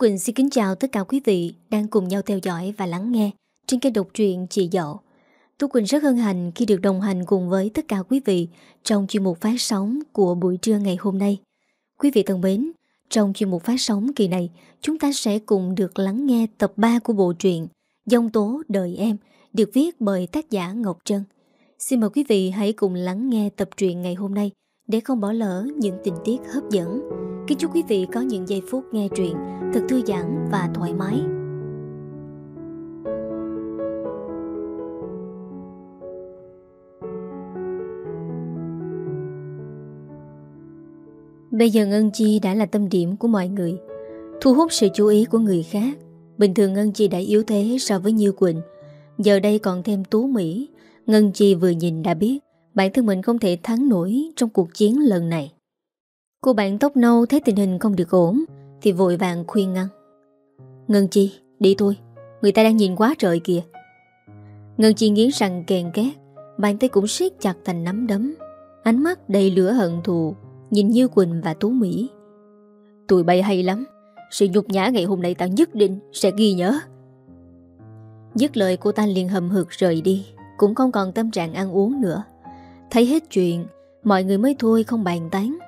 Quỳnh xin kính chào tất cả quý vị đang cùng nhau theo dõi và lắng nghe trên kênh độc truyện Chị Dậu. Tú Quỳnh rất hân hạnh khi được đồng hành cùng với tất cả quý vị trong chuyên mục phát sóng của buổi trưa ngày hôm nay. Quý vị thân mến, trong chuyên mục phát sóng kỳ này, chúng ta sẽ cùng được lắng nghe tập 3 của bộ truyện Dông tố đời em được viết bởi tác giả Ngọc Trân. Xin mời quý vị hãy cùng lắng nghe tập truyện ngày hôm nay để không bỏ lỡ những tình tiết hấp dẫn. Kính chúc quý vị có những giây phút nghe truyện thật thư giãn và thoải mái. Bây giờ Ngân Chi đã là tâm điểm của mọi người, Thu hút sự chú ý của người khác. Bình thường Ngân Chi đã yếu thế so với Như Quỳnh. Giờ đây còn thêm Tú Mỹ. Ngân Chi vừa nhìn đã biết, Bản thân mình không thể thắng nổi Trong cuộc chiến lần này. Cô bạn tóc nâu thấy tình hình không được ổn, Thì vội vàng khuyên ngăn. Ngân Chi, đi thôi, Người ta đang nhìn quá trời kìa. Ngân Chi nghiến răng kèn két, Bàn tay cũng siết chặt thành nắm đấm. Ánh mắt đầy lửa hận thù, Nhìn Như Quỳnh và Tú Mỹ. Tụi bay hay lắm, Sự nhục nhã ngày hôm nay ta nhất định Sẽ ghi nhớ. Dứt lời cô ta liền hầm hực rời đi, Cũng không còn tâm trạng ăn uống nữa. Thấy hết chuyện, Mọi người mới thôi không bàn tán.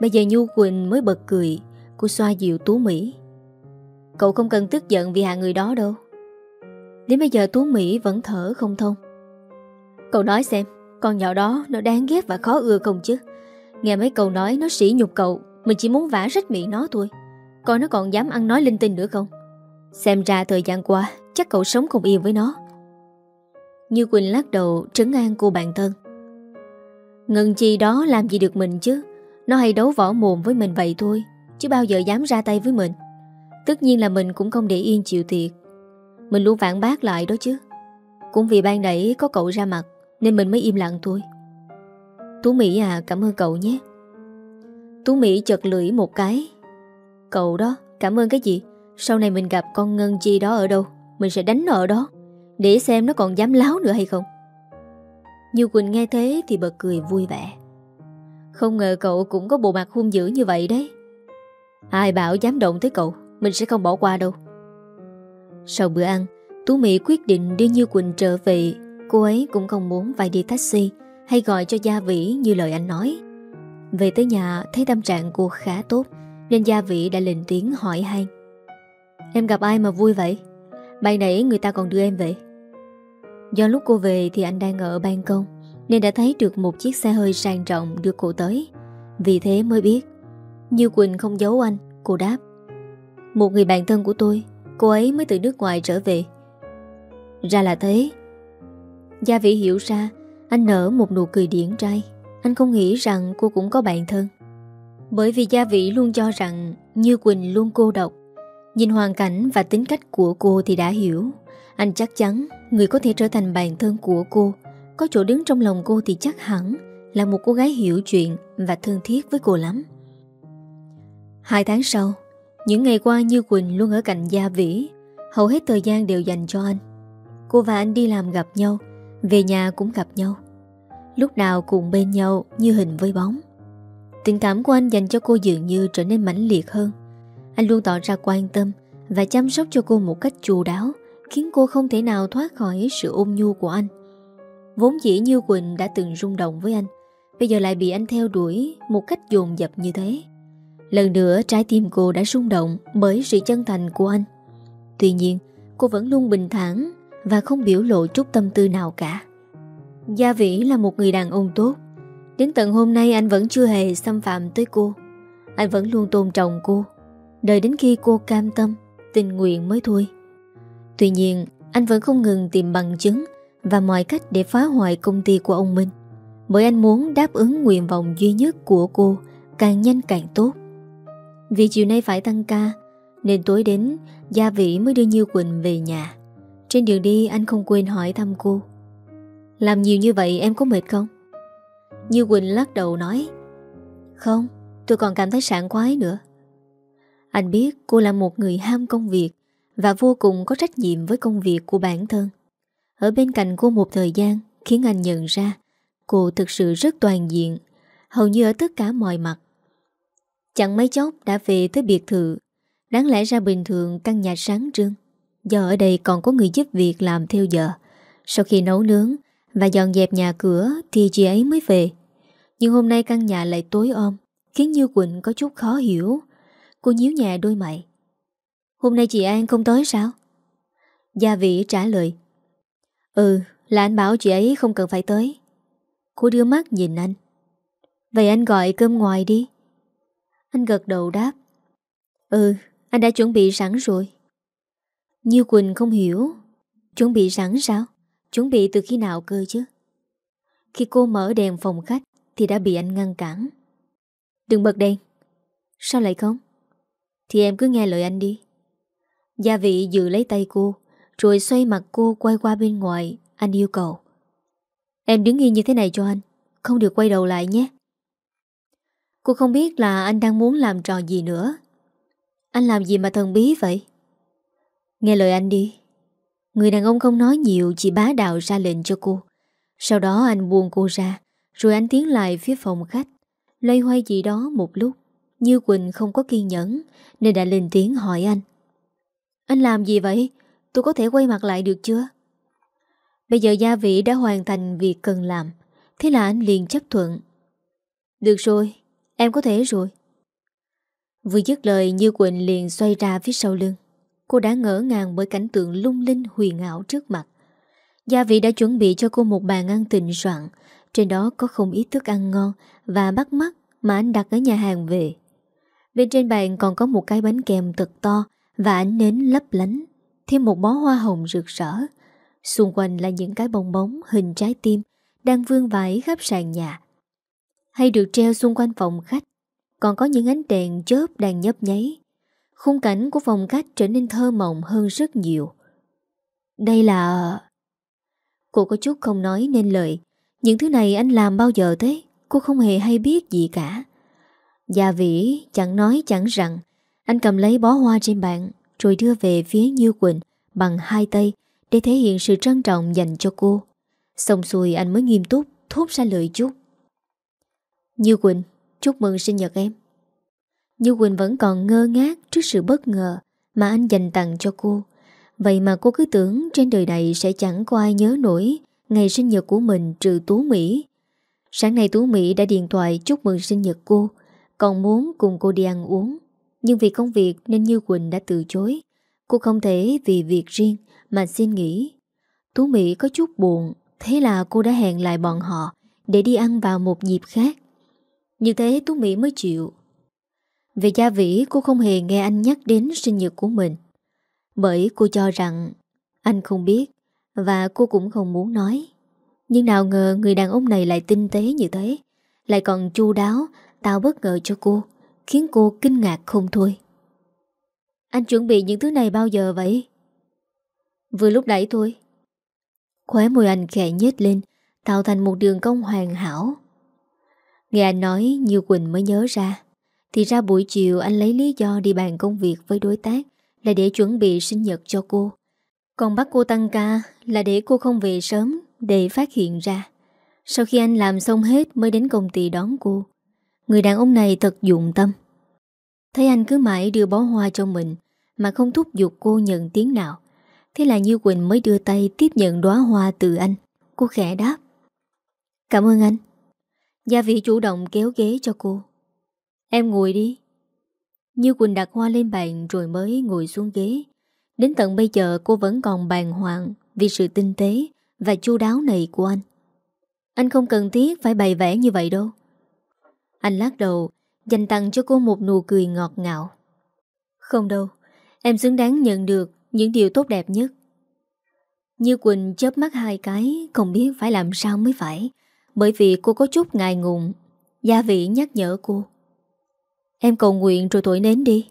Bây giờ Nhu Quỳnh mới bật cười, Cô xoa dịu Tú Mỹ. Cậu không cần tức giận vì hạ người đó đâu. Đến bây giờ Tú Mỹ vẫn thở không thông. Cậu nói xem, Con nhỏ đó nó đáng ghét và khó ưa không chứ? Nghe mấy câu nói nó sỉ nhục cậu, Mình chỉ muốn vả rách miệng nó thôi. Coi nó còn dám ăn nói linh tinh nữa không? Xem ra thời gian qua, Chắc cậu sống không yên với nó. Như Quỳnh lắc đầu, trấn an cô bạn thân. Ngân chi đó làm gì được mình chứ? Nó hay đấu võ mồm với mình vậy thôi, Chứ bao giờ dám ra tay với mình. Tất nhiên là mình cũng không để yên chịu thiệt. Mình luôn phản bác lại đó chứ. Cũng vì ban nãy có cậu ra mặt, Nên mình mới im lặng thôi. Tú Mỹ à cảm ơn cậu nhé. Tú Mỹ chật lưỡi một cái. Cậu đó, cảm ơn cái gì? Sau này mình gặp con Ngân Chi đó ở đâu? Mình sẽ đánh nó ở đó. Để xem nó còn dám láo nữa hay không. Như Quỳnh nghe thế thì bật cười vui vẻ. Không ngờ cậu cũng có bộ mặt hung dữ như vậy đấy Ai bảo dám động tới cậu, Mình sẽ không bỏ qua đâu Sau bữa ăn, Tú Mỹ quyết định đưa Như Quỳnh trở về Cô ấy cũng không muốn phải đi taxi, hay gọi cho Gia Vĩ như lời anh nói. Về tới nhà, thấy tâm trạng cô khá tốt, nên Gia Vĩ đã lên tiếng hỏi han. Em gặp ai mà vui vậy? ban nãy người ta còn đưa em về. Do lúc cô về thì anh đang ở ban công nên đã thấy được một chiếc xe hơi sang trọng đưa cô tới. Vì thế mới biết. Như Quỳnh không giấu anh, cô đáp. Một người bạn thân của tôi, cô ấy mới từ nước ngoài trở về. Ra là thế. Gia Vĩ hiểu ra anh nở một nụ cười điển trai Anh không nghĩ rằng cô cũng có bạn thân Bởi vì Gia Vĩ luôn cho rằng Như Quỳnh luôn cô độc Nhìn hoàn cảnh và tính cách của cô thì đã hiểu Anh chắc chắn Người có thể trở thành bạn thân của cô có chỗ đứng trong lòng cô thì chắc hẳn Là một cô gái hiểu chuyện Và thương thiết với cô lắm. Hai tháng sau, Những ngày qua Như Quỳnh luôn ở cạnh Gia Vĩ. Hầu hết thời gian đều dành cho anh. Cô và anh đi làm gặp nhau, về nhà cũng gặp nhau. Lúc nào cùng bên nhau như hình với bóng. Tình cảm của anh dành cho cô dường như trở nên mãnh liệt hơn. Anh luôn tỏ ra quan tâm Và chăm sóc cho cô một cách chu đáo, Khiến cô không thể nào thoát khỏi sự ôm nhu của anh. Vốn dĩ như Quỳnh đã từng rung động với anh Bây giờ lại bị anh theo đuổi Một cách dồn dập như thế Lần nữa trái tim cô đã rung động Bởi sự chân thành của anh Tuy nhiên cô vẫn luôn bình thản và không biểu lộ chút tâm tư nào cả. Gia Vĩ là một người đàn ông tốt. Đến tận hôm nay anh vẫn chưa hề xâm phạm tới cô. Anh vẫn luôn tôn trọng cô. Đợi đến khi cô cam tâm, tình nguyện mới thôi. Tuy nhiên, anh vẫn không ngừng tìm bằng chứng và mọi cách để phá hoại công ty của ông Minh. Bởi anh muốn đáp ứng nguyện vọng duy nhất của cô càng nhanh càng tốt. Vì chiều nay phải tăng ca, nên tối đến Gia Vĩ mới đưa Như Quỳnh về nhà. Trên đường đi anh không quên hỏi thăm cô Làm nhiều như vậy em có mệt không? Như Quỳnh lắc đầu nói Không, tôi còn cảm thấy sảng khoái nữa Anh biết cô là một người ham công việc Và vô cùng có trách nhiệm với công việc của bản thân ở bên cạnh cô một thời gian, Khiến anh nhận ra Cô thực sự rất toàn diện, Hầu như ở tất cả mọi mặt. Chẳng mấy chốc đã về tới biệt thự, Đáng lẽ ra bình thường căn nhà sáng trưng. Do ở đây còn có người giúp việc làm theo giờ. Sau khi nấu nướng Và dọn dẹp nhà cửa Thì chị ấy mới về. Nhưng hôm nay căn nhà lại tối om, Khiến Như Quỳnh có chút khó hiểu. Cô nhíu nhẹ đôi mày. Hôm nay chị An không tới sao? Gia Vĩ trả lời. Ừ là anh bảo chị ấy không cần phải tới. Cô đưa mắt nhìn anh. Vậy anh gọi cơm ngoài đi. Anh gật đầu đáp. Ừ anh đã chuẩn bị sẵn rồi. Như Quỳnh không hiểu. Chuẩn bị sẵn sao? Chuẩn bị từ khi nào cơ chứ? Khi cô mở đèn phòng khách Thì đã bị anh ngăn cản. Đừng bật đèn. Sao lại không? Thì em cứ nghe lời anh đi. Gia vị dự lấy tay cô. Rồi xoay mặt cô quay qua bên ngoài. Anh yêu cầu. Em đứng yên như thế này cho anh. Không được quay đầu lại nhé. Cô không biết là anh đang muốn làm trò gì nữa. Anh làm gì mà thần bí vậy? Nghe lời anh đi. Người đàn ông không nói nhiều, Chỉ bá đạo ra lệnh cho cô. Sau đó anh buông cô ra, Rồi anh tiến lại phía phòng khách. Lây hoay gì đó một lúc. Như Quỳnh không có kiên nhẫn, Nên đã lên tiếng hỏi anh. Anh làm gì vậy? Tôi có thể quay mặt lại được chưa? Bây giờ gia vị đã hoàn thành việc cần làm. Thế là anh liền chấp thuận. Được rồi, Em có thể rồi. Vừa dứt lời, Như Quỳnh liền xoay ra phía sau lưng. Cô đã ngỡ ngàng bởi cảnh tượng lung linh huyền ảo trước mặt. Gia vị đã chuẩn bị cho cô một bàn ăn tình soạn. Trên đó có không ít thức ăn ngon Và bắt mắt mà anh đặt ở nhà hàng về. Bên trên bàn còn có một cái bánh kem thật to Và ánh nến lấp lánh. Thêm một bó hoa hồng rực rỡ. Xung quanh là những cái bong bóng, hình trái tim, Đang vương vãi khắp sàn nhà. Hay được treo xung quanh phòng khách, Còn có những ánh đèn chớp đang nhấp nháy. Khung cảnh của phòng khách trở nên thơ mộng hơn rất nhiều. Đây là... Cô có chút không nói nên lời. Những thứ này anh làm bao giờ thế? Cô không hề hay biết gì cả. Gia vĩ chẳng nói chẳng rằng, Anh cầm lấy bó hoa trên bàn. Rồi đưa về phía Như Quỳnh Bằng hai tay Để thể hiện sự trân trọng dành cho cô. Xong xuôi anh mới nghiêm túc Thốt ra lời chúc. Như Quỳnh, Chúc mừng sinh nhật em. Như Quỳnh vẫn còn ngơ ngác Trước sự bất ngờ Mà anh dành tặng cho cô. Vậy mà cô cứ tưởng trên đời này Sẽ chẳng có ai nhớ nổi Ngày sinh nhật của mình trừ Tú Mỹ. Sáng nay Tú Mỹ đã điện thoại chúc mừng sinh nhật cô, Còn muốn cùng cô đi ăn uống. Nhưng vì công việc nên Như Quỳnh đã từ chối. Cô không thể vì việc riêng mà xin nghỉ. Tú Mỹ có chút buồn, Thế là cô đã hẹn lại bọn họ Để đi ăn vào một dịp khác. Như thế Tú Mỹ mới chịu. Về gia vĩ cô không hề nghe anh nhắc đến sinh nhật của mình. Bởi cô cho rằng Anh không biết Và cô cũng không muốn nói. Nhưng nào ngờ người đàn ông này lại tinh tế như thế, Lại còn chu đáo Tạo bất ngờ cho cô. Khiến cô kinh ngạc không thôi. Anh chuẩn bị những thứ này bao giờ vậy? Vừa lúc nãy thôi. Khóe môi anh khẽ nhếch lên, Tạo thành một đường cong hoàn hảo. Nghe anh nói, Như Quỳnh mới nhớ ra. Thì ra buổi chiều anh lấy lý do đi bàn công việc với đối tác Là để chuẩn bị sinh nhật cho cô. Còn bắt cô tăng ca Là để cô không về sớm Để phát hiện ra. Sau khi anh làm xong hết mới đến công ty đón cô. Người đàn ông này thật dụng tâm. Thấy anh cứ mãi đưa bó hoa cho mình, Mà không thúc giục cô nhận tiếng nào. Thế là Như Quỳnh mới đưa tay tiếp nhận đóa hoa từ anh. Cô khẽ đáp. Cảm ơn anh. Gia vị chủ động kéo ghế cho cô. Em ngồi đi. Như Quỳnh đặt hoa lên bàn rồi mới ngồi xuống ghế. Đến tận bây giờ cô vẫn còn bàng hoàng Vì sự tinh tế và chu đáo này của anh. Anh không cần thiết phải bày vẽ như vậy đâu. Anh lắc đầu Dành tặng cho cô một nụ cười ngọt ngào Không đâu Em xứng đáng nhận được những điều tốt đẹp nhất. Như Quỳnh chớp mắt hai cái, không biết phải làm sao mới phải, bởi vì cô có chút ngại ngùng. Gia vị nhắc nhở cô. Em cầu nguyện rồi tuổi nến đi.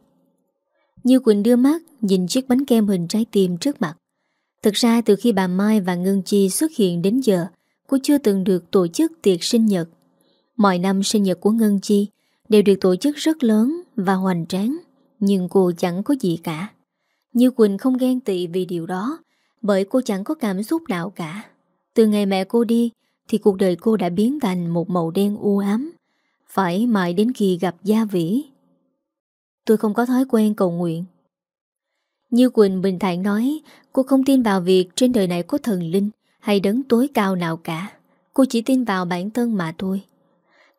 Như Quỳnh đưa mắt nhìn chiếc bánh kem hình trái tim trước mặt. Thực ra từ khi bà Mai và Ngân Chi xuất hiện đến giờ, cô chưa từng được tổ chức tiệc sinh nhật. Mọi năm sinh nhật của Ngân Chi đều được tổ chức rất lớn và hoành tráng, nhưng cô chẳng có gì cả. Như Quỳnh không ghen tị vì điều đó Bởi cô chẳng có cảm xúc nào cả. Từ ngày mẹ cô đi Thì cuộc đời cô đã biến thành một màu đen u ám. Phải mãi đến khi gặp Gia Vĩ. Tôi không có thói quen cầu nguyện. Như Quỳnh bình thản nói Cô không tin vào việc trên đời này có thần linh Hay đấng tối cao nào cả. Cô chỉ tin vào bản thân mà thôi.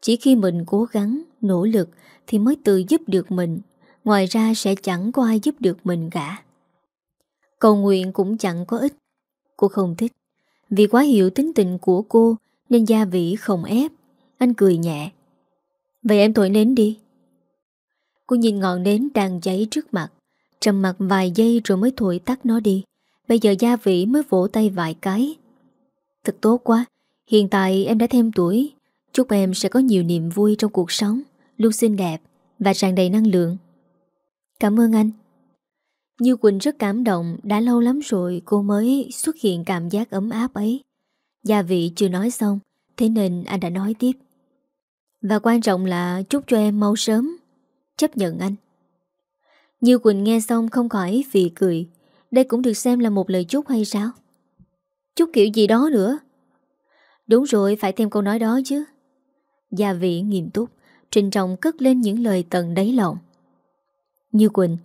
Chỉ khi mình cố gắng, nỗ lực Thì mới tự giúp được mình. Ngoài ra sẽ chẳng có ai giúp được mình cả. Cầu nguyện cũng chẳng có ích. Cô không thích. Vì quá hiểu tính tình của cô Nên gia vị không ép. Anh cười nhẹ. Vậy em thổi nến đi. Cô nhìn ngọn nến đang cháy trước mặt Trầm mặt vài giây rồi mới thổi tắt nó đi. Bây giờ gia vị mới vỗ tay vài cái. Thật tốt quá. Hiện tại em đã thêm tuổi. Chúc em sẽ có nhiều niềm vui trong cuộc sống, Luôn xinh đẹp Và tràn đầy năng lượng. Cảm ơn anh. Như Quỳnh rất cảm động, Đã lâu lắm rồi cô mới xuất hiện cảm giác ấm áp ấy. Gia vị chưa nói xong, Thế nên anh đã nói tiếp. Và quan trọng là chúc cho em mau sớm. Chấp nhận anh. Như Quỳnh nghe xong không khỏi vì cười. Đây cũng được xem là một lời chúc hay sao? Chúc kiểu gì đó nữa? Đúng rồi, phải thêm câu nói đó chứ. Gia vị nghiêm túc Trình trọng cất lên những lời tận đáy lòng. Như Quỳnh,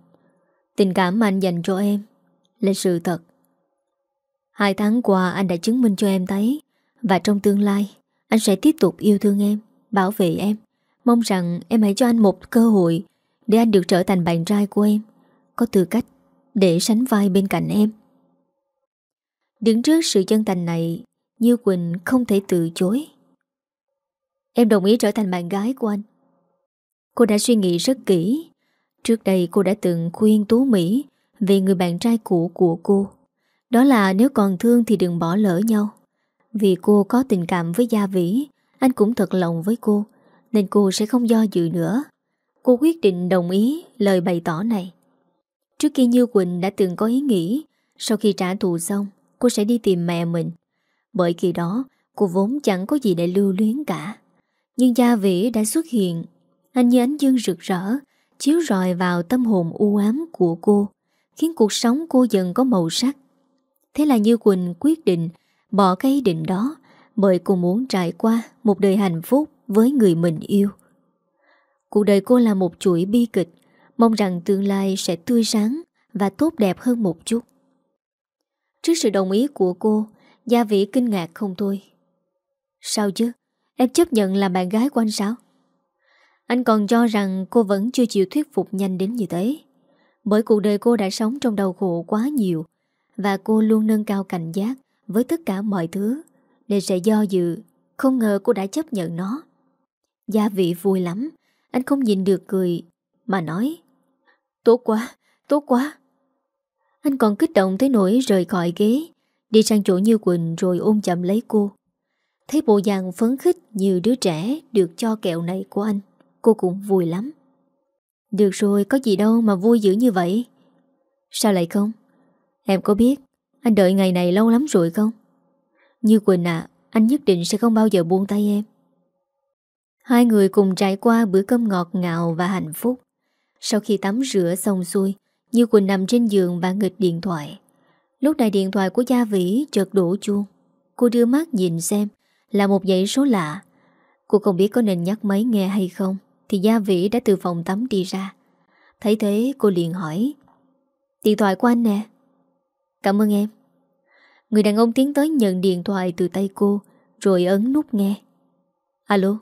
Tình cảm anh dành cho em Là sự thật. Hai tháng qua anh đã chứng minh cho em thấy, Và trong tương lai, Anh sẽ tiếp tục yêu thương em, Bảo vệ em. Mong rằng em hãy cho anh một cơ hội Để anh được trở thành bạn trai của em, Có tư cách Để sánh vai bên cạnh em. Đứng trước sự chân thành này, Như Quỳnh không thể từ chối. Em đồng ý trở thành bạn gái của anh. Cô đã suy nghĩ rất kỹ. Trước đây cô đã từng khuyên Tú Mỹ Về người bạn trai cũ của cô. Đó là nếu còn thương thì đừng bỏ lỡ nhau. Vì cô có tình cảm với Gia Vĩ, Anh cũng thật lòng với cô, Nên cô sẽ không do dự nữa. Cô quyết định đồng ý lời bày tỏ này. Trước kia Như Quỳnh đã từng có ý nghĩ, Sau khi trả thù xong, Cô sẽ đi tìm mẹ mình. Bởi khi đó, cô vốn chẳng có gì để lưu luyến cả. Nhưng Gia Vĩ đã xuất hiện. Anh như ánh dương rực rỡ, Chiếu rọi vào tâm hồn u ám của cô, Khiến cuộc sống cô dần có màu sắc. Thế là Như Quỳnh quyết định Bỏ cái ý định đó, Bởi cô muốn trải qua Một đời hạnh phúc với người mình yêu. Cuộc đời cô là một chuỗi bi kịch, Mong rằng tương lai sẽ tươi sáng Và tốt đẹp hơn một chút. Trước sự đồng ý của cô, Gia Vĩ kinh ngạc không thôi. Sao chứ? Em chấp nhận làm bạn gái của anh sao? Anh còn cho rằng cô vẫn chưa chịu thuyết phục nhanh đến như thế. Bởi cuộc đời cô đã sống trong đau khổ quá nhiều Và cô luôn nâng cao cảnh giác Với tất cả mọi thứ Nên sẽ do dự. Không ngờ cô đã chấp nhận nó. Gia vị vui lắm. Anh không nhìn được cười Mà nói Tốt quá, tốt quá. Anh còn kích động tới nỗi rời khỏi ghế Đi sang chỗ Như Quỳnh rồi ôm chậm lấy cô. Thấy bộ dạng phấn khích như đứa trẻ được cho kẹo này của anh, Cô cũng vui lắm. Được rồi, có gì đâu mà vui dữ như vậy. Sao lại không? Em có biết Anh đợi ngày này lâu lắm rồi không? Như Quỳnh à Anh nhất định sẽ không bao giờ buông tay em. Hai người cùng trải qua bữa cơm ngọt ngào và hạnh phúc. Sau khi tắm rửa xong xuôi, như Quỳnh nằm trên giường và nghịch điện thoại. Lúc này điện thoại của Gia Vĩ chợt đổ chuông. Cô đưa mắt nhìn xem là một dãy số lạ. Cô không biết có nên nhắc máy nghe hay không, Thì Gia Vĩ đã từ phòng tắm đi ra. Thấy thế, cô liền hỏi, Điện thoại của anh nè. Cảm ơn em. Người đàn ông tiến tới nhận điện thoại từ tay cô, Rồi ấn nút nghe. Alo.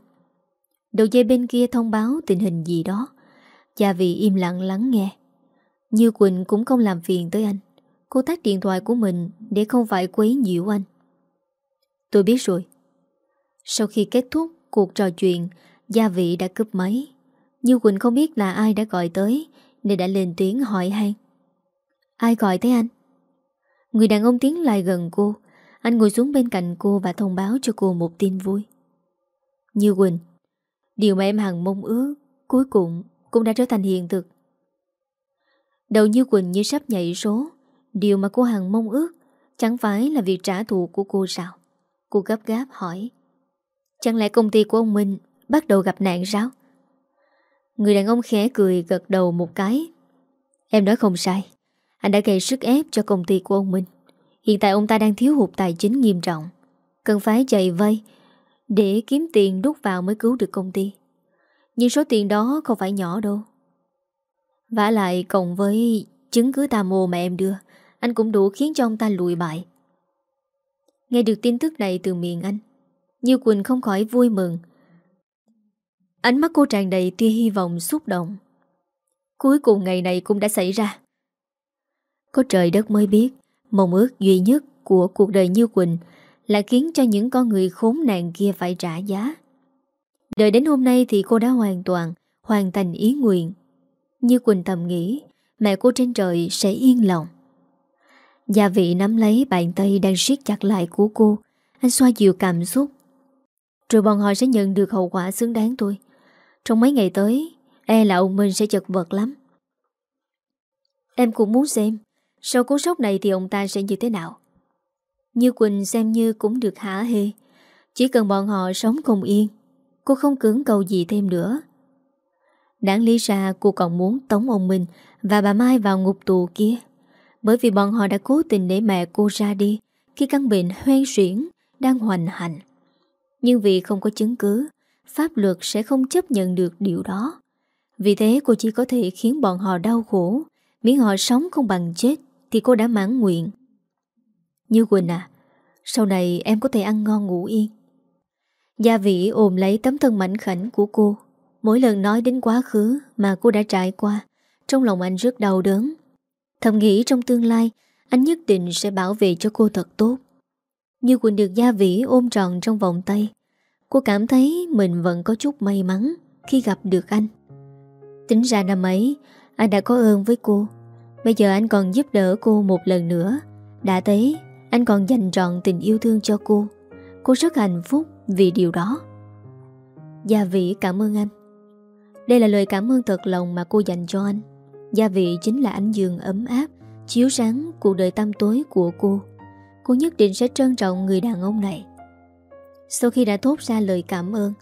Đầu dây bên kia thông báo tình hình gì đó. Gia Vĩ im lặng lắng nghe. Như Quỳnh cũng không làm phiền tới anh. Cô tắt điện thoại của mình Để không phải quấy nhiễu anh. Tôi biết rồi. Sau khi kết thúc cuộc trò chuyện, Gia vị đã cướp máy. Như Quỳnh không biết là ai đã gọi tới, Nên đã lên tiếng hỏi han. Ai gọi tới anh? Người đàn ông tiến lại gần cô. Anh ngồi xuống bên cạnh cô Và thông báo cho cô một tin vui. Như Quỳnh, Điều mà em hằng mong ước Cuối cùng cũng đã trở thành hiện thực. Đầu như Quỳnh như sắp nhảy số, Điều mà cô Hằng mong ước Chẳng phải là việc trả thù của cô sao? Cô gấp gáp hỏi. Chẳng lẽ công ty của ông Minh Bắt đầu gặp nạn sao? Người đàn ông khẽ cười gật đầu một cái. Em nói không sai. Anh đã gây sức ép cho công ty của ông Minh. Hiện tại ông ta đang thiếu hụt tài chính nghiêm trọng. Cần phải chạy vay Để kiếm tiền đút vào mới cứu được công ty. Nhưng số tiền đó không phải nhỏ đâu. Vả lại cộng với Chứng cứ tà mồ mà em đưa, Anh cũng đủ khiến cho ông ta lùi bại. Nghe được tin tức này từ miệng anh như Quỳnh không khỏi vui mừng. Ánh mắt cô tràn đầy tia hy vọng xúc động. Cuối cùng ngày này cũng đã xảy ra. Có trời đất mới biết, Mong ước duy nhất của cuộc đời Như Quỳnh Là khiến cho những con người khốn nạn kia phải trả giá. Đợi đến hôm nay thì cô đã hoàn toàn, Hoàn thành ý nguyện. Như Quỳnh thầm nghĩ, Mẹ cô trên trời sẽ yên lòng. Gia vị nắm lấy bàn tay đang siết chặt lại của cô, Anh xoa dịu cảm xúc. Rồi bọn họ sẽ nhận được hậu quả xứng đáng tôi. Trong mấy ngày tới E là ông Minh sẽ chật vật lắm. Em cũng muốn xem, Sau cú sốc này thì ông ta sẽ như thế nào. Như Quỳnh xem như cũng được hả hê? Chỉ cần bọn họ sống không yên, Cô không cưỡng cầu gì thêm nữa. Đáng lý ra cô còn muốn tống ông Minh Và bà Mai vào ngục tù kia. Bởi vì bọn họ đã cố tình để mẹ cô ra đi Khi căn bệnh hoen xuyển Đang hoành hành. Nhưng vì không có chứng cứ, Pháp luật sẽ không chấp nhận được điều đó. Vì thế, cô chỉ có thể khiến bọn họ đau khổ. Miễn họ sống không bằng chết, Thì cô đã mãn nguyện. Như Quỳnh à Sau này em có thể ăn ngon ngủ yên. Gia vị ôm lấy tấm thân mảnh khảnh của cô. Mỗi lần nói đến quá khứ Mà cô đã trải qua, Trong lòng anh rất đau đớn. Thầm nghĩ trong tương lai, Anh nhất định sẽ bảo vệ cho cô thật tốt. Như Quỳnh được Gia Vĩ ôm tròn trong vòng tay. Cô cảm thấy mình vẫn có chút may mắn Khi gặp được anh. Tính ra năm ấy, Anh đã có ơn với cô. Bây giờ anh còn giúp đỡ cô một lần nữa. Đã thấy, anh còn dành trọn tình yêu thương cho cô. Cô rất hạnh phúc vì điều đó. Gia vị cảm ơn anh. Đây là lời cảm ơn thật lòng mà cô dành cho anh. Gia vị chính là ánh dương ấm áp, Chiếu sáng cuộc đời tăm tối của cô. Cô nhất định sẽ trân trọng người đàn ông này. Sau khi đã thốt ra lời cảm ơn,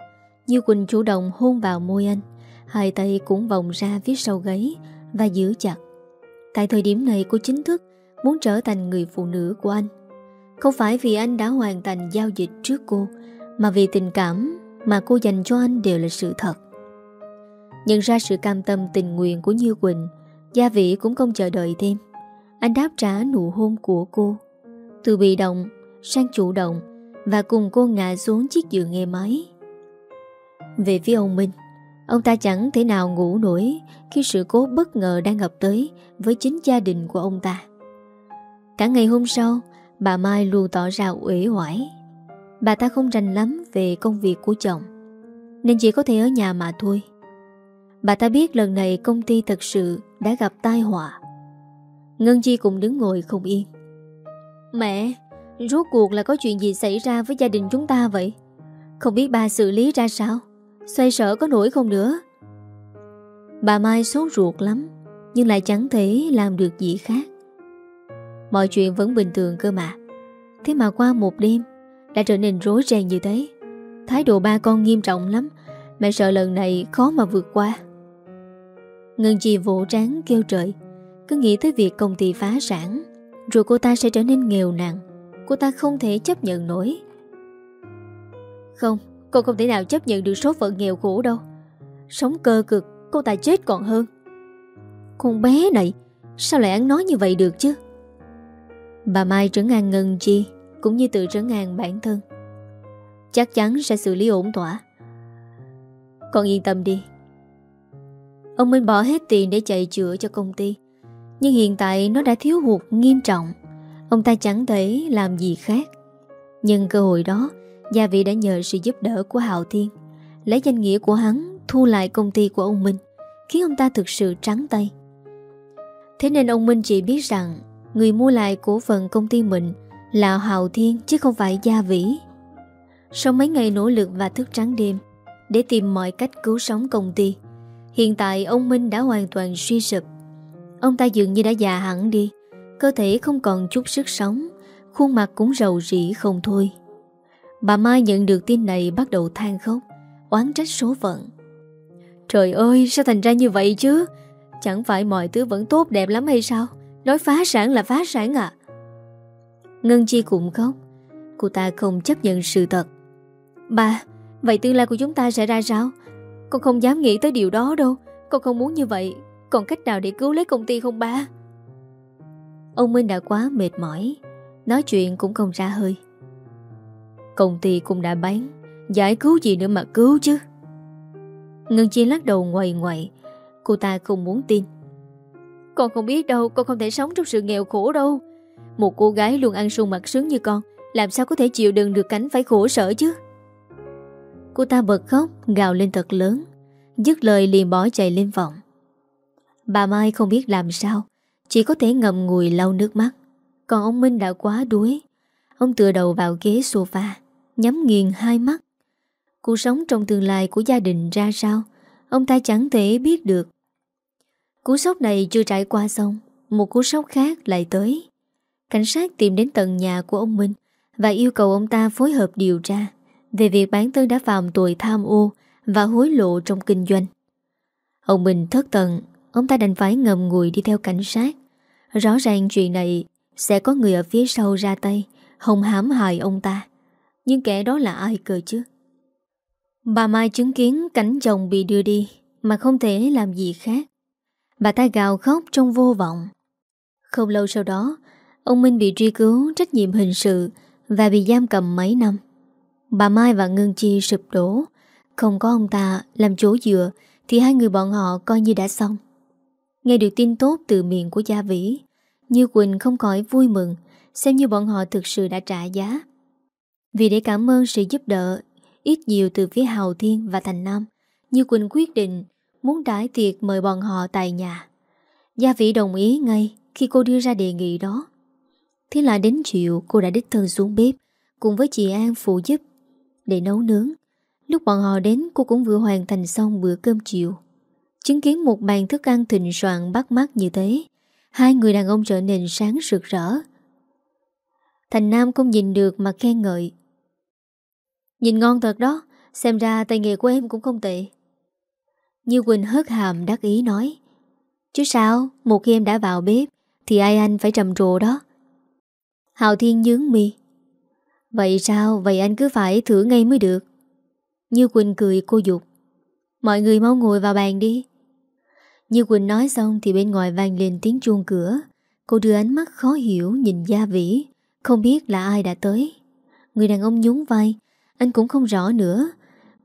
Như Quỳnh chủ động hôn vào môi anh, Hai tay cũng vòng ra phía sau gáy Và giữ chặt. Tại thời điểm này cô chính thức Muốn trở thành người phụ nữ của anh. Không phải vì anh đã hoàn thành giao dịch trước cô, Mà vì tình cảm Mà cô dành cho anh đều là sự thật. Nhận ra sự cam tâm tình nguyện của Như Quỳnh, Gia vị cũng không chờ đợi thêm. Anh đáp trả nụ hôn của cô. Từ bị động sang chủ động Và cùng cô ngã xuống chiếc giường nghe máy. Về phía ông Minh, Ông ta chẳng thể nào ngủ nổi Khi sự cố bất ngờ đang gặp tới Với chính gia đình của ông ta. Cả ngày hôm sau, Bà Mai luôn tỏ ra uể oải. Bà ta không rành lắm về công việc của chồng, Nên chỉ có thể ở nhà mà thôi. Bà ta biết lần này công ty thật sự đã gặp tai họa. Ngân Chi cũng đứng ngồi không yên. Mẹ, rốt cuộc là có chuyện gì xảy ra với gia đình chúng ta vậy? Không biết bà xử lý ra sao? Xoay sở có nổi không nữa? Bà Mai sốt ruột lắm Nhưng lại chẳng thể làm được gì khác Mọi chuyện vẫn bình thường cơ mà Thế mà qua một đêm Đã trở nên rối ren như thế Thái độ ba con nghiêm trọng lắm Mẹ sợ lần này khó mà vượt qua Ngân Chi vỗ tráng kêu trời Cứ nghĩ tới việc công ty phá sản rồi cô ta sẽ trở nên nghèo nàn. Cô ta không thể chấp nhận nổi. Không, Cô không thể nào chấp nhận được số phận nghèo khổ đâu. Sống cơ cực, Cô ta chết còn hơn. Con bé này, Sao lại ăn nói như vậy được chứ? Bà Mai trấn an Ngân Chi, Cũng như tự trấn an bản thân. Chắc chắn sẽ xử lý ổn thỏa. Con yên tâm đi. Ông Minh bỏ hết tiền để chạy chữa cho công ty. Nhưng hiện tại nó đã thiếu hụt nghiêm trọng. Ông ta chẳng thể làm gì khác. Nhưng cơ hội đó, Gia vị đã nhờ sự giúp đỡ của Hạo Thiên, Lấy danh nghĩa của hắn Thu lại công ty của ông Minh, Khiến ông ta thực sự trắng tay. Thế nên ông Minh chỉ biết rằng, Người mua lại cổ phần công ty mình Là Hạo Thiên chứ không phải Gia Vĩ. Sau mấy ngày nỗ lực và thức trắng đêm Để tìm mọi cách cứu sống công ty, Hiện tại ông Minh đã hoàn toàn suy sụp. Ông ta dường như đã già hẳn đi. Cơ thể không còn chút sức sống, Khuôn mặt cũng rầu rĩ không thôi. Bà Mai nhận được tin này bắt đầu than khóc, Oán trách số phận. Trời ơi, sao thành ra như vậy chứ? Chẳng phải mọi thứ vẫn tốt đẹp lắm hay sao? Nói phá sản là phá sản à? Ngân Chi cũng khóc. Cô ta không chấp nhận sự thật. Bà, Vậy tương lai của chúng ta sẽ ra sao? Con không dám nghĩ tới điều đó đâu. Con không muốn như vậy. Còn cách nào để cứu lấy công ty không ba? Ông Minh đã quá mệt mỏi Nói chuyện cũng không ra hơi. Công ty cũng đã bán Giải cứu gì nữa mà cứu chứ? Ngân Chi lắc đầu ngoài ngoài, Cô ta không muốn tin. Con không biết đâu Con không thể sống trong sự nghèo khổ đâu. Một cô gái luôn ăn sung mặt sướng như con Làm sao có thể chịu đựng được cảnh phải khổ sở chứ? Cô ta bật khóc Gào lên thật lớn Dứt lời liền bỏ chạy lên vọng. Bà Mai không biết làm sao, Chỉ có thể ngậm ngùi lau nước mắt. Còn ông Minh đã quá đuối. Ông tựa đầu vào ghế sofa, Nhắm nghiền hai mắt. Cuộc sống trong tương lai của gia đình ra sao, Ông ta chẳng thể biết được. Cú sốc này chưa trải qua xong, Một cú sốc khác lại tới. Cảnh sát tìm đến tận nhà của ông Minh Và yêu cầu ông ta phối hợp điều tra Về việc bản thân đã phạm tội tham ô Và hối lộ trong kinh doanh. Ông Minh thất tận Ông ta đành phải ngầm ngùi đi theo cảnh sát. Rõ ràng chuyện này Sẽ có người ở phía sau ra tay Hồng hãm hại ông ta. Nhưng kẻ đó là ai cơ chứ? Bà Mai chứng kiến cảnh chồng bị đưa đi Mà không thể làm gì khác. Bà ta gào khóc trong vô vọng. Không lâu sau đó, Ông Minh bị truy cứu trách nhiệm hình sự Và bị giam cầm mấy năm. Bà Mai và Ngân Chi sụp đổ. Không có ông ta làm chỗ dựa Thì hai người bọn họ coi như đã xong. Nghe được tin tốt từ miệng của Gia Vĩ, Như Quỳnh không khỏi vui mừng, Xem như bọn họ thực sự đã trả giá. Vì để cảm ơn sự giúp đỡ, Ít nhiều từ phía Hào Thiên và Thành Nam, Như Quỳnh quyết định Muốn đãi tiệc mời bọn họ tại nhà. Gia Vĩ đồng ý ngay Khi cô đưa ra đề nghị đó. Thế là đến chiều, cô đã đích thân xuống bếp, Cùng với chị An phụ giúp Để nấu nướng. Lúc bọn họ đến, cô cũng vừa hoàn thành xong bữa cơm chiều. Chứng kiến một bàn thức ăn thịnh soạn bắt mắt như thế. Hai người đàn ông trở nên sáng rực rỡ. Thành Nam không nhìn được mà khen ngợi. Nhìn ngon thật đó, Xem ra tay nghề của em cũng không tệ. Như Quỳnh hớt hàm đắc ý nói. Chứ sao, Một khi em đã vào bếp, Thì ai anh phải trầm trồ đó? Hào Thiên nhướng mi. Vậy sao, Vậy anh cứ phải thử ngay mới được. Như Quỳnh cười cô dục. Mọi người mau ngồi vào bàn đi. Như Quỳnh nói xong Thì bên ngoài vang lên tiếng chuông cửa. Cô đưa ánh mắt khó hiểu nhìn Gia Vĩ. Không biết là ai đã tới. Người đàn ông nhún vai. Anh cũng không rõ nữa.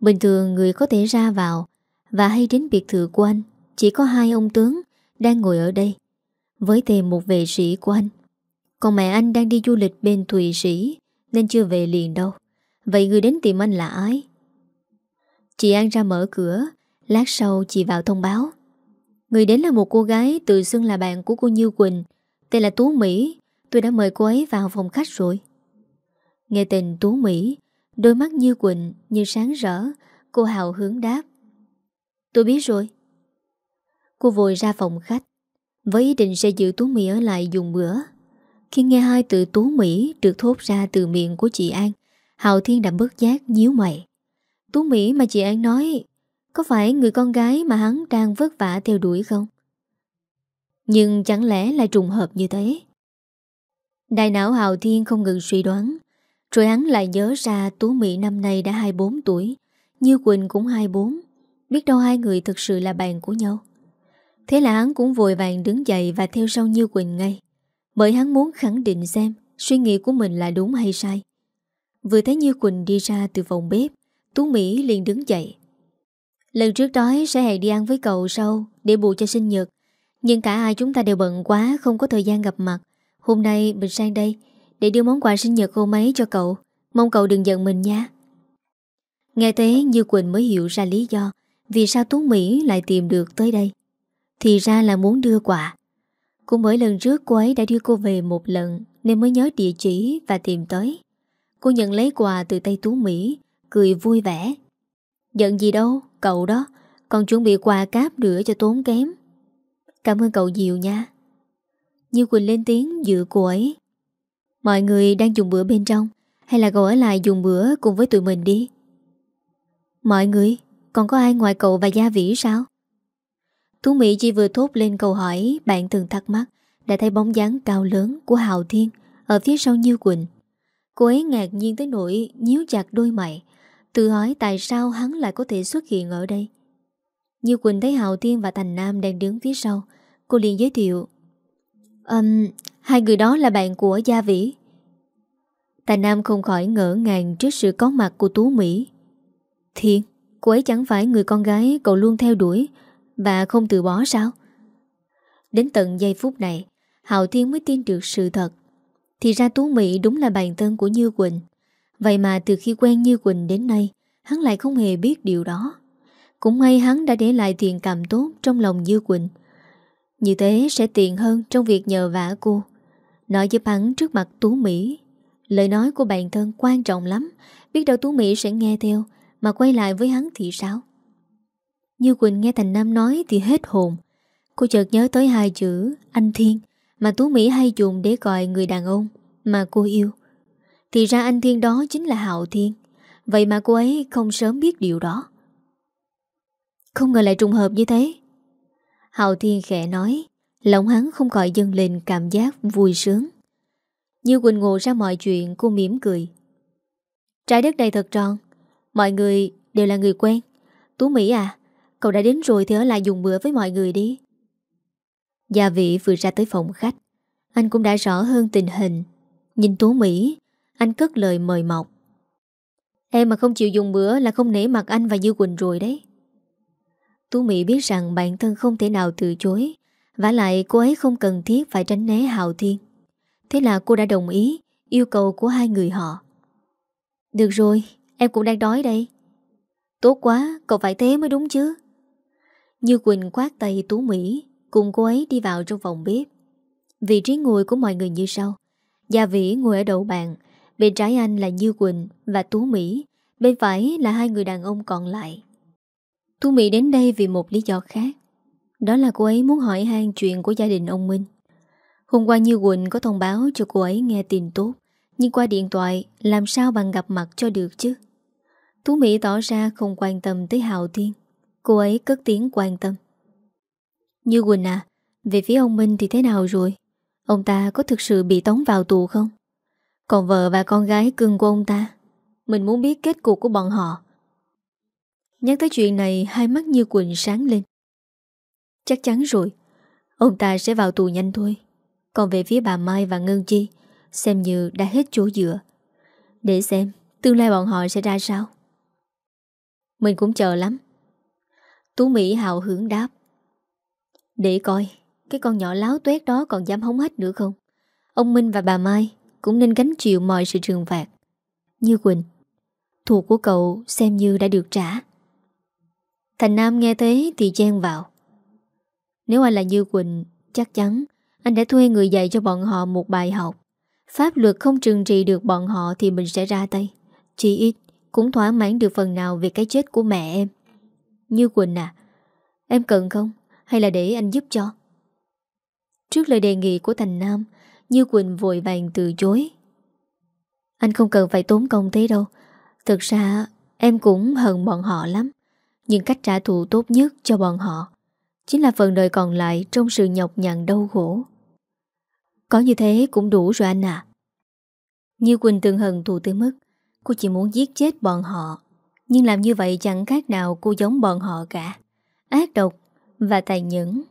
Bình thường người có thể ra vào Và hay đến biệt thự của anh. Chỉ có hai ông tướng Đang ngồi ở đây Với thêm một vệ sĩ của anh. Còn mẹ anh đang đi du lịch bên Thụy Sĩ, Nên chưa về liền đâu. Vậy người đến tìm anh là ai? Chị An ra mở cửa. Lát sau chị vào thông báo. Người đến là một cô gái tự xưng là bạn của cô Như Quỳnh. Tên là Tú Mỹ. Tôi đã mời cô ấy vào phòng khách rồi. Nghe tên Tú Mỹ, Đôi mắt Như Quỳnh như sáng rỡ. Cô hào hướng đáp. Tôi biết rồi. Cô vội ra phòng khách. Với ý định sẽ giữ Tú Mỹ ở lại dùng bữa. Khi nghe hai từ Tú Mỹ Được thốt ra từ miệng của chị An, Hào Thiên đã bớt giác nhíu mày. Tú Mỹ mà chị An nói có phải người con gái mà hắn đang vất vả theo đuổi không? Nhưng chẳng lẽ lại trùng hợp như thế? Đại não Hào Thiên không ngừng suy đoán, Rồi hắn lại nhớ ra Tú Mỹ năm nay đã 24 tuổi, Như Quỳnh cũng 24 Biết đâu hai người thực sự là bạn của nhau Thế là hắn cũng vội vàng đứng dậy Và theo sau Như Quỳnh ngay, Bởi hắn muốn khẳng định xem Suy nghĩ của mình là đúng hay sai Vừa thấy Như Quỳnh đi ra từ phòng bếp, Tú Mỹ liền đứng dậy Lần trước đói sẽ hẹn đi ăn với cậu sau, Để bù cho sinh nhật. Nhưng cả hai chúng ta đều bận quá, Không có thời gian gặp mặt. Hôm nay mình sang đây, Để đưa món quà sinh nhật cô mấy cho cậu. Mong cậu đừng giận mình nha. Nghe thế, Như Quỳnh mới hiểu ra lý do Vì sao Tú Mỹ lại tìm được tới đây. Thì ra là muốn đưa quà. Cũng bởi lần trước cô ấy đã đưa cô về một lần, Nên mới nhớ địa chỉ và tìm tới. Cô nhận lấy quà từ tay Tú Mỹ, Cười vui vẻ. Giận gì đâu, cậu đó. Còn chuẩn bị quà cáp nữa cho tốn kém. Cảm ơn cậu nhiều nha. Như Quỳnh lên tiếng dự cô ấy. Mọi người đang dùng bữa bên trong. Hay là cậu ở lại dùng bữa cùng với tụi mình đi? Mọi người Còn có ai ngoài cậu và Gia Vĩ sao? Tú Mỹ chỉ vừa thốt lên câu hỏi Bạn từng thắc mắc Đã thấy bóng dáng cao lớn của Hào Thiên Ở phía sau Như Quỳnh. Cô ấy ngạc nhiên tới nỗi nhíu chặt đôi mày. Tự hỏi tại sao hắn lại có thể xuất hiện ở đây. Như Quỳnh thấy Hào Thiên và Thành Nam đang đứng phía sau Cô liền giới thiệu. Um, Hai người đó là bạn của Gia Vĩ. Thành Nam không khỏi ngỡ ngàng trước sự có mặt của Tú Mỹ. Thiên Cô ấy chẳng phải người con gái cậu luôn theo đuổi Và không từ bỏ sao? Đến tận giây phút này Hạo Thiên mới tin được sự thật. Thì ra Tú Mỹ đúng là bạn thân của Như Quỳnh. Vậy mà từ khi quen Như Quỳnh đến nay, Hắn lại không hề biết điều đó. Cũng may hắn đã để lại thiện cảm tốt Trong lòng Như Quỳnh. Như thế sẽ tiện hơn trong việc nhờ vả cô. Nói giúp hắn trước mặt Tú Mỹ. Lời nói của bạn thân quan trọng lắm. Biết đâu Tú Mỹ sẽ nghe theo, Mà quay lại với hắn thì sao? Như Quỳnh nghe Thành Nam nói Thì hết hồn. Cô chợt nhớ tới hai chữ, Anh Thiên Mà Tú Mỹ hay dùng để gọi người đàn ông Mà cô yêu. Thì ra anh Thiên đó chính là Hạo Thiên. Vậy mà cô ấy không sớm biết điều đó. Không ngờ lại trùng hợp như thế. Hạo Thiên khẽ nói, Lòng hắn không khỏi dâng lên cảm giác vui sướng. Như Quỳnh ngộ ra mọi chuyện, cô mỉm cười. Trái đất này thật tròn, Mọi người đều là người quen. Tú Mỹ à Cậu đã đến rồi thì ở lại dùng bữa với mọi người đi. Gia vị vừa ra tới phòng khách. Anh cũng đã rõ hơn tình hình. Nhìn Tú Mỹ anh cất lời mời mọc. Em mà không chịu dùng bữa là không nể mặt anh và Dư Quỳnh rồi đấy. Tú Mỹ biết rằng bản thân không thể nào từ chối và lại cô ấy không cần thiết phải tránh né Hạo Thiên. Thế là cô đã đồng ý, Yêu cầu của hai người họ. Được rồi, Em cũng đang đói đây. Tốt quá, cậu phải thế mới đúng chứ. Như Quỳnh quát tay Tú Mỹ, Cùng cô ấy đi vào trong phòng bếp. Vị trí ngồi của mọi người như sau. Gia Vĩ ngồi ở đầu bàn Bên trái anh là Như Quỳnh và Tú Mỹ, Bên phải là hai người đàn ông còn lại. Tú Mỹ đến đây vì một lý do khác. Đó là cô ấy muốn hỏi han chuyện của gia đình ông Minh. Hôm qua Như Quỳnh có thông báo cho cô ấy nghe tin tốt, Nhưng qua điện thoại, làm sao bằng gặp mặt cho được chứ? Tú Mỹ tỏ ra không quan tâm tới Hào Thiên. Cô ấy cất tiếng quan tâm. Như Quỳnh à Về phía ông Minh thì thế nào rồi? Ông ta có thực sự bị tống vào tù không? Còn vợ và con gái cưng của ông ta. Mình muốn biết kết cục của bọn họ. Nhắc tới chuyện này, Hai mắt Như Quỳnh sáng lên. Chắc chắn rồi. Ông ta sẽ vào tù nhanh thôi. Còn về phía bà Mai và Ngân Chi, Xem như đã hết chỗ dựa. Để xem, tương lai bọn họ sẽ ra sao. Mình cũng chờ lắm. Tú Mỹ hào hưởng đáp. Để coi, Cái con nhỏ láo tuét đó còn dám hống hết nữa không? Ông Minh và bà Mai cũng nên gánh chịu mọi sự trừng phạt Như Quỳnh thù của cậu xem như đã được trả Thành Nam nghe thế thì chen vào nếu anh là Như Quỳnh, chắc chắn anh đã thuê người dạy cho bọn họ một bài học. Pháp luật không trừng trị được bọn họ thì mình sẽ ra tay. Chỉ ít cũng thỏa mãn được phần nào về cái chết của mẹ em. Như Quỳnh à, em cần không? Hay là để anh giúp cho? Trước lời đề nghị của Thành Nam, như Quỳnh vội vàng từ chối. Anh không cần phải tốn công thế đâu. Thực ra, em cũng hận bọn họ lắm. Nhưng cách trả thù tốt nhất cho bọn họ Chính là phần đời còn lại Trong sự nhọc nhằn đau khổ Có như thế cũng đủ rồi anh à Như Quỳnh từng hận thù tới mức Cô chỉ muốn giết chết bọn họ Nhưng làm như vậy chẳng khác nào cô giống bọn họ cả Ác độc Và tài nhẫn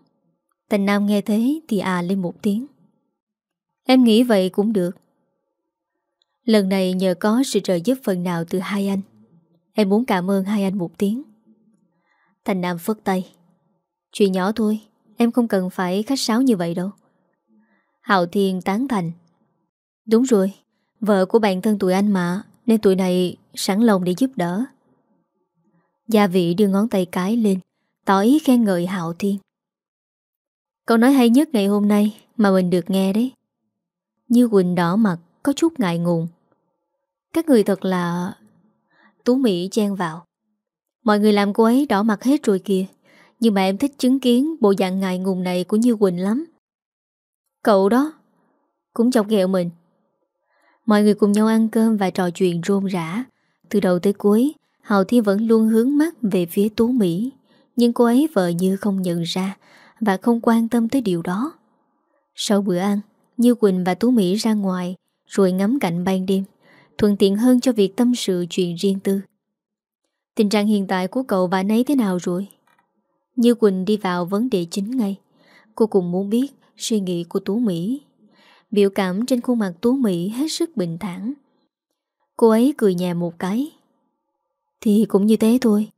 Thành Nam nghe thế thì à lên một tiếng Em nghĩ vậy cũng được. Lần này nhờ có sự trợ giúp phần nào từ hai anh. Em muốn cảm ơn hai anh một tiếng. Thành Nam phất tay. Chuyện nhỏ thôi, Em không cần phải khách sáo như vậy đâu. Hạo Thiên tán thành. Đúng rồi, Vợ của bạn thân tụi anh mà, Nên tụi này sẵn lòng để giúp đỡ. Gia vị đưa ngón tay cái lên, Tỏ ý khen ngợi Hạo Thiên. Câu nói hay nhất ngày hôm nay Mà mình được nghe đấy. Như Quỳnh đỏ mặt, Có chút ngại ngùng. Các người thật là Tú Mỹ chen vào. Mọi người làm cô ấy đỏ mặt hết rồi kìa. Nhưng mà em thích chứng kiến bộ dạng ngại ngùng này của Như Quỳnh lắm. Cậu đó, Cũng chọc ghẹo mình. Mọi người cùng nhau ăn cơm và trò chuyện rôm rã. Từ đầu tới cuối, Hào Thiên vẫn luôn hướng mắt về phía Tú Mỹ. Nhưng cô ấy vợ như không nhận ra Và không quan tâm tới điều đó. Sau bữa ăn như Quỳnh và Tú Mỹ ra ngoài, Rồi ngắm cảnh ban đêm, Thuận tiện hơn cho việc tâm sự chuyện riêng tư. Tình trạng hiện tại của cậu và nấy thế nào rồi? Như Quỳnh đi vào vấn đề chính ngay. Cô cũng muốn biết suy nghĩ của Tú Mỹ. Biểu cảm trên khuôn mặt Tú Mỹ hết sức bình thản. Cô ấy cười nhẹ một cái. Thì cũng như thế thôi.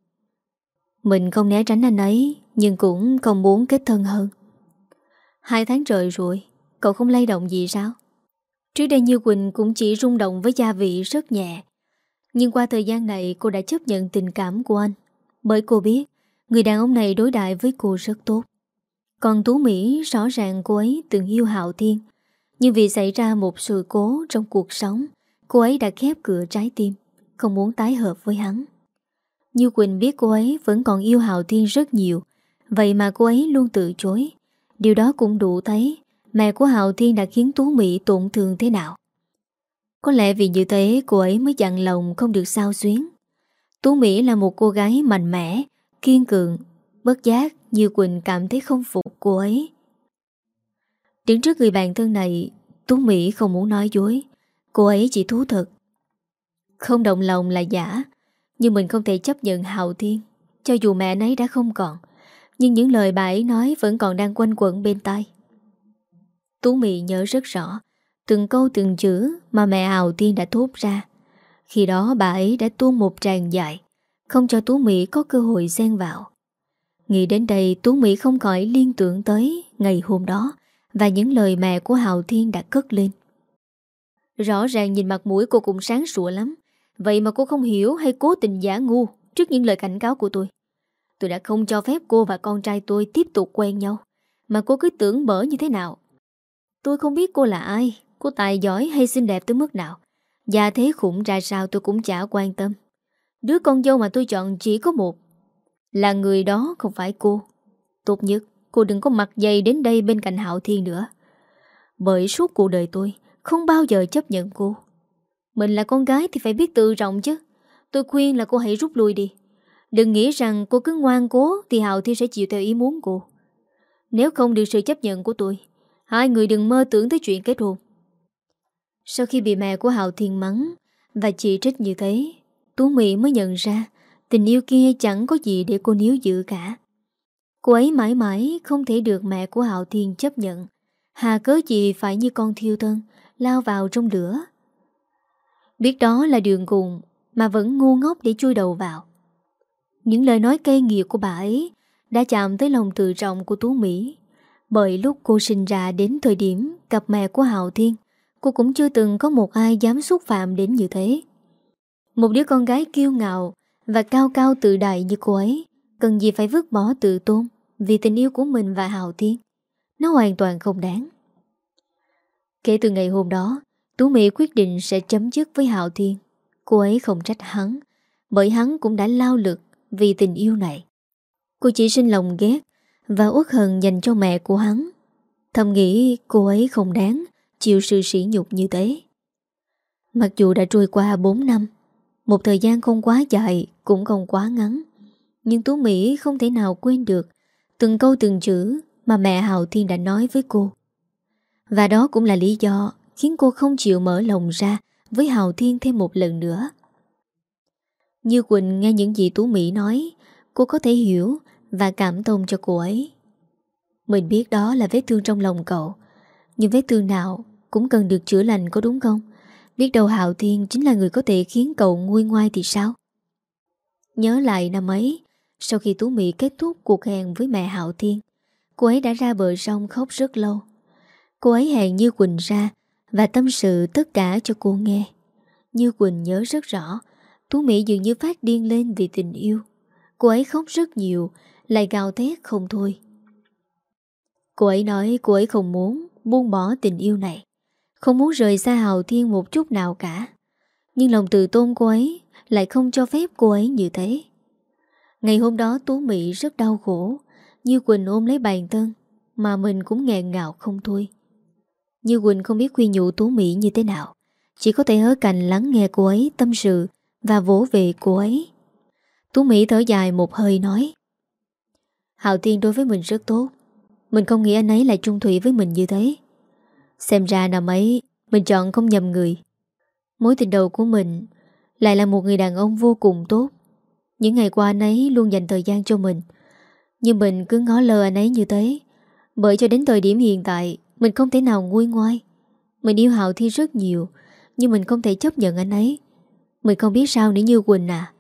Mình không né tránh anh ấy, Nhưng cũng không muốn kết thân hơn. Hai tháng trời rồi Cậu không lay động gì sao? Trước đây Như Quỳnh cũng chỉ rung động với gia vị rất nhẹ. Nhưng qua thời gian này, cô đã chấp nhận tình cảm của anh. Bởi cô biết, Người đàn ông này đối đại với cô rất tốt. Còn Tú Mỹ, rõ ràng cô ấy từng yêu Hạo Thiên. Nhưng vì xảy ra một sự cố trong cuộc sống, Cô ấy đã khép cửa trái tim, Không muốn tái hợp với hắn. Như Quỳnh biết cô ấy vẫn còn yêu Hạo Thiên rất nhiều, Vậy mà cô ấy luôn từ chối. Điều đó cũng đủ thấy Mẹ của Hạo Thiên đã khiến Tú Mỹ tổn thương thế nào? Có lẽ vì như thế, cô ấy mới dặn lòng không được sao xuyến. Tú Mỹ là một cô gái mạnh mẽ, Kiên cường, Bất giác Như Quỳnh cảm thấy không phục cô ấy. Đứng trước người bạn thân này, Tú Mỹ không muốn nói dối. Cô ấy chỉ thú thật. Không động lòng là giả, Nhưng mình không thể chấp nhận Hạo Thiên. Cho dù mẹ nấy đã không còn, Nhưng những lời bà ấy nói Vẫn còn đang quanh quẩn bên tay Tú Mỹ nhớ rất rõ Từng câu từng chữ Mà mẹ Hào Thiên đã thốt ra. Khi đó bà ấy đã tuôn một tràng dài Không cho Tú Mỹ có cơ hội xen vào. Nghĩ đến đây, Tú Mỹ không khỏi liên tưởng tới Ngày hôm đó Và những lời mẹ của Hào Thiên đã cất lên. Rõ ràng nhìn mặt mũi cô cũng sáng sủa lắm, Vậy mà cô không hiểu hay cố tình giả ngu Trước những lời cảnh cáo của tôi. Tôi đã không cho phép cô và con trai tôi tiếp tục quen nhau, Mà cô cứ tưởng bở như thế nào. Tôi không biết cô là ai. Cô tài giỏi hay xinh đẹp tới mức nào. Già thế khủng ra sao tôi cũng chả quan tâm. Đứa con dâu mà tôi chọn chỉ có một. Là người đó không phải cô. Tốt nhất, cô đừng có mặt dày đến đây bên cạnh Hạo Thiên nữa. Bởi suốt cuộc đời tôi, không bao giờ chấp nhận cô. Mình là con gái thì phải biết tự trọng chứ. Tôi khuyên là cô hãy rút lui đi. Đừng nghĩ rằng cô cứ ngoan cố Thì Hạo Thiên sẽ chịu theo ý muốn cô. Nếu không được sự chấp nhận của tôi Hai người đừng mơ tưởng tới chuyện kết hôn Sau khi bị mẹ của Hạo Thiên mắng Và chỉ trích như thế, Tú Mỹ mới nhận ra Tình yêu kia chẳng có gì để cô níu giữ cả Cô ấy mãi mãi không thể được mẹ của Hạo Thiên chấp nhận Hà cớ gì phải như con thiêu thân, lao vào trong lửa. Biết đó là đường cùng mà vẫn ngu ngốc để chui đầu vào. Những lời nói cay nghiệt của bà ấy đã chạm tới lòng tự trọng của Tú Mỹ. Bởi lúc cô sinh ra đến thời điểm gặp mẹ của Hạo Thiên, cô cũng chưa từng có một ai dám xúc phạm đến như thế. Một đứa con gái kiêu ngạo và cao cao tự đại như cô ấy, cần gì phải vứt bỏ tự tôn vì tình yêu của mình và Hạo Thiên. Nó hoàn toàn không đáng. Kể từ ngày hôm đó, Tú Mỹ quyết định sẽ chấm dứt với Hạo Thiên. Cô ấy không trách hắn, bởi hắn cũng đã lao lực vì tình yêu này. Cô chỉ sinh lòng ghét và uất hận dành cho mẹ của hắn. Thầm nghĩ cô ấy không đáng chịu sự sỉ nhục như thế. Mặc dù đã trôi qua 4 năm, một thời gian không quá dài cũng không quá ngắn, nhưng Tú Mỹ không thể nào quên được từng câu từng chữ mà mẹ hào Thiên đã nói với cô. Và đó cũng là lý do khiến cô không chịu mở lòng ra với Hào Thiên thêm một lần nữa. Như Quỳnh nghe những gì Tú Mỹ nói, cô có thể hiểu và cảm thông cho cô ấy. Mình biết đó là vết thương trong lòng cậu, nhưng vết thương nào cũng cần được chữa lành có đúng không? Biết đâu Hạo Thiên chính là người có thể khiến cậu nguôi ngoai thì sao? Nhớ lại năm ấy, sau khi Tú Mỹ kết thúc cuộc hẹn với mẹ Hạo Thiên, cô ấy đã ra bờ sông khóc rất lâu. Cô ấy hẹn Như Quỳnh ra Và tâm sự tất cả cho cô nghe Như Quỳnh nhớ rất rõ Tú Mỹ dường như phát điên lên vì tình yêu Cô ấy khóc rất nhiều lại gào thét không thôi. Cô ấy nói cô ấy không muốn Buông bỏ tình yêu này. Không muốn rời xa Hào Thiên một chút nào cả. Nhưng lòng tự tôn cô ấy Lại không cho phép cô ấy như thế. Ngày hôm đó Tú Mỹ rất đau khổ, Như Quỳnh ôm lấy bàn thân Mà mình cũng nghẹn ngào không thôi. Như Quỳnh không biết khuyên nhủ Tú Mỹ như thế nào, Chỉ có thể ở cạnh lắng nghe cô ấy tâm sự Và vỗ về cô ấy. Tú Mỹ thở dài một hơi nói Hạo Thiên đối với mình rất tốt. Mình không nghĩ anh ấy lại trung thủy với mình như thế. Xem ra năm ấy, Mình chọn không nhầm người. Mối tình đầu của mình Lại là một người đàn ông vô cùng tốt. Những ngày qua anh ấy luôn dành thời gian cho mình. Nhưng mình cứ ngó lờ anh ấy như thế. Bởi cho đến thời điểm hiện tại, mình không thể nào nguôi ngoai. Mình yêu Hạo Thiên rất nhiều, Nhưng mình không thể chấp nhận anh ấy. Mình không biết sao nữa Như Quỳnh à.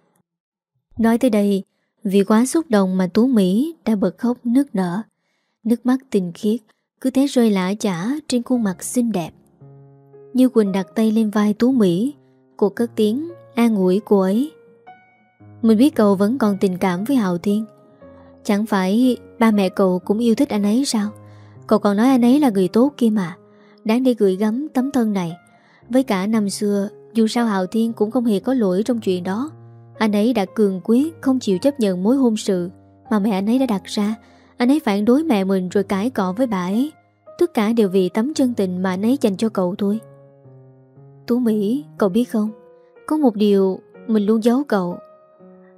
Nói tới đây vì quá xúc động mà Tú Mỹ đã bật khóc nước nở. Nước mắt tình khiết Cứ thế rơi lã chả trên khuôn mặt xinh đẹp. Như Quỳnh đặt tay lên vai Tú Mỹ Cô cất tiếng an ủi cô ấy. Mình biết cậu vẫn còn tình cảm với Hạo Thiên. Chẳng phải ba mẹ cậu cũng yêu thích anh ấy sao? Cậu còn nói anh ấy là người tốt kia mà. Đáng để gửi gắm tấm thân này. Với cả năm xưa, Dù sao Hạo Thiên cũng không hề có lỗi trong chuyện đó. Anh ấy đã cường quyết Không chịu chấp nhận mối hôn sự Mà mẹ anh ấy đã đặt ra. Anh ấy phản đối mẹ mình rồi cãi cọ với bà ấy. Tất cả đều vì tấm chân tình mà anh ấy dành cho cậu thôi. Tú Mỹ, cậu biết không? Có một điều mình luôn giấu cậu.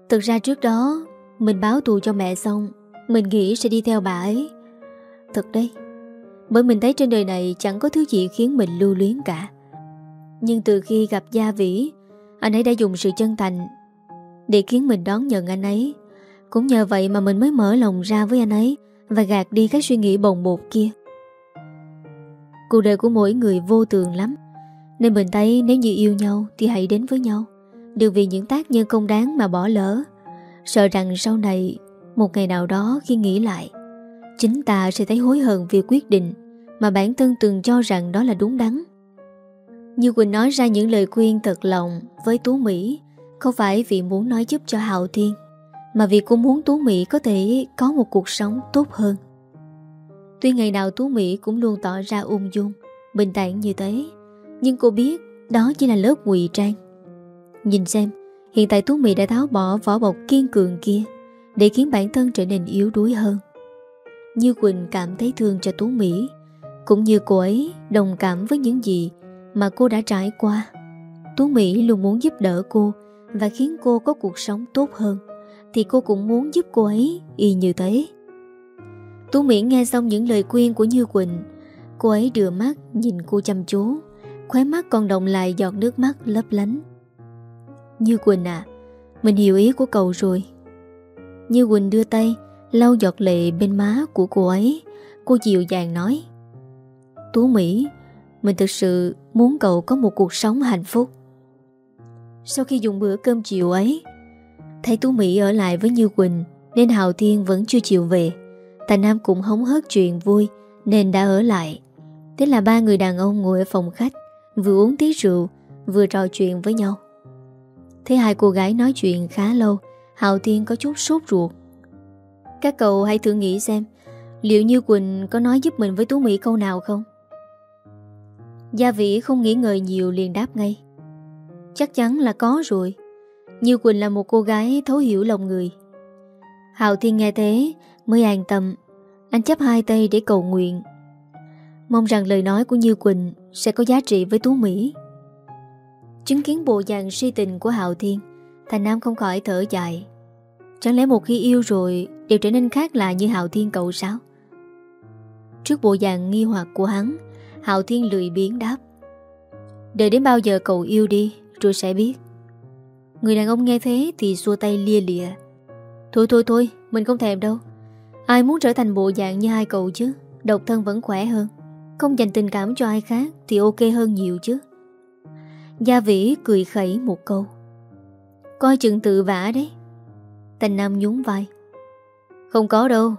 Thực ra trước đó Mình báo thù cho mẹ xong Mình nghĩ sẽ đi theo bà ấy. Thật đấy. Bởi mình thấy trên đời này chẳng có thứ gì khiến mình lưu luyến cả. Nhưng từ khi gặp Gia Vĩ Anh ấy đã dùng sự chân thành để khiến mình đón nhận anh ấy. Cũng nhờ vậy mà mình mới mở lòng ra với anh ấy Và gạt đi các suy nghĩ bồng bột kia. Cuộc đời của mỗi người vô tường lắm. Nên mình thấy nếu như yêu nhau Thì hãy đến với nhau. Đừng vì những tác nhân không đáng mà bỏ lỡ. Sợ rằng sau này, Một ngày nào đó khi nghĩ lại, Chính ta sẽ thấy hối hận vì quyết định Mà bản thân từng cho rằng đó là đúng đắn. Như Quỳnh nói ra những lời khuyên thật lòng Với Tú Mỹ không phải vì muốn nói giúp cho Hạo Thiên, Mà vì cô muốn Tú Mỹ có thể Có một cuộc sống tốt hơn. Tuy ngày nào Tú Mỹ cũng luôn tỏ ra ung dung, Bình tản như thế, Nhưng cô biết đó chỉ là lớp ngụy trang. Nhìn xem, Hiện tại Tú Mỹ đã tháo bỏ vỏ bọc kiên cường kia Để khiến bản thân trở nên yếu đuối hơn. Như Quỳnh cảm thấy thương cho Tú Mỹ, Cũng như cô ấy đồng cảm với những gì Mà cô đã trải qua, Tú Mỹ luôn muốn giúp đỡ cô và khiến cô có cuộc sống tốt hơn, Thì cô cũng muốn giúp cô ấy Y như thế. Tú Mỹ nghe xong những lời khuyên của Như Quỳnh, Cô ấy đưa mắt nhìn cô chăm chú, Khóe mắt còn động lại giọt nước mắt lấp lánh. Như Quỳnh à Mình hiểu ý của cậu rồi. Như Quỳnh đưa tay lau giọt lệ bên má của cô ấy, Cô dịu dàng nói, Tú Mỹ, Mình thực sự muốn cậu có một cuộc sống hạnh phúc. Sau khi dùng bữa cơm chiều ấy, Thấy Tú Mỹ ở lại với Như Quỳnh, Nên Hào Thiên vẫn chưa chịu về. Thành Nam cũng hóng hớt chuyện vui, Nên đã ở lại. Thế là ba người đàn ông ngồi ở phòng khách, Vừa uống tí rượu, Vừa trò chuyện với nhau. Thấy hai cô gái nói chuyện khá lâu, Hào Thiên có chút sốt ruột. Các cậu hãy thử nghĩ xem, Liệu Như Quỳnh có nói giúp mình với Tú Mỹ câu nào không? Gia Vĩ không nghĩ ngợi nhiều liền đáp ngay. Chắc chắn là có rồi. Như Quỳnh là một cô gái thấu hiểu lòng người. Hào Thiên nghe thế, Mới an tâm. Anh chấp hai tay để cầu nguyện. Mong rằng lời nói của Như Quỳnh Sẽ có giá trị với Tú Mỹ. Chứng kiến bộ dạng si tình của Hạo Thiên, Thành Nam không khỏi thở dài. Chẳng lẽ một khi yêu rồi, Đều trở nên khác lạ như Hạo Thiên cậu sao? Trước bộ dạng nghi hoặc của hắn Hạo Thiên lười biến đáp. Đợi đến bao giờ cậu yêu đi rồi sẽ biết. Người đàn ông nghe thế thì xua tay lia lịa. Thôi thôi thôi, Mình không thèm đâu. Ai muốn trở thành bộ dạng như hai cậu chứ? Độc thân vẫn khỏe hơn. Không dành tình cảm cho ai khác Thì ok hơn nhiều chứ. Gia Vĩ cười khẩy một câu. Coi chừng tự vả đấy. Thành Nam nhún vai. Không có đâu.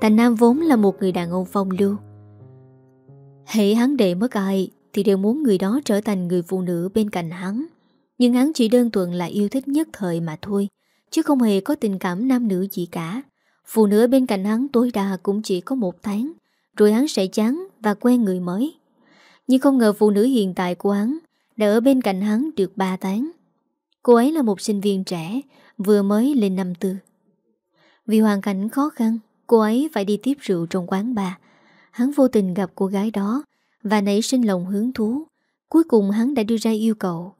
Thành Nam vốn là một người đàn ông phong lưu. Hãy hắn để mất ai thì đều muốn người đó trở thành người phụ nữ bên cạnh hắn. Nhưng hắn chỉ đơn thuần là yêu thích nhất thời mà thôi, Chứ không hề có tình cảm nam nữ gì cả. Phụ nữ bên cạnh hắn tối đa cũng chỉ có một tháng, Rồi hắn sẽ chán và quen người mới. Nhưng không ngờ phụ nữ hiện tại của hắn Đã ở bên cạnh hắn được 3 tháng. Cô ấy là một sinh viên trẻ, Vừa mới lên năm tư. Vì hoàn cảnh khó khăn, Cô ấy phải đi tiếp rượu trong quán bar. Hắn vô tình gặp cô gái đó và nảy sinh lòng hứng thú. Cuối cùng hắn đã đưa ra yêu cầu.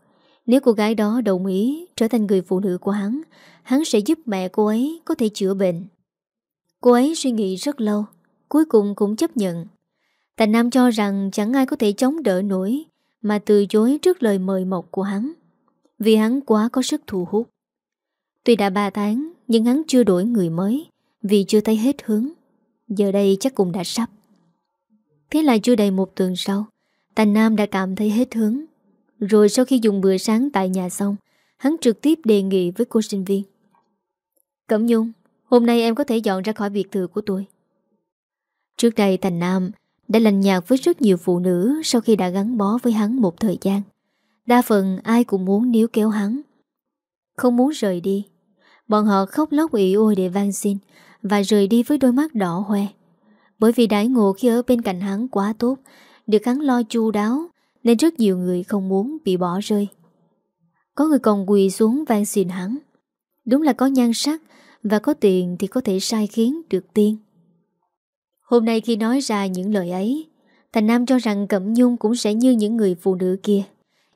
Nếu cô gái đó đồng ý Trở thành người phụ nữ của hắn Hắn sẽ giúp mẹ cô ấy có thể chữa bệnh. Cô ấy suy nghĩ rất lâu, Cuối cùng cũng chấp nhận. Thành Nam cho rằng chẳng ai có thể chống đỡ nổi, Mà từ chối trước lời mời mọc của hắn. Vì hắn quá có sức thu hút. Tuy đã 3 tháng, Nhưng hắn chưa đổi người mới, Vì chưa thấy hết hướng Giờ đây chắc cũng đã sắp. Thế là chưa đầy một tuần sau Thành Nam đã cảm thấy hết hứng. Rồi sau khi dùng bữa sáng tại nhà xong, Hắn trực tiếp đề nghị với cô sinh viên. Cẩm Nhung, Hôm nay em có thể dọn ra khỏi biệt thự của tôi. Trước đây Thành Nam Đã lành nhạc với rất nhiều phụ nữ Sau khi đã gắn bó với hắn một thời gian. Đa phần ai cũng muốn níu kéo hắn. Không muốn rời đi, Bọn họ khóc lóc ủy ôi để van xin Và rời đi với đôi mắt đỏ hoe. Bởi vì đãi ngộ khi ở bên cạnh hắn quá tốt, Được hắn lo chu đáo, Nên rất nhiều người không muốn bị bỏ rơi. Có người còn quỳ xuống van xin hắn. Đúng là có nhan sắc Và có tiền thì có thể sai khiến được tiên. Hôm nay khi nói ra những lời ấy, Thành Nam cho rằng Cẩm Nhung cũng sẽ như những người phụ nữ kia.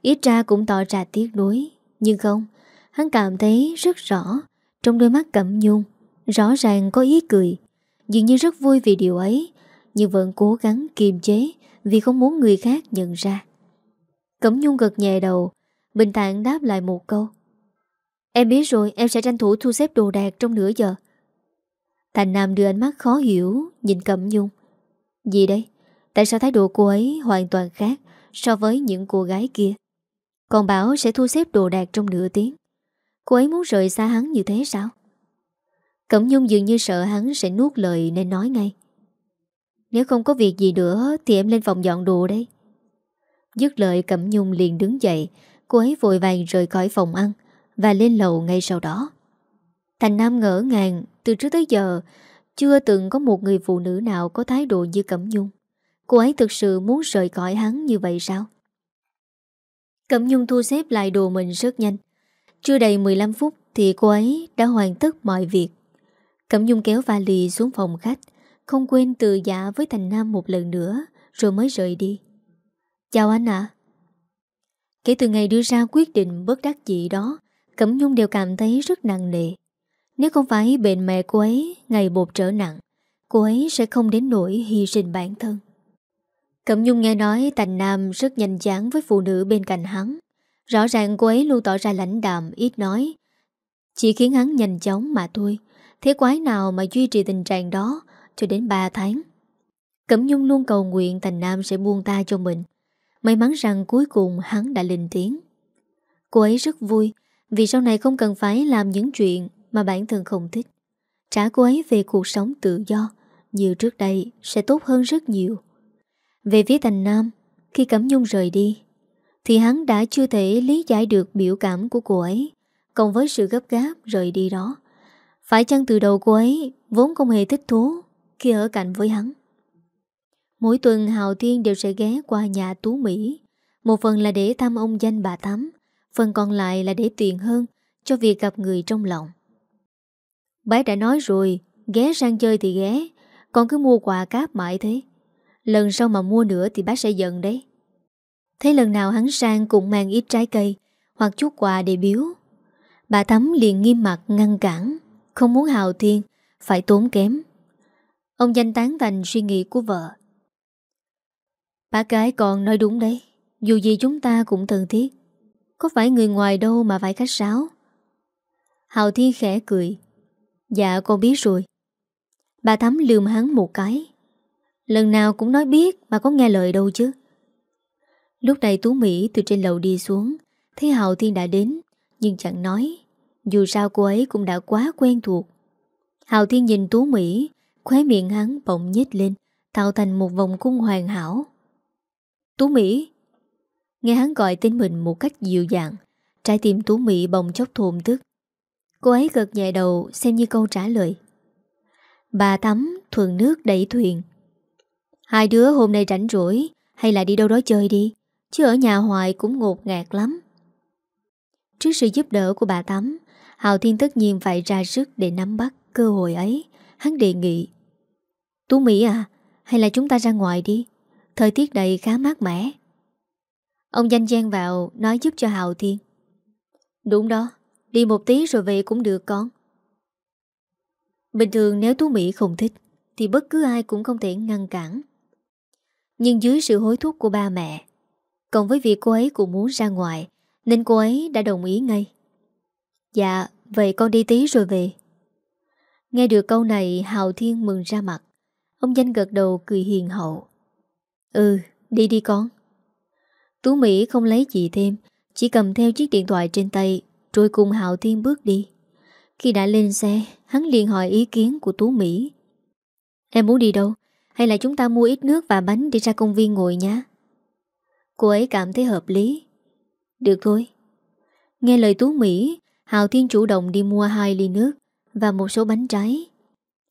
Ít ra cũng tỏ ra tiếc nuối, Nhưng không, Hắn cảm thấy rất rõ Trong đôi mắt Cẩm Nhung, Rõ ràng có ý cười Dường như rất vui vì điều ấy, Nhưng vẫn cố gắng kiềm chế Vì không muốn người khác nhận ra. Cẩm Nhung gật nhẹ đầu, Bình tạng đáp lại một câu. Em biết rồi, em sẽ tranh thủ thu xếp đồ đạc trong nửa giờ. Thành Nam đưa ánh mắt khó hiểu Nhìn Cẩm Nhung. Gì đây? Tại sao thái độ cô ấy hoàn toàn khác So với những cô gái kia? Còn bảo sẽ thu xếp đồ đạc trong nửa tiếng. Cô ấy muốn rời xa hắn như thế sao? Cẩm Nhung dường như sợ hắn sẽ nuốt lời nên nói ngay. Nếu không có việc gì nữa Thì em lên phòng dọn đồ đây. Dứt lời, Cẩm Nhung liền đứng dậy. Cô ấy vội vàng rời khỏi phòng ăn Và lên lầu ngay sau đó. Thành Nam ngỡ ngàng, Từ trước tới giờ, Chưa từng có một người phụ nữ nào có thái độ như Cẩm Nhung. Cô ấy thực sự muốn rời khỏi hắn như vậy sao? Cẩm Nhung thu xếp lại đồ mình rất nhanh. Chưa đầy 15 phút Thì cô ấy đã hoàn tất mọi việc. Cẩm Nhung kéo vali xuống phòng khách, Không quên từ dạ với Thành Nam một lần nữa, Rồi mới rời đi. Chào anh ạ. Kể từ ngày đưa ra quyết định bất đắc dĩ đó, Cẩm Nhung đều cảm thấy rất nặng nề. Nếu không phải bệnh mẹ cô ấy Ngày bột trở nặng, Cô ấy sẽ không đến nỗi hy sinh bản thân. Cẩm Nhung nghe nói Thành Nam rất nhanh chán với phụ nữ bên cạnh hắn. Rõ ràng cô ấy luôn tỏ ra lãnh đạm, ít nói. Chỉ khiến hắn nhanh chóng mà thôi. Thế quái nào mà duy trì tình trạng đó Cho đến 3 tháng? Cẩm Nhung luôn cầu nguyện Thành Nam sẽ buông ta cho mình. May mắn rằng cuối cùng hắn đã lên tiếng. Cô ấy rất vui, Vì sau này không cần phải làm những chuyện Mà bản thân không thích. Trả cô ấy về cuộc sống tự do, Như trước đây sẽ tốt hơn rất nhiều. Về phía Thành Nam, Khi Cẩm Nhung rời đi, Thì hắn đã chưa thể lý giải được biểu cảm của cô ấy, Cộng với sự gấp gáp rời đi đó phải chăng từ đầu cô ấy Vốn không hề thích thú Khi ở cạnh với hắn? Mỗi tuần Hào Thiên đều sẽ ghé qua nhà Tú Mỹ. Một phần là để thăm ông danh bà Thắm, Phần còn lại là để tiền hơn Cho việc gặp người trong lòng. Bác đã nói rồi, Ghé sang chơi thì ghé, Còn cứ mua quà cáp mãi thế. Lần sau mà mua nữa thì bác sẽ giận đấy. Thế lần nào hắn sang cũng mang ít trái cây Hoặc chút quà để biếu. Bà Thắm liền nghiêm mặt ngăn cản không muốn Hào Thiên, Phải tốn kém. Ông danh tán thành suy nghĩ của vợ. Bà cái còn nói đúng đấy, Dù gì chúng ta cũng thân thiết. Có phải người ngoài đâu mà phải khách sáo? Hào Thiên khẽ cười. Dạ con biết rồi. Bà Thắm lườm hắn một cái. Lần nào cũng nói biết Mà có nghe lời đâu chứ. Lúc này Tú Mỹ từ trên lầu đi xuống, Thấy Hào Thiên đã đến, Nhưng chẳng nói dù sao cô ấy cũng đã quá quen thuộc. Hào Thiên nhìn Tú Mỹ, Khóe miệng hắn bỗng nhích lên, Tạo thành một vòng cung hoàn hảo. Tú Mỹ? Nghe hắn gọi tên mình một cách dịu dàng, Trái tim Tú Mỹ bồng chốc thồn tức Cô ấy gật nhẹ đầu, Xem như câu trả lời. Bà tắm thuần nước đẩy thuyền. Hai đứa hôm nay rảnh rỗi, Hay là đi đâu đó chơi đi, Chứ ở nhà hoài cũng ngột ngạt lắm. Trước sự giúp đỡ của bà Tắm Hào Thiên tất nhiên phải ra sức để nắm bắt cơ hội ấy. Hắn đề nghị. Tú Mỹ à, hay là chúng ta ra ngoài đi? Thời tiết đây khá mát mẻ. Ông danh gian vào nói giúp cho Hào Thiên. Đúng đó, đi một tí rồi về cũng được con. Bình thường nếu Tú Mỹ không thích, thì bất cứ ai cũng không thể ngăn cản. Nhưng dưới sự hối thúc của ba mẹ, cộng với việc cô ấy cũng muốn ra ngoài, nên cô ấy đã đồng ý ngay. Dạ, vậy con đi tí rồi về. Nghe được câu này Hào Thiên mừng ra mặt. Ông danh gật đầu cười hiền hậu. Ừ, đi đi con. Tú Mỹ không lấy gì thêm Chỉ cầm theo chiếc điện thoại trên tay Rồi cùng Hạo Thiên bước đi Khi đã lên xe Hắn liền hỏi ý kiến của Tú Mỹ Em muốn đi đâu Hay là chúng ta mua ít nước và bánh đi ra công viên ngồi nhá Cô ấy cảm thấy hợp lý Được thôi Nghe lời Tú Mỹ Hào Thiên chủ động đi mua hai ly nước Và một số bánh trái.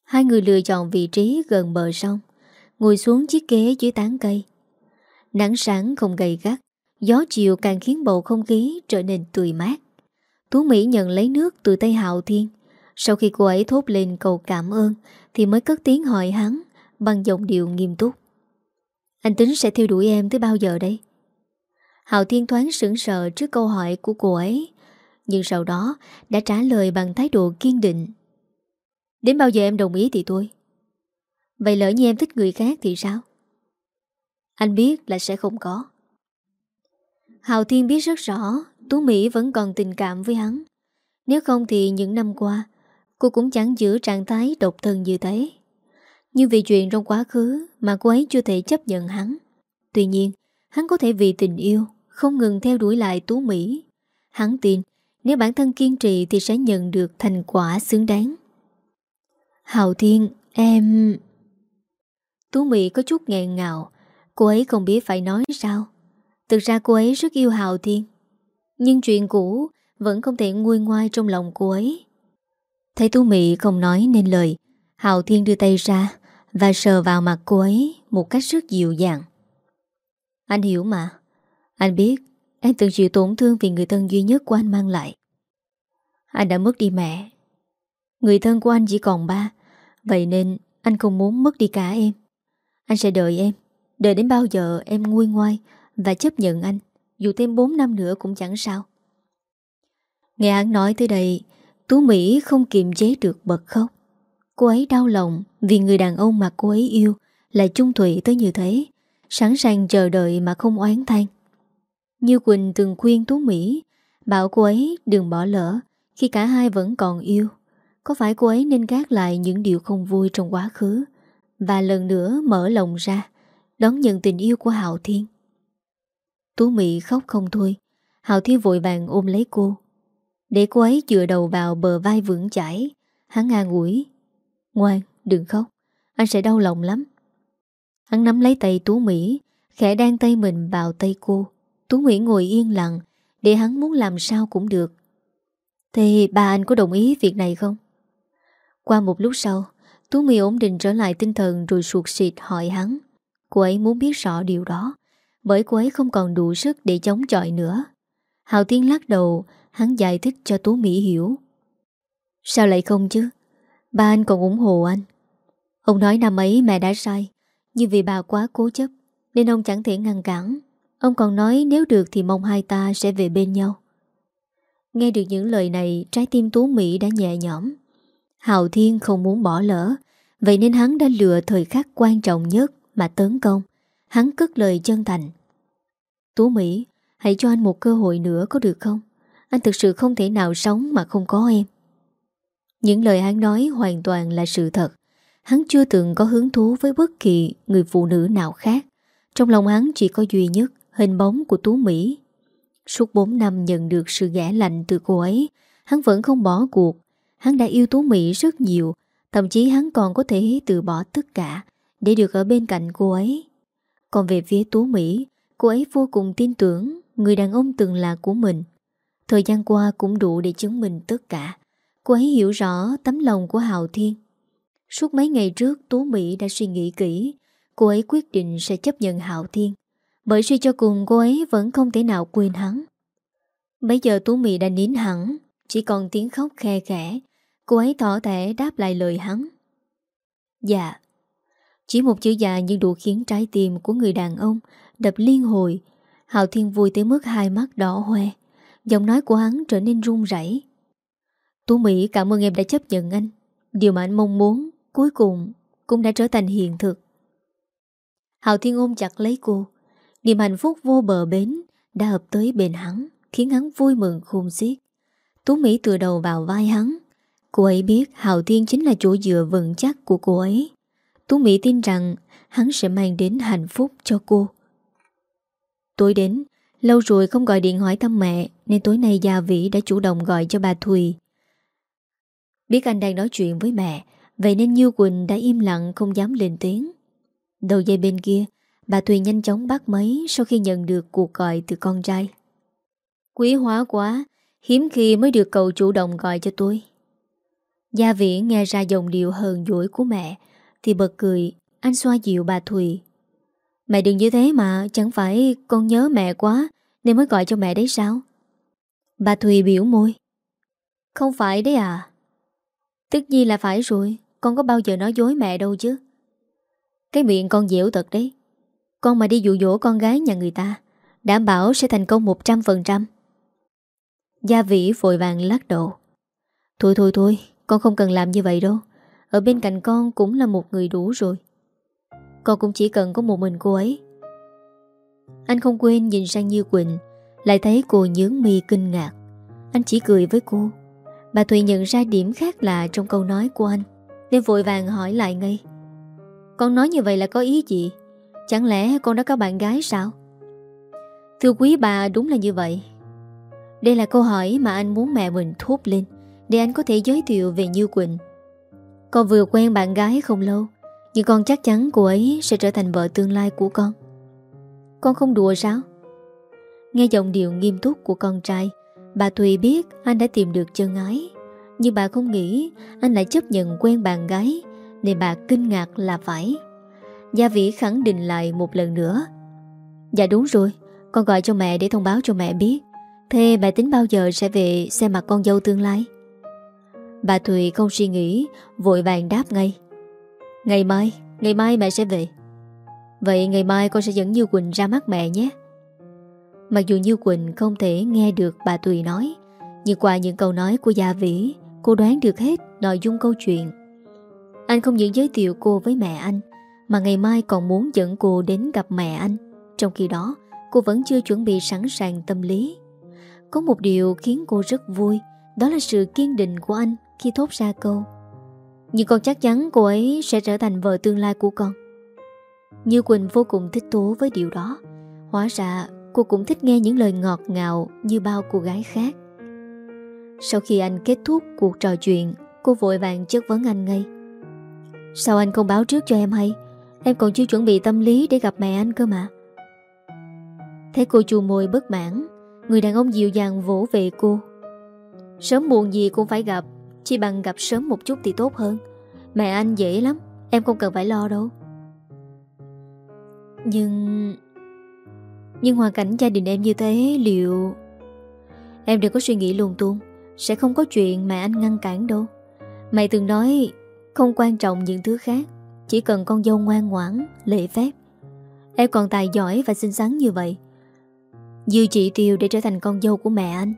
Hai người lựa chọn vị trí gần bờ sông, Ngồi xuống chiếc ghế dưới tán cây. Nắng sáng không gầy gắt, Gió chiều càng khiến bầu không khí trở nên tươi mát. Tú Mỹ nhận lấy nước từ tay Hạo Thiên. Sau khi cô ấy thốt lên cầu cảm ơn, Thì mới cất tiếng hỏi hắn Bằng giọng điệu nghiêm túc. Anh tính sẽ theo đuổi em tới bao giờ đây? Hạo Thiên thoáng sững sờ trước câu hỏi của cô ấy. Nhưng sau đó, đã trả lời bằng thái độ kiên định. Đến bao giờ em đồng ý thì tôi Vậy lỡ như em thích người khác thì sao? Anh biết là sẽ không có. Hào Thiên biết rất rõ, Tú Mỹ vẫn còn tình cảm với hắn. Nếu không thì những năm qua, Cô cũng chẳng giữ trạng thái độc thân như thế. Nhưng vì chuyện trong quá khứ Mà cô ấy chưa thể chấp nhận hắn. Tuy nhiên, Hắn có thể vì tình yêu Không ngừng theo đuổi lại Tú Mỹ. Hắn tin nếu bản thân kiên trì Thì sẽ nhận được thành quả xứng đáng. Hào Thiên, Em... Tú Mỹ có chút nghẹn ngào. Cô ấy không biết phải nói sao. Thực ra cô ấy rất yêu Hào Thiên. Nhưng chuyện cũ Vẫn không thể nguôi ngoai trong lòng cô ấy. Thấy Tú Mỹ không nói nên lời, Hào Thiên đưa tay ra Và sờ vào mặt cô ấy Một cách rất dịu dàng. Anh hiểu mà. Anh biết, Em từng chịu tổn thương vì người thân duy nhất của anh mang lại. Anh đã mất đi mẹ. Người thân của anh chỉ còn ba. Vậy nên anh không muốn mất đi cả em. Anh sẽ đợi em. Đợi đến bao giờ em nguôi ngoai Và chấp nhận anh, Dù thêm 4 năm nữa cũng chẳng sao. Nghe hắn nói tới đây, Tú Mỹ không kiềm chế được bật khóc. Cô ấy đau lòng Vì người đàn ông mà cô ấy yêu Lại chung thủy tới như thế, Sẵn sàng chờ đợi mà không oán than Như Quỳnh từng khuyên Tú Mỹ, Bảo cô ấy đừng bỏ lỡ. Khi cả hai vẫn còn yêu, Có phải cô ấy nên gác lại những điều không vui trong quá khứ Và lần nữa mở lòng ra, Đón nhận tình yêu của Hạo Thiên? Tú Mỹ khóc không thôi, Hạo Thiên vội vàng ôm lấy cô. Để cô ấy dựa đầu vào bờ vai vững chãi, Hắn an ủi, Ngoan, đừng khóc, Anh sẽ đau lòng lắm. Hắn nắm lấy tay Tú Mỹ Khẽ đang tay mình vào tay cô. Tú Mỹ ngồi yên lặng, Để hắn muốn làm sao cũng được. Thì bà anh có đồng ý việc này không? Qua một lúc sau, Tú Mỹ ổn định trở lại tinh thần Rồi suột xịt hỏi hắn. Cô ấy muốn biết rõ điều đó, Bởi cô ấy không còn đủ sức để chống chọi nữa. Hào Tiên lắc đầu, Hắn giải thích cho Tú Mỹ hiểu. Sao lại không chứ? Ba anh còn ủng hộ anh. Ông nói năm ấy mẹ đã sai, Nhưng vì bà quá cố chấp, Nên ông chẳng thể ngăn cản. Ông còn nói nếu được thì mong hai ta sẽ về bên nhau. Nghe được những lời này, Trái tim Tú Mỹ đã nhẹ nhõm. Hào Thiên không muốn bỏ lỡ, Vậy nên hắn đã lựa thời khắc quan trọng nhất mà tấn công. Hắn cất lời chân thành. Tú Mỹ, Hãy cho anh một cơ hội nữa có được không? Anh thực sự không thể nào sống mà không có em. Những lời hắn nói hoàn toàn là sự thật. Hắn chưa từng có hứng thú với bất kỳ người phụ nữ nào khác. Trong lòng hắn chỉ có duy nhất hình bóng của Tú Mỹ. Suốt 4 năm nhận được sự ghẻ lạnh từ cô ấy Hắn vẫn không bỏ cuộc Hắn đã yêu Tú Mỹ rất nhiều Thậm chí hắn còn có thể từ bỏ tất cả để được ở bên cạnh cô ấy. Còn về phía Tú Mỹ, cô ấy vô cùng tin tưởng người đàn ông từng là của mình. Thời gian qua cũng đủ để chứng minh tất cả. Cô ấy hiểu rõ tấm lòng của Hào Thiên. Suốt mấy ngày trước Tú Mỹ đã suy nghĩ kỹ, cô ấy quyết định sẽ chấp nhận hạo Thiên. Bởi suy cho cùng cô ấy vẫn không thể nào quên hắn. Bây giờ Tú Mỹ đã nín hẳn, chỉ còn tiếng khóc khe khẽ. Cô ấy tỏ thể đáp lại lời hắn. Dạ, chỉ một chữ dạ nhưng đủ khiến trái tim của người đàn ông đập liên hồi. Hạo Thiên vui tới mức hai mắt đỏ hoe. Giọng nói của hắn trở nên run rẩy. Tú Mỹ cảm ơn em đã chấp nhận anh. Điều mà anh mong muốn cuối cùng cũng đã trở thành hiện thực. Hạo Thiên ôm chặt lấy cô. Niềm hạnh phúc vô bờ bến đã hợp tới bên hắn, khiến hắn vui mừng khôn xiết. Tú Mỹ từ đầu vào vai hắn. Cô ấy biết Hào Thiên chính là chỗ dựa vững chắc của cô ấy. Tú Mỹ tin rằng hắn sẽ mang đến hạnh phúc cho cô. Tối đến, Lâu rồi không gọi điện hỏi thăm mẹ Nên tối nay Gia Vĩ đã chủ động gọi cho bà Thùy Biết anh đang nói chuyện với mẹ Vậy nên Như Quỳnh đã im lặng không dám lên tiếng Đầu dây bên kia Bà Thùy nhanh chóng bắt máy Sau khi nhận được cuộc gọi từ con trai. Quý hóa quá, Hiếm khi mới được cậu chủ động gọi cho tôi. Gia Vĩ nghe ra dòng điệu hờn dỗi của mẹ, Thì bật cười, Anh xoa dịu bà Thùy. Mẹ đừng như thế mà, Chẳng phải con nhớ mẹ quá, Nên mới gọi cho mẹ đấy sao? Bà Thùy biểu môi. Không phải đấy à. Tất nhiên là phải rồi, Con có bao giờ nói dối mẹ đâu chứ. Cái miệng con dẻo thật đấy. Con mà đi dụ dỗ con gái nhà người ta, Đảm bảo sẽ thành công 100% Gia Vĩ vội vàng lắc đầu. Thôi thôi thôi, Con không cần làm như vậy đâu. Ở bên cạnh con cũng là một người đủ rồi. Con cũng chỉ cần có một mình cô ấy. Anh không quên nhìn sang Như Quỳnh, Lại thấy cô nhướng mi kinh ngạc. Anh chỉ cười với cô. Bà Thùy nhận ra điểm khác lạ trong câu nói của anh, Nên vội vàng hỏi lại ngay. Con nói như vậy là có ý gì? Chẳng lẽ con đã có bạn gái sao? Thưa quý bà, đúng là như vậy. Đây là câu hỏi mà anh muốn mẹ mình thốt lên Để anh có thể giới thiệu về Như Quỳnh. Con vừa quen bạn gái không lâu, Nhưng con chắc chắn cô ấy sẽ trở thành vợ tương lai của con. Con không đùa sao? Nghe giọng điệu nghiêm túc của con trai, Bà Thùy biết anh đã tìm được chân ái. Nhưng bà không nghĩ anh lại chấp nhận quen bạn gái, Nên bà kinh ngạc là phải. Gia Vĩ khẳng định lại một lần nữa. Dạ đúng rồi Con gọi cho mẹ để thông báo cho mẹ biết. Thế bà tính bao giờ sẽ về xem mặt con dâu tương lai? Bà Thùy không suy nghĩ Vội vàng đáp ngay. Ngày mai, ngày mai mẹ sẽ về. Vậy ngày mai con sẽ dẫn Như Quỳnh ra mắt mẹ nhé. Mặc dù Như Quỳnh không thể nghe được bà Tùy nói Nhưng qua những câu nói của Gia Vĩ Cô đoán được hết nội dung câu chuyện. Anh không những giới thiệu cô với mẹ anh mà ngày mai còn muốn dẫn cô đến gặp mẹ anh. Trong khi đó, Cô vẫn chưa chuẩn bị sẵn sàng tâm lý. Có một điều khiến cô rất vui, Đó là sự kiên định của anh Khi thốt ra câu, Nhưng con chắc chắn cô ấy sẽ trở thành vợ tương lai của con. Như Quỳnh vô cùng thích thú với điều đó. Hóa ra, Cô cũng thích nghe những lời ngọt ngào Như bao cô gái khác. Sau khi anh kết thúc cuộc trò chuyện, Cô vội vàng chất vấn anh ngay, Sao anh không báo trước cho em hay? Em còn chưa chuẩn bị tâm lý để gặp mẹ anh cơ mà. Thấy cô chù môi bất mãn, Người đàn ông dịu dàng vỗ về cô. Sớm muộn gì cũng phải gặp, Chỉ bằng gặp sớm một chút thì tốt hơn. Mẹ anh dễ lắm, Em không cần phải lo đâu. Nhưng nhưng hoàn cảnh gia đình em như thế, liệu... Em đừng có suy nghĩ lung tung, Sẽ không có chuyện mẹ anh ngăn cản đâu. Mày từng nói Không quan trọng những thứ khác. Chỉ cần con dâu ngoan ngoãn, lễ phép. Em còn tài giỏi và xinh xắn như vậy. Dư chỉ tiêu để trở thành con dâu của mẹ anh.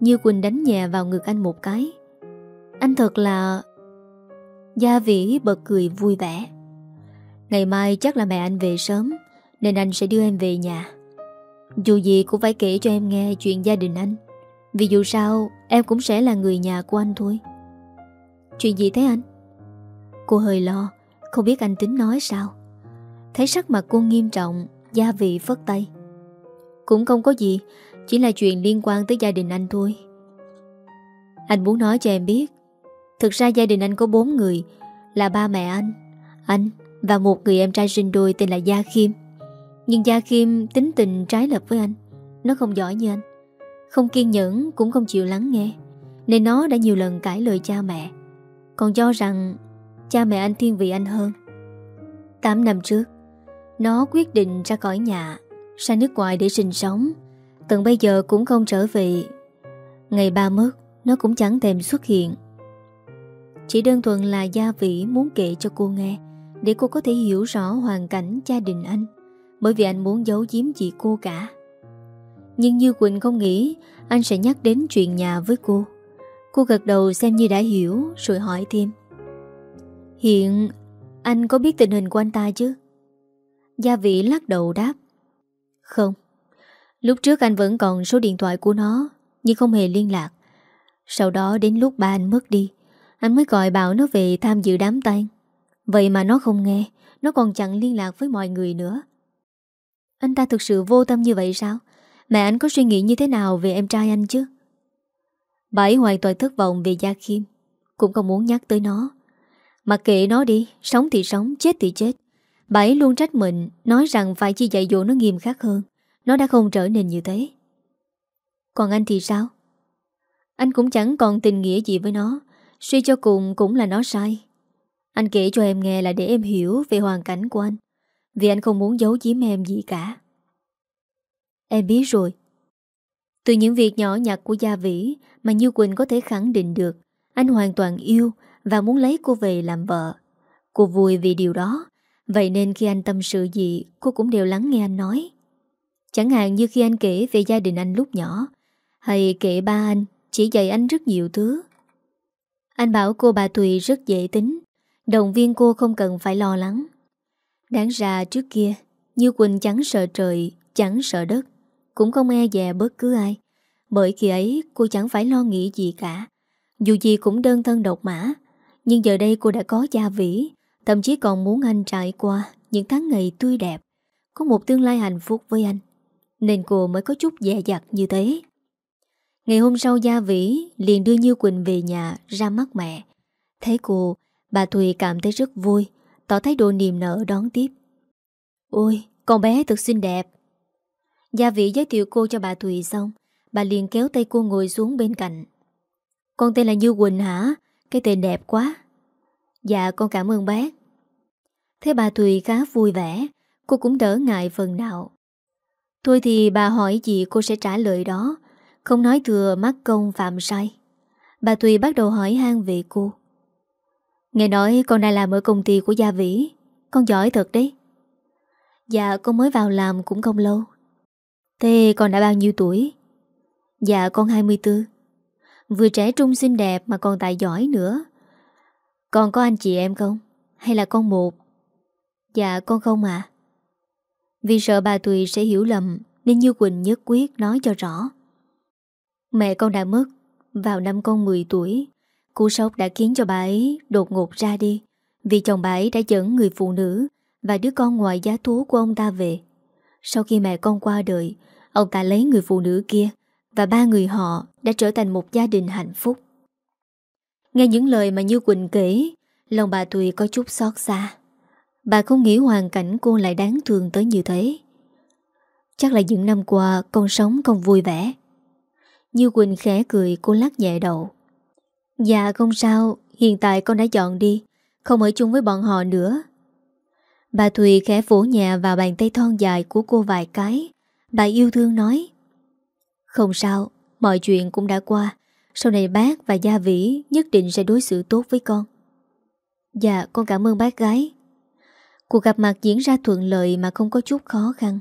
Như Quỳnh đánh nhẹ vào ngực anh một cái. Anh thật là Gia Vĩ bật cười vui vẻ. Ngày mai chắc là mẹ anh về sớm nên anh sẽ đưa em về nhà. Dù gì cũng phải kể cho em nghe chuyện gia đình anh. Vì dù sao Em cũng sẽ là người nhà của anh thôi. Chuyện gì thế anh? Cô hơi lo, Không biết anh tính nói sao. Thấy sắc mặt cô nghiêm trọng, Gia vị phất tay. Cũng không có gì, Chỉ là chuyện liên quan tới gia đình anh thôi. Anh muốn nói cho em biết, Thực ra gia đình anh có bốn người, Là ba mẹ anh Anh và một người em trai sinh đôi tên là Gia Khiêm. Nhưng Gia Kim tính tình trái lập với anh, Nó không giỏi như anh. Không kiên nhẫn, cũng không chịu lắng nghe, Nên nó đã nhiều lần cãi lời cha mẹ. Còn cho rằng Cha mẹ anh thiên vị anh hơn. 8 năm trước, Nó quyết định ra khỏi nhà, Sang nước ngoài để sinh sống. Tận bây giờ cũng không trở về. Ngày ba mất, Nó cũng chẳng thèm xuất hiện. Chỉ đơn thuần là Gia Vĩ muốn kể cho cô nghe, Để cô có thể hiểu rõ hoàn cảnh gia đình anh, bởi vì anh muốn giấu giếm chị cô cả. Nhưng Như Quỳnh không nghĩ, Anh sẽ nhắc đến chuyện nhà với cô. Cô gật đầu xem như đã hiểu, Rồi hỏi thêm. Hiện, anh có biết tình hình của anh ta chứ? Gia vị lắc đầu đáp. Không. Lúc trước anh vẫn còn số điện thoại của nó, Nhưng không hề liên lạc. Sau đó đến lúc ba anh mất đi, Anh mới gọi bảo nó về tham dự đám tang. Vậy mà nó không nghe, Nó còn chặn liên lạc với mọi người nữa. Anh ta thực sự vô tâm như vậy sao? Mẹ anh có suy nghĩ như thế nào về em trai anh chứ? Bà ấy hoàn toàn thất vọng về Gia Khiêm Cũng không muốn nhắc tới nó. Mặc kệ nó đi Sống thì sống, chết thì chết. Bà ấy luôn trách mình Nói rằng phải chi dạy dỗ nó nghiêm khắc hơn. Nó đã không trở nên như thế. Còn anh thì sao? Anh cũng chẳng còn tình nghĩa gì với nó. Suy cho cùng cũng là nó sai. Anh kể cho em nghe là để em hiểu Về hoàn cảnh của anh. Vì anh không muốn giấu giếm em gì cả. Em biết rồi. Từ những việc nhỏ nhặt của Gia Vĩ Mà Như Quỳnh có thể khẳng định được Anh hoàn toàn yêu và muốn lấy cô về làm vợ. Cô vui vì điều đó. Vậy nên khi anh tâm sự gì, Cô cũng đều lắng nghe anh nói. Chẳng hạn như khi anh kể về gia đình anh lúc nhỏ. Hay kể ba anh, Chỉ dạy anh rất nhiều thứ. Anh bảo cô bà Tùy rất dễ tính. Động viên cô không cần phải lo lắng. Đáng ra trước kia, Như Quỳnh chẳng sợ trời, Chẳng sợ đất, Cũng không e dè bất cứ ai. Bởi khi ấy, cô chẳng phải lo nghĩ gì cả. Dù gì cũng đơn thân độc mã nhưng giờ đây cô đã có gia vĩ Thậm chí còn muốn anh trải qua Những tháng ngày tươi đẹp Có một tương lai hạnh phúc với anh Nên cô mới có chút dè dặt như thế Ngày hôm sau Gia Vĩ liền đưa Như Quỳnh về nhà ra mắt mẹ. Thấy cô, bà Thùy cảm thấy rất vui, tỏ thái độ niềm nở đón tiếp. Ôi, con bé thật xinh đẹp. Gia Vĩ giới thiệu cô cho bà Thùy xong, bà liền kéo tay cô ngồi xuống bên cạnh. Con tên là Như Quỳnh hả? Cái tên đẹp quá. Dạ, con cảm ơn bác. Thế bà Thùy khá vui vẻ, cô cũng đỡ ngại phần nào. Thôi thì bà hỏi gì cô sẽ trả lời đó, không nói thừa mắc công phạm sai Bà Thùy bắt đầu hỏi han về cô Nghe nói con đang làm ở công ty của Gia Vĩ Con giỏi thật đấy Dạ con mới vào làm cũng không lâu Thế con đã bao nhiêu tuổi? Dạ con 24 Vừa trẻ trung xinh đẹp mà còn tài giỏi nữa. Còn có anh chị em không? Hay là con một? Dạ con không à Vì sợ bà Tùy sẽ hiểu lầm, Nên Như Quỳnh nhất quyết nói cho rõ. Mẹ con đã mất. Vào năm con 10 tuổi, Cú sốc đã khiến cho bà ấy đột ngột ra đi. Vì chồng bà ấy đã dẫn người phụ nữ Và đứa con ngoài giá thú của ông ta về. Sau khi mẹ con qua đời, Ông ta lấy người phụ nữ kia. Và ba người họ đã trở thành một gia đình hạnh phúc. Nghe những lời mà Như Quỳnh kể, Lòng bà Tùy có chút xót xa. Bà không nghĩ hoàn cảnh cô lại đáng thương tới như thế. Chắc là những năm qua con sống không vui vẻ. Như Quỳnh khẽ cười, cô lắc nhẹ đầu. Dạ không sao, Hiện tại con đã dọn đi, Không ở chung với bọn họ nữa. Bà Thùy khẽ vỗ nhẹ vào bàn tay thon dài của cô vài cái. Bà yêu thương nói không sao, Mọi chuyện cũng đã qua. Sau này bác và Gia Vĩ Nhất định sẽ đối xử tốt với con. Dạ con cảm ơn bác gái. Cuộc gặp mặt diễn ra thuận lợi Mà không có chút khó khăn.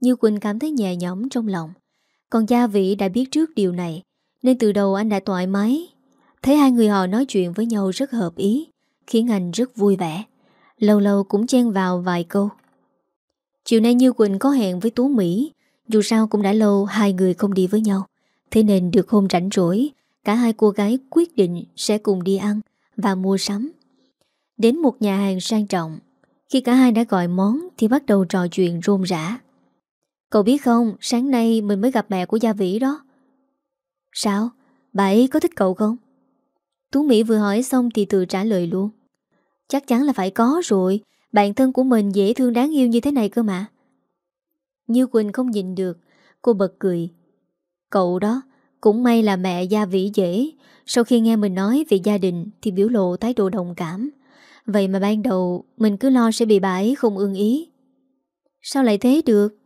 Như Quỳnh cảm thấy nhẹ nhõm trong lòng. Còn Gia Vĩ đã biết trước điều này, Nên từ đầu anh đã thoải mái. Thấy hai người họ nói chuyện với nhau rất hợp ý, Khiến anh rất vui vẻ. Lâu lâu cũng chen vào vài câu. Chiều nay Như Quỳnh có hẹn với Tú Mỹ dù sao cũng đã lâu hai người không đi với nhau Thế nên được hôm rảnh rỗi Cả hai cô gái quyết định sẽ cùng đi ăn Và mua sắm Đến một nhà hàng sang trọng Khi cả hai đã gọi món Thì bắt đầu trò chuyện rôm rã Cậu biết không, sáng nay mình mới gặp mẹ của Gia Vĩ đó. Sao? Bà ấy có thích cậu không? Tú Mỹ vừa hỏi xong thì tự trả lời luôn. Chắc chắn là phải có rồi, bạn thân của mình dễ thương đáng yêu như thế này cơ mà. Như Quỳnh không nhìn được, cô bật cười. Cậu đó, cũng may là mẹ Gia Vĩ dễ, sau khi nghe mình nói về gia đình thì biểu lộ thái độ đồng cảm. Vậy mà ban đầu mình cứ lo sẽ bị bà ấy không ưng ý. Sao lại thế được?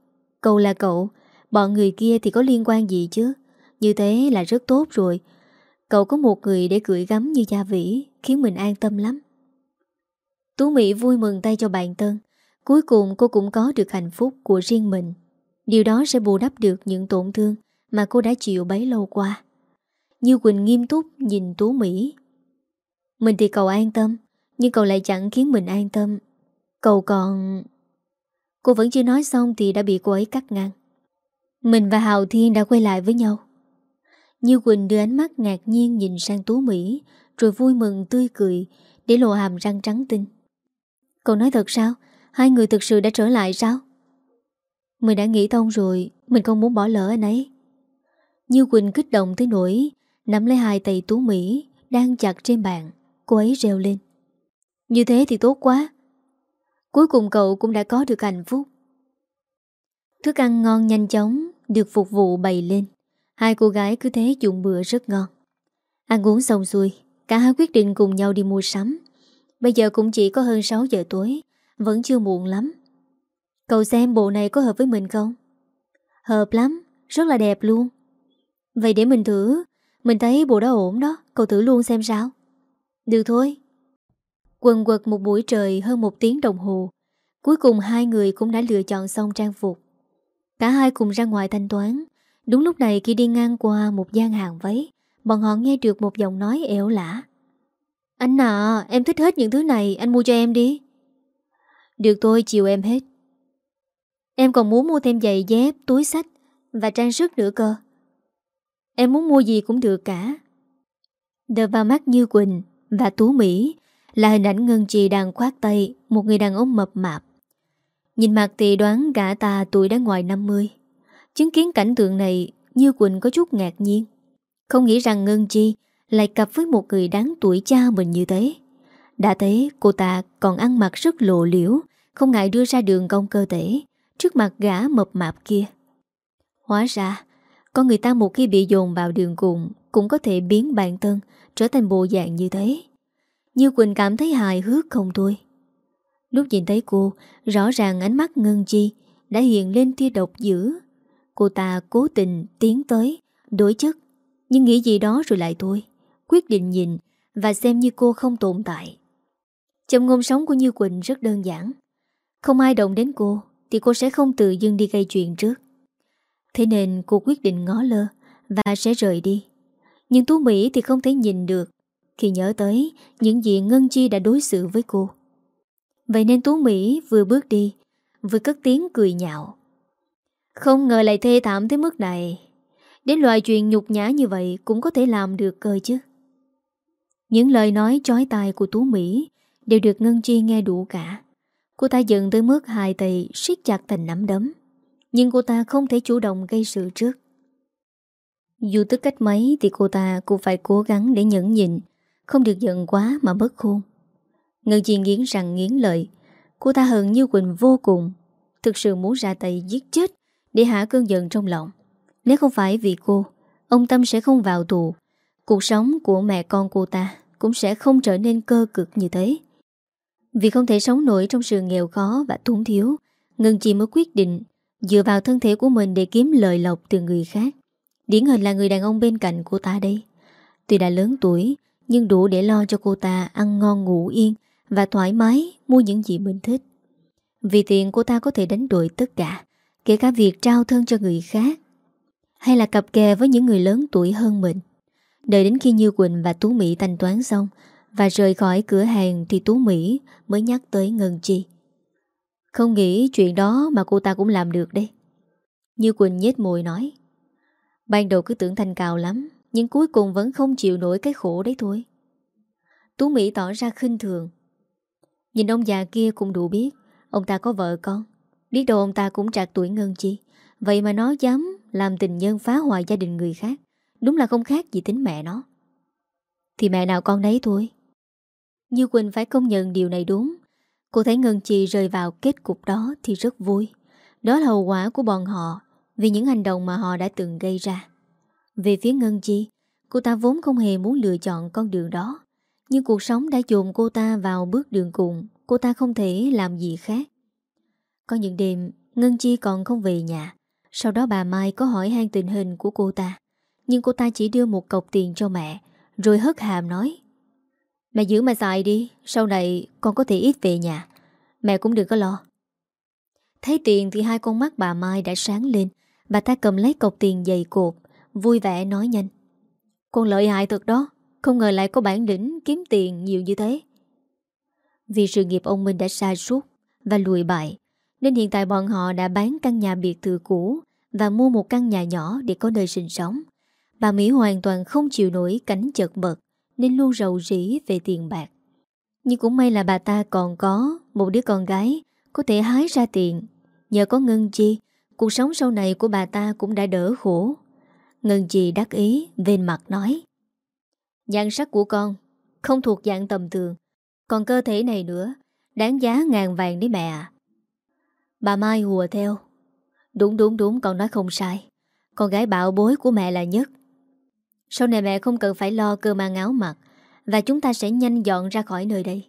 Cậu là cậu Bọn người kia thì có liên quan gì chứ Như thế là rất tốt rồi Cậu có một người để gửi gắm như Gia Vĩ Khiến mình an tâm lắm Tú Mỹ vui mừng tay cho bạn Tân Cuối cùng cô cũng có được hạnh phúc của riêng mình. Điều đó sẽ bù đắp được những tổn thương Mà cô đã chịu bấy lâu qua. Như Quỳnh nghiêm túc nhìn Tú Mỹ. Mình thì cậu an tâm, Nhưng cậu lại chẳng khiến mình an tâm. Cậu còn... Cô vẫn chưa nói xong thì đã bị cô ấy cắt ngang. Mình và Hào Thiên đã quay lại với nhau. Như Quỳnh đưa ánh mắt ngạc nhiên nhìn sang Tú Mỹ, Rồi vui mừng tươi cười Để lộ hàm răng trắng tinh. Cậu nói thật sao? Hai người thực sự đã trở lại sao? Mình đã nghĩ thông rồi, Mình không muốn bỏ lỡ anh ấy. Như Quỳnh kích động tới nỗi Nắm lấy hai tay Tú Mỹ Đang chặt trên bàn, Cô ấy reo lên. Như thế thì tốt quá. Cuối cùng cậu cũng đã có được hạnh phúc. Thức ăn ngon nhanh chóng Được phục vụ bày lên. Hai cô gái cứ thế dùng bữa rất ngon. Ăn uống xong xuôi, Cả hai quyết định cùng nhau đi mua sắm. Bây giờ cũng chỉ có hơn 6 giờ tối vẫn chưa muộn lắm. Cậu xem bộ này có hợp với mình không? Hợp lắm, rất là đẹp luôn. Vậy để mình thử Mình thấy bộ đó ổn đó Cậu thử luôn xem sao. Được thôi. Quần quật một buổi trời hơn một tiếng đồng hồ Cuối cùng hai người cũng đã lựa chọn xong trang phục. Cả hai cùng ra ngoài thanh toán. Đúng lúc này khi đi ngang qua một gian hàng váy Bọn họ nghe được một giọng nói ẻo lả. Anh à em thích hết những thứ này Anh mua cho em đi. Được tôi chiều em hết. Em còn muốn mua thêm giày dép, túi sách Và trang sức nữa cơ. Em muốn mua gì cũng được cả. Đợt vào mắt Như Quỳnh Và Tú Mỹ Là hình ảnh Ngân Trì đang khoát tay Một người đàn ông mập mạp. Nhìn mặt thì đoán gã ta tuổi đã ngoài 50 Chứng kiến cảnh tượng này Như Quỳnh có chút ngạc nhiên. Không nghĩ rằng Ngân Chi Lại cặp với một người đáng tuổi cha mình như thế. Đã thế cô ta còn ăn mặc rất lộ liễu không ngại đưa ra đường cong cơ thể, Trước mặt gã mập mạp kia. Hóa ra, Con người ta một khi bị dồn vào đường cùng, Cũng có thể biến bản thân Trở thành bộ dạng như thế. Như Quỳnh cảm thấy hài hước không thôi. Lúc nhìn thấy cô, Rõ ràng ánh mắt ngân chi Đã hiện lên tia độc dữ. Cô ta cố tình tiến tới, Đối chất, Nhưng nghĩ gì đó rồi lại thôi, Quyết định nhìn Và xem như cô không tồn tại. Châm ngôn sống của Như Quỳnh rất đơn giản. Không ai động đến cô, Thì cô sẽ không tự dưng đi gây chuyện trước. Thế nên cô quyết định ngó lơ Và sẽ rời đi. Nhưng Tú Mỹ thì không thể nhìn được Khi nhớ tới những gì Ngân Chi đã đối xử với cô. Vậy nên Tú Mỹ vừa bước đi, Vừa cất tiếng cười nhạo. Không ngờ lại thê thảm tới mức này. Đến loại chuyện nhục nhã như vậy Cũng có thể làm được cơ chứ. Những lời nói trói tai của Tú Mỹ Đều được Ngân Chi nghe đủ cả. Cô ta giận tới mức hai tỳ, siết chặt thành nắm đấm. Nhưng cô ta không thể chủ động gây sự trước. Dù tức cách mấy Thì cô ta cũng phải cố gắng để nhẫn nhịn, Không được giận quá mà mất khôn. Ngân Chi nghiến rằng nghiến lợi, Cô ta hận Như Quỳnh vô cùng, Thực sự muốn ra tay giết chết Để hạ cơn giận trong lòng. Nếu không phải vì cô, Ông Tâm sẽ không vào tù, Cuộc sống của mẹ con cô ta Cũng sẽ không trở nên cơ cực như thế. Vì không thể sống nổi Trong sự nghèo khó và túng thiếu Ngân chỉ mới quyết định Dựa vào thân thể của mình để kiếm lợi lộc từ người khác Điển hình là người đàn ông bên cạnh cô ta đây Tuy đã lớn tuổi Nhưng đủ để lo cho cô ta ăn ngon ngủ yên và thoải mái mua những gì mình thích. Vì tiền cô ta có thể đánh đổi tất cả, kể cả việc trao thân cho người khác, hay là cặp kè với những người lớn tuổi hơn mình. Đợi đến khi Như Quỳnh và Tú Mỹ thanh toán xong và rời khỏi cửa hàng thì Tú Mỹ mới nhắc tới Ngân Chi. Không nghĩ chuyện đó mà cô ta cũng làm được đấy. Như Quỳnh nhết môi nói. Ban đầu cứ tưởng thanh cao lắm, nhưng cuối cùng vẫn không chịu nổi cái khổ đấy thôi. Tú Mỹ tỏ ra khinh thường Nhìn ông già kia cũng đủ biết Ông ta có vợ con Biết đâu ông ta cũng trạc tuổi ngân chi Vậy mà nó dám làm tình nhân phá hoại gia đình người khác Đúng là không khác gì tính mẹ nó Thì mẹ nào con đấy thôi như Quỳnh phải công nhận điều này đúng. Cô thấy Ngân Chi rơi vào kết cục đó thì rất vui. Đó là hậu quả của bọn họ, Vì những hành động mà họ đã từng gây ra. Về phía Ngân Chi, Cô ta vốn không hề muốn lựa chọn con đường đó. Nhưng cuộc sống đã dồn cô ta vào bước đường cùng, Cô ta không thể làm gì khác. Có những đêm, Ngân Chi còn không về nhà. Sau đó bà Mai có hỏi han tình hình của cô ta. Nhưng cô ta chỉ đưa một cọc tiền cho mẹ, Rồi hất hàm nói Mẹ giữ mà xài đi, Sau này con có thể ít về nhà. Mẹ cũng đừng có lo. Thấy tiền thì hai con mắt bà Mai đã sáng lên. Bà ta cầm lấy cọc tiền dày cột, Vui vẻ nói nhanh. Con lợi hại thật đó, không ngờ lại có bản lĩnh kiếm tiền nhiều như thế. Vì sự nghiệp ông Minh đã sai suốt Và lùi bại Nên hiện tại bọn họ đã bán căn nhà biệt thự cũ Và mua một căn nhà nhỏ Để có nơi sinh sống. Bà Mỹ hoàn toàn không chịu nổi cảnh chật bật nên luôn rầu rĩ về tiền bạc. Nhưng cũng may là bà ta còn có Một đứa con gái, Có thể hái ra tiền. Nhờ có ngân chi, Cuộc sống sau này của bà ta cũng đã đỡ khổ. Ngân Chi đắc ý Bên mặt nói, Nhan sắc của con Không thuộc dạng tầm thường, Còn cơ thể này nữa, Đáng giá ngàn vàng đấy mẹ à Bà Mai hùa theo, Đúng đúng đúng, con nói không sai. Con gái bảo bối của mẹ là nhất sau này mẹ không cần phải lo cơ mang áo mặc Và chúng ta sẽ nhanh dọn ra khỏi nơi đây.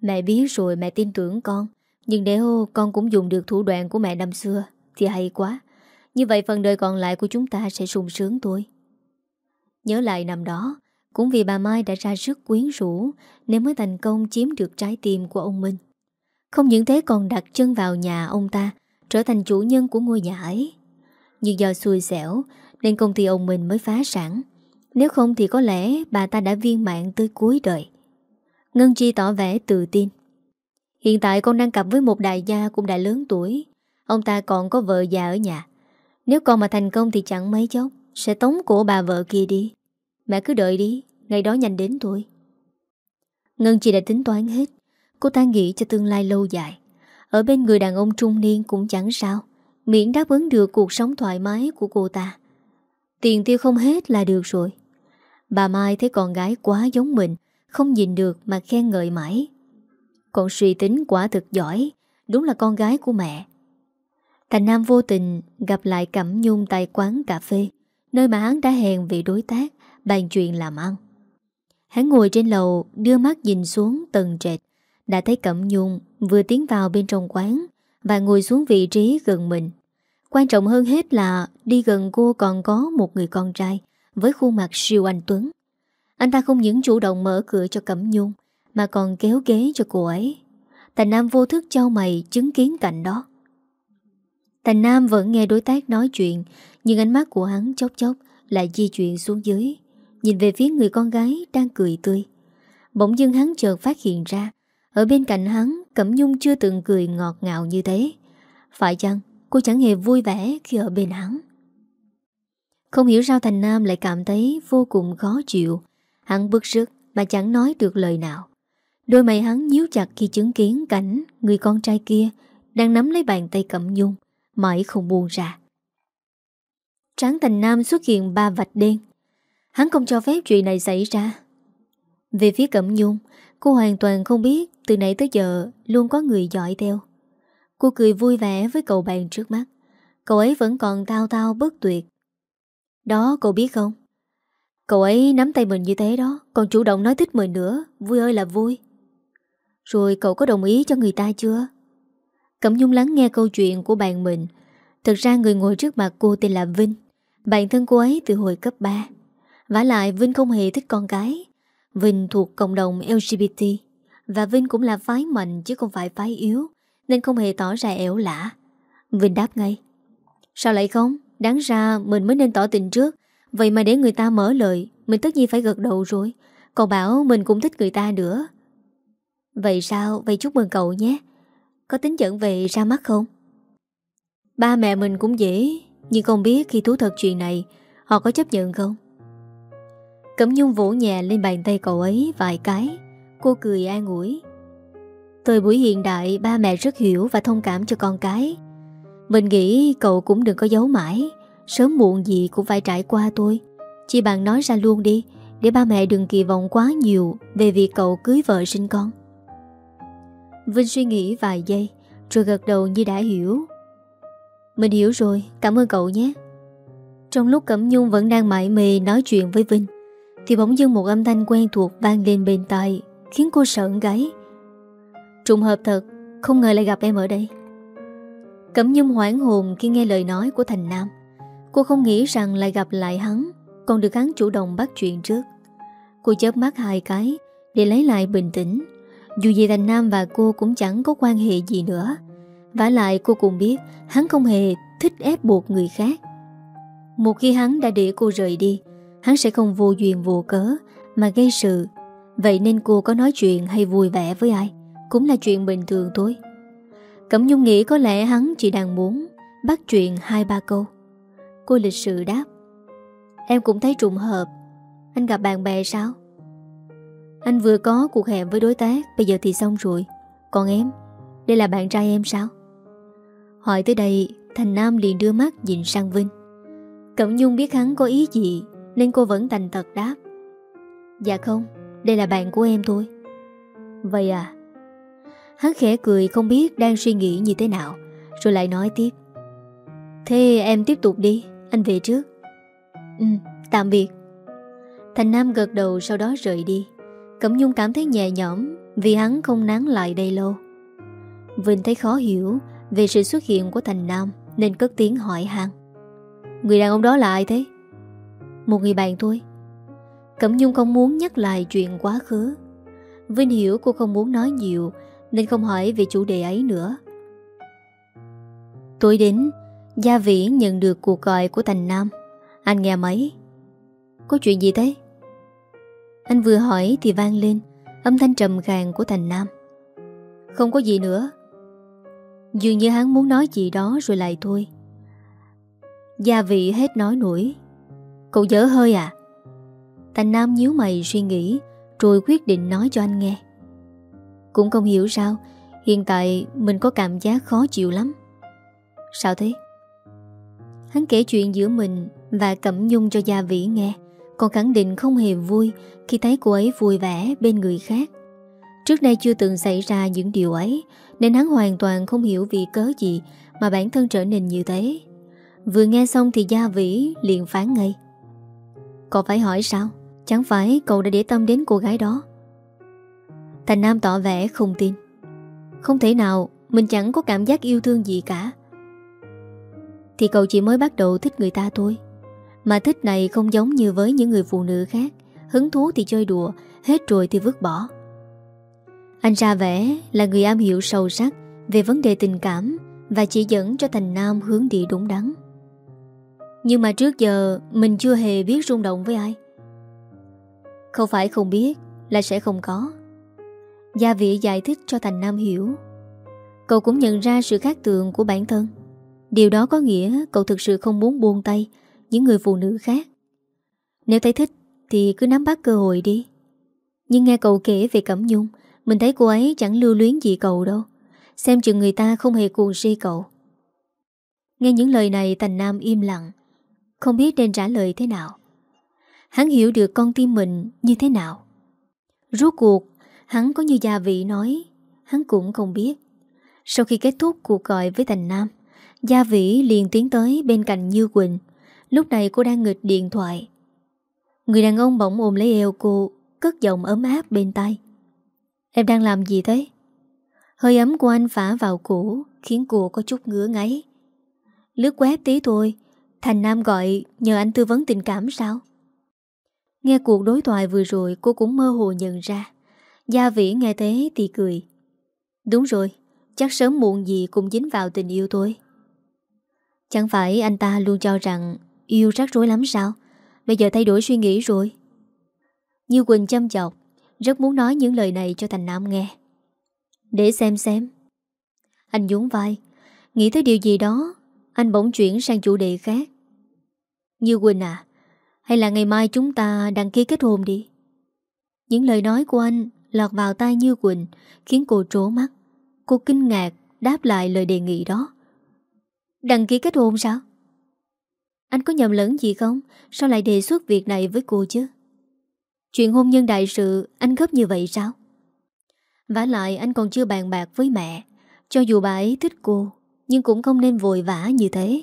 Mẹ biết rồi, mẹ tin tưởng con, Nhưng nếu con cũng dùng được thủ đoạn của mẹ năm xưa Thì hay quá. Như vậy phần đời còn lại của chúng ta sẽ sung sướng thôi. Nhớ lại năm đó, Cũng vì bà Mai đã ra sức quyến rũ Nên mới thành công chiếm được trái tim của ông Minh. Không những thế còn đặt chân vào nhà ông ta, Trở thành chủ nhân của ngôi nhà ấy. Nhưng do xui xẻo nên công ty ông mình mới phá sản. Nếu không thì có lẽ bà ta đã viên mạng tới cuối đời. Ngân Chi tỏ vẻ tự tin. Hiện tại con đang cặp với một đại gia cũng đã lớn tuổi. Ông ta còn có vợ già ở nhà. Nếu con mà thành công thì chẳng mấy chốc Sẽ tống cổ bà vợ kia đi. Mẹ cứ đợi đi, Ngày đó nhanh đến thôi. Ngân Chi đã tính toán hết. Cô ta nghĩ cho tương lai lâu dài. Ở bên người đàn ông trung niên cũng chẳng sao. Miễn đáp ứng được cuộc sống thoải mái của cô ta. Tiền tiêu không hết là được rồi. Bà Mai thấy con gái quá giống mình, Không nhìn được mà khen ngợi mãi. Còn suy tính quả thực giỏi, Đúng là con gái của mẹ. Thành Nam vô tình gặp lại Cẩm Nhung tại quán cà phê, Nơi mà hắn đã hẹn vị đối tác, Bàn chuyện làm ăn. Hắn ngồi trên lầu, Đưa mắt nhìn xuống tầng trệt, Đã thấy Cẩm Nhung vừa tiến vào bên trong quán Và ngồi xuống vị trí gần mình. Quan trọng hơn hết là Đi gần cô còn có một người con trai Với khuôn mặt siêu anh Tuấn. Anh ta không những chủ động mở cửa cho Cẩm Nhung, Mà còn kéo ghế cho cô ấy. Thành Nam vô thức trao mày chứng kiến cảnh đó. Thành Nam vẫn nghe đối tác nói chuyện, Nhưng ánh mắt của hắn chốc chốc Lại di chuyển xuống dưới, Nhìn về phía người con gái đang cười tươi. Bỗng dưng hắn chợt phát hiện ra, Ở bên cạnh hắn, Cẩm Nhung chưa từng cười ngọt ngào như thế. Phải chăng cô chẳng hề vui vẻ khi ở bên hắn Không hiểu sao Thành Nam lại cảm thấy vô cùng khó chịu Hắn bức rứt mà chẳng nói được lời nào Đôi mày hắn nhíu chặt khi chứng kiến cảnh người con trai kia đang nắm lấy bàn tay Cẩm Nhung, mãi không buông ra. Tráng Thành Nam xuất hiện ba vạch đen. Hắn không cho phép chuyện này xảy ra. Về phía Cẩm Nhung, cô hoàn toàn không biết từ nãy tới giờ luôn có người dõi theo. Cô cười vui vẻ với cậu bạn trước mắt. Cậu ấy vẫn còn tao tao bất tuyệt. Đó cậu biết không? Cậu ấy nắm tay mình như thế đó, còn chủ động nói thích mình nữa, vui ơi là vui. Rồi cậu có đồng ý cho người ta chưa? Cẩm Nhung lắng nghe câu chuyện của bạn mình. thật ra người ngồi trước mặt cô tên là Vinh. Bạn thân cô ấy từ hồi cấp 3. vả lại Vinh không hề thích con gái. Vinh thuộc cộng đồng LGBT. Và Vinh cũng là phái mạnh chứ không phải phái yếu. Nên không hề tỏ ra ẻo lã, Vinh đáp ngay. Sao lại không? Đáng ra mình mới nên tỏ tình trước. Vậy mà để người ta mở lời, mình tất nhiên phải gật đầu rồi. Còn bảo mình cũng thích người ta nữa. Vậy sao? Vậy chúc mừng cậu nhé Có tính dẫn về ra mắt không? Ba mẹ mình cũng dễ Nhưng không biết khi thú thật chuyện này Họ có chấp nhận không? Cẩm nhung vỗ nhẹ lên bàn tay cậu ấy vài cái Cô cười an ủi Thời buổi hiện đại Ba mẹ rất hiểu và thông cảm cho con cái. Mình nghĩ cậu cũng đừng có giấu mãi. Sớm muộn gì cũng phải trải qua tôi chị bạn nói ra luôn đi Để ba mẹ đừng kỳ vọng quá nhiều Về việc cậu cưới vợ sinh con. Vinh suy nghĩ vài giây Rồi gật đầu như đã hiểu. Mình hiểu rồi, cảm ơn cậu nhé. Trong lúc Cẩm Nhung vẫn đang mải mê nói chuyện với Vinh Thì bỗng dưng một âm thanh quen thuộc vang lên bên tai Khiến cô sợn gáy Trùng hợp thật, Không ngờ lại gặp em ở đây. Cẩm Nhung hoảng hồn khi nghe lời nói của Thành Nam. Cô không nghĩ rằng lại gặp lại hắn, Còn được hắn chủ động bắt chuyện trước. Cô chớp mắt hai cái, Để lấy lại bình tĩnh. Dù gì Thành Nam và cô cũng chẳng có quan hệ gì nữa. Vả lại cô cũng biết, Hắn không hề thích ép buộc người khác. Một khi hắn đã để cô rời đi, Hắn sẽ không vô duyên vô cớ Mà gây sự. Vậy nên cô có nói chuyện hay vui vẻ với ai? Cũng là chuyện bình thường thôi. Cẩm Nhung nghĩ có lẽ hắn chỉ đang muốn Bắt chuyện hai ba câu. Cô lịch sự đáp, Em cũng thấy trùng hợp. Anh gặp bạn bè sao? Anh vừa có cuộc hẹn với đối tác, Bây giờ thì xong rồi. Còn em? Đây là bạn trai em sao? Hỏi tới đây, Thành Nam liền đưa mắt nhìn sang Vinh. Cẩm Nhung biết hắn có ý gì, Nên cô vẫn thành thật đáp Dạ không, Đây là bạn của em thôi. Vậy à? Hắn khẽ cười không biết đang suy nghĩ như thế nào, Rồi lại nói tiếp. Thế em tiếp tục đi, Anh về trước. Ừ tạm biệt. Thành Nam gật đầu sau đó rời đi. Cẩm Nhung cảm thấy nhẹ nhõm Vì hắn không nán lại đây lâu. Vinh thấy khó hiểu Về sự xuất hiện của Thành Nam Nên cất tiếng hỏi hắn Người đàn ông đó là ai thế? Một người bạn thôi. Cẩm Nhung không muốn nhắc lại chuyện quá khứ. Vinh hiểu cô không muốn nói nhiều nên không hỏi về chủ đề ấy nữa. Tối đến, Gia Vĩ nhận được cuộc gọi của Thành Nam. Anh nghe máy. Có chuyện gì thế? Anh vừa hỏi thì vang lên Âm thanh trầm khàng của Thành Nam. Không có gì nữa. Dường như hắn muốn nói gì đó rồi lại thôi. Gia vị hết nói nổi. Cậu dở hơi à? Thành Nam nhíu mày suy nghĩ, Rồi quyết định nói cho anh nghe. Cũng không hiểu sao. Hiện tại mình có cảm giác khó chịu lắm. Sao thế? Hắn kể chuyện giữa mình Và Cẩm Nhung cho Gia Vĩ nghe, Còn khẳng định không hề vui Khi thấy cô ấy vui vẻ bên người khác. Trước đây chưa từng xảy ra những điều ấy, Nên hắn hoàn toàn không hiểu vì cớ gì Mà bản thân trở nên như thế. Vừa nghe xong thì Gia Vĩ liền phán ngay. Cậu phải hỏi sao? Chẳng phải cậu đã để tâm đến cô gái đó? Thành Nam tỏ vẻ không tin. Không thể nào, Mình chẳng có cảm giác yêu thương gì cả. Thì cậu chỉ mới bắt đầu thích người ta thôi. Mà thích này không giống như với những người phụ nữ khác. Hứng thú thì chơi đùa, Hết rồi thì vứt bỏ. Anh ra vẻ là người am hiểu sâu sắc Về vấn đề tình cảm Và chỉ dẫn cho Thành Nam hướng đi đúng đắn. Nhưng mà trước giờ, Mình chưa hề biết rung động với ai. Không phải không biết Là sẽ không có. Gia vị giải thích cho Thành Nam hiểu. Cậu cũng nhận ra sự khác thường của bản thân. Điều đó có nghĩa cậu thực sự không muốn buông tay Những người phụ nữ khác. Nếu thấy thích thì cứ nắm bắt cơ hội đi. Nhưng nghe cậu kể về Cẩm Nhung, Mình thấy cô ấy chẳng lưu luyến gì cậu đâu. Xem chừng người ta không hề cuồng si cậu. Nghe những lời này, Thành Nam im lặng, Không biết nên trả lời thế nào. Hắn hiểu được con tim mình như thế nào. Rốt cuộc Hắn có như gia vị nói, Hắn cũng không biết. Sau khi kết thúc cuộc gọi với Thành Nam, Gia Vĩ liền tiến tới bên cạnh Như Quỳnh. Lúc này cô đang nghịch điện thoại. Người đàn ông bỗng ôm lấy eo cô, Cất giọng ấm áp bên tay Em đang làm gì thế? Hơi ấm của anh phả vào cổ, Khiến cô có chút ngứa ngáy. Lướt web tí thôi, Thành Nam gọi nhờ anh tư vấn tình cảm sao? Nghe cuộc đối thoại vừa rồi, Cô cũng mơ hồ nhận ra. Gia Vĩ nghe thế thì cười. Đúng rồi, Chắc sớm muộn gì cũng dính vào tình yêu tôi Chẳng phải anh ta luôn cho rằng Yêu rắc rối lắm sao? Bây giờ thay đổi suy nghĩ rồi. Như Quỳnh chăm chọc, Rất muốn nói những lời này cho Thành Nam nghe. Để xem xem. Anh nhún vai. Nghĩ tới điều gì đó, Anh bỗng chuyển sang chủ đề khác. Như Quỳnh à Hay là ngày mai chúng ta đăng ký kết hôn đi? Những lời nói của anh Lọt vào tai Như Quỳnh, Khiến cô trố mắt Cô kinh ngạc, đáp lại lời đề nghị đó Đăng ký kết hôn sao? Anh có nhầm lẫn gì không? Sao lại đề xuất việc này với cô chứ? Chuyện hôn nhân đại sự, anh gấp như vậy sao? vả lại, anh còn chưa bàn bạc với mẹ Cho dù bà ấy thích cô, Nhưng cũng không nên vội vã như thế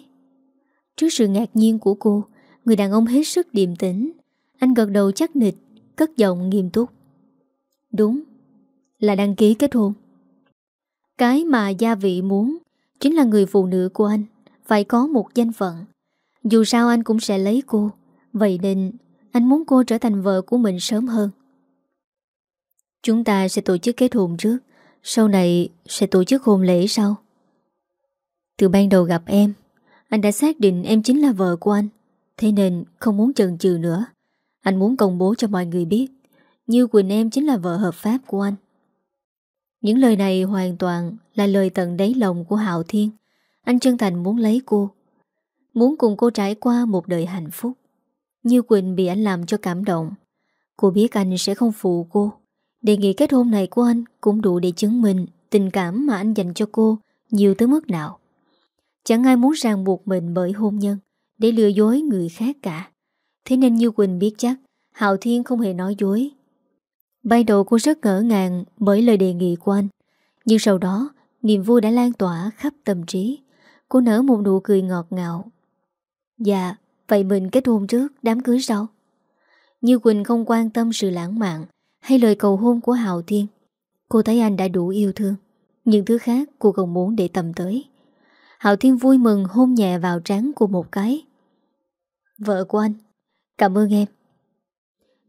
Trước sự ngạc nhiên của cô, Người đàn ông hết sức điềm tĩnh Anh gật đầu chắc nịch, Cất giọng nghiêm túc Đúng, Là đăng ký kết hôn. Cái mà gia vị muốn Chính là người phụ nữ của anh Phải có một danh phận. Dù sao anh cũng sẽ lấy cô, Vậy nên anh muốn cô trở thành vợ của mình sớm hơn. Chúng ta sẽ tổ chức kết hôn trước, Sau này sẽ tổ chức hôn lễ sau. Từ ban đầu gặp em, Anh đã xác định em chính là vợ của anh, Thế nên không muốn chần chừ nữa. Anh muốn công bố cho mọi người biết. Như Quỳnh em chính là vợ hợp pháp của anh. Những lời này hoàn toàn là lời tận đáy lòng của Hạo Thiên. Anh chân thành muốn lấy cô, Muốn cùng cô trải qua một đời hạnh phúc. Như Quỳnh bị anh làm cho cảm động. Cô biết anh sẽ không phụ cô. Đề nghị kết hôn này của anh Cũng đủ để chứng minh Tình cảm mà anh dành cho cô Nhiều tới mức nào. Chẳng ai muốn ràng buộc mình bởi hôn nhân Để lừa dối người khác cả. Thế nên Như Quỳnh biết chắc Hạo Thiên không hề nói dối. Ban đầu cô rất ngỡ ngàng Bởi lời đề nghị của anh. Nhưng sau đó, Niềm vui đã lan tỏa khắp tâm trí. Cô nở một nụ cười ngọt ngào. Dạ Vậy mình kết hôn trước, đám cưới sau. Như Quỳnh không quan tâm sự lãng mạn Hay lời cầu hôn của hào Thiên, Cô thấy anh đã đủ yêu thương. Những thứ khác cô không muốn để tầm tới. Hạo Thiên vui mừng hôn nhẹ vào trán cô một cái. Vợ của anh, Cảm ơn em.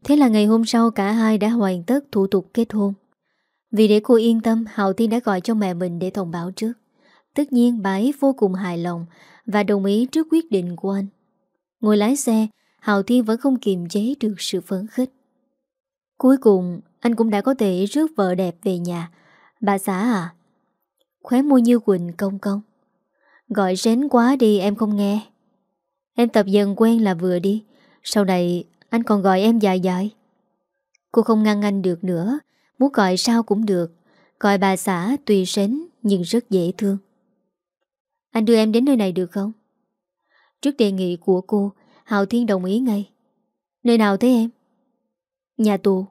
Thế là ngày hôm sau cả hai đã hoàn tất thủ tục kết hôn. Vì để cô yên tâm, Hạo Thiên đã gọi cho mẹ mình để thông báo trước. Tất nhiên, bà ấy vô cùng hài lòng Và đồng ý trước quyết định của anh. Ngồi lái xe, Hạo Thiên vẫn không kiềm chế được sự phấn khích. Cuối cùng, Anh cũng đã có thể rước vợ đẹp về nhà. Bà xã à Khóe môi như Quỳnh công công Gọi rén quá đi, em không nghe. Em tập dần quen là vừa đi. Sau này anh còn gọi em dài dài. Cô không ngăn anh được nữa, Muốn gọi sao cũng được. Gọi bà xã tùy sến, Nhưng rất dễ thương. Anh đưa em đến nơi này được không? Trước đề nghị của cô, hào Thiên đồng ý ngay. Nơi nào thế em? Nhà tù.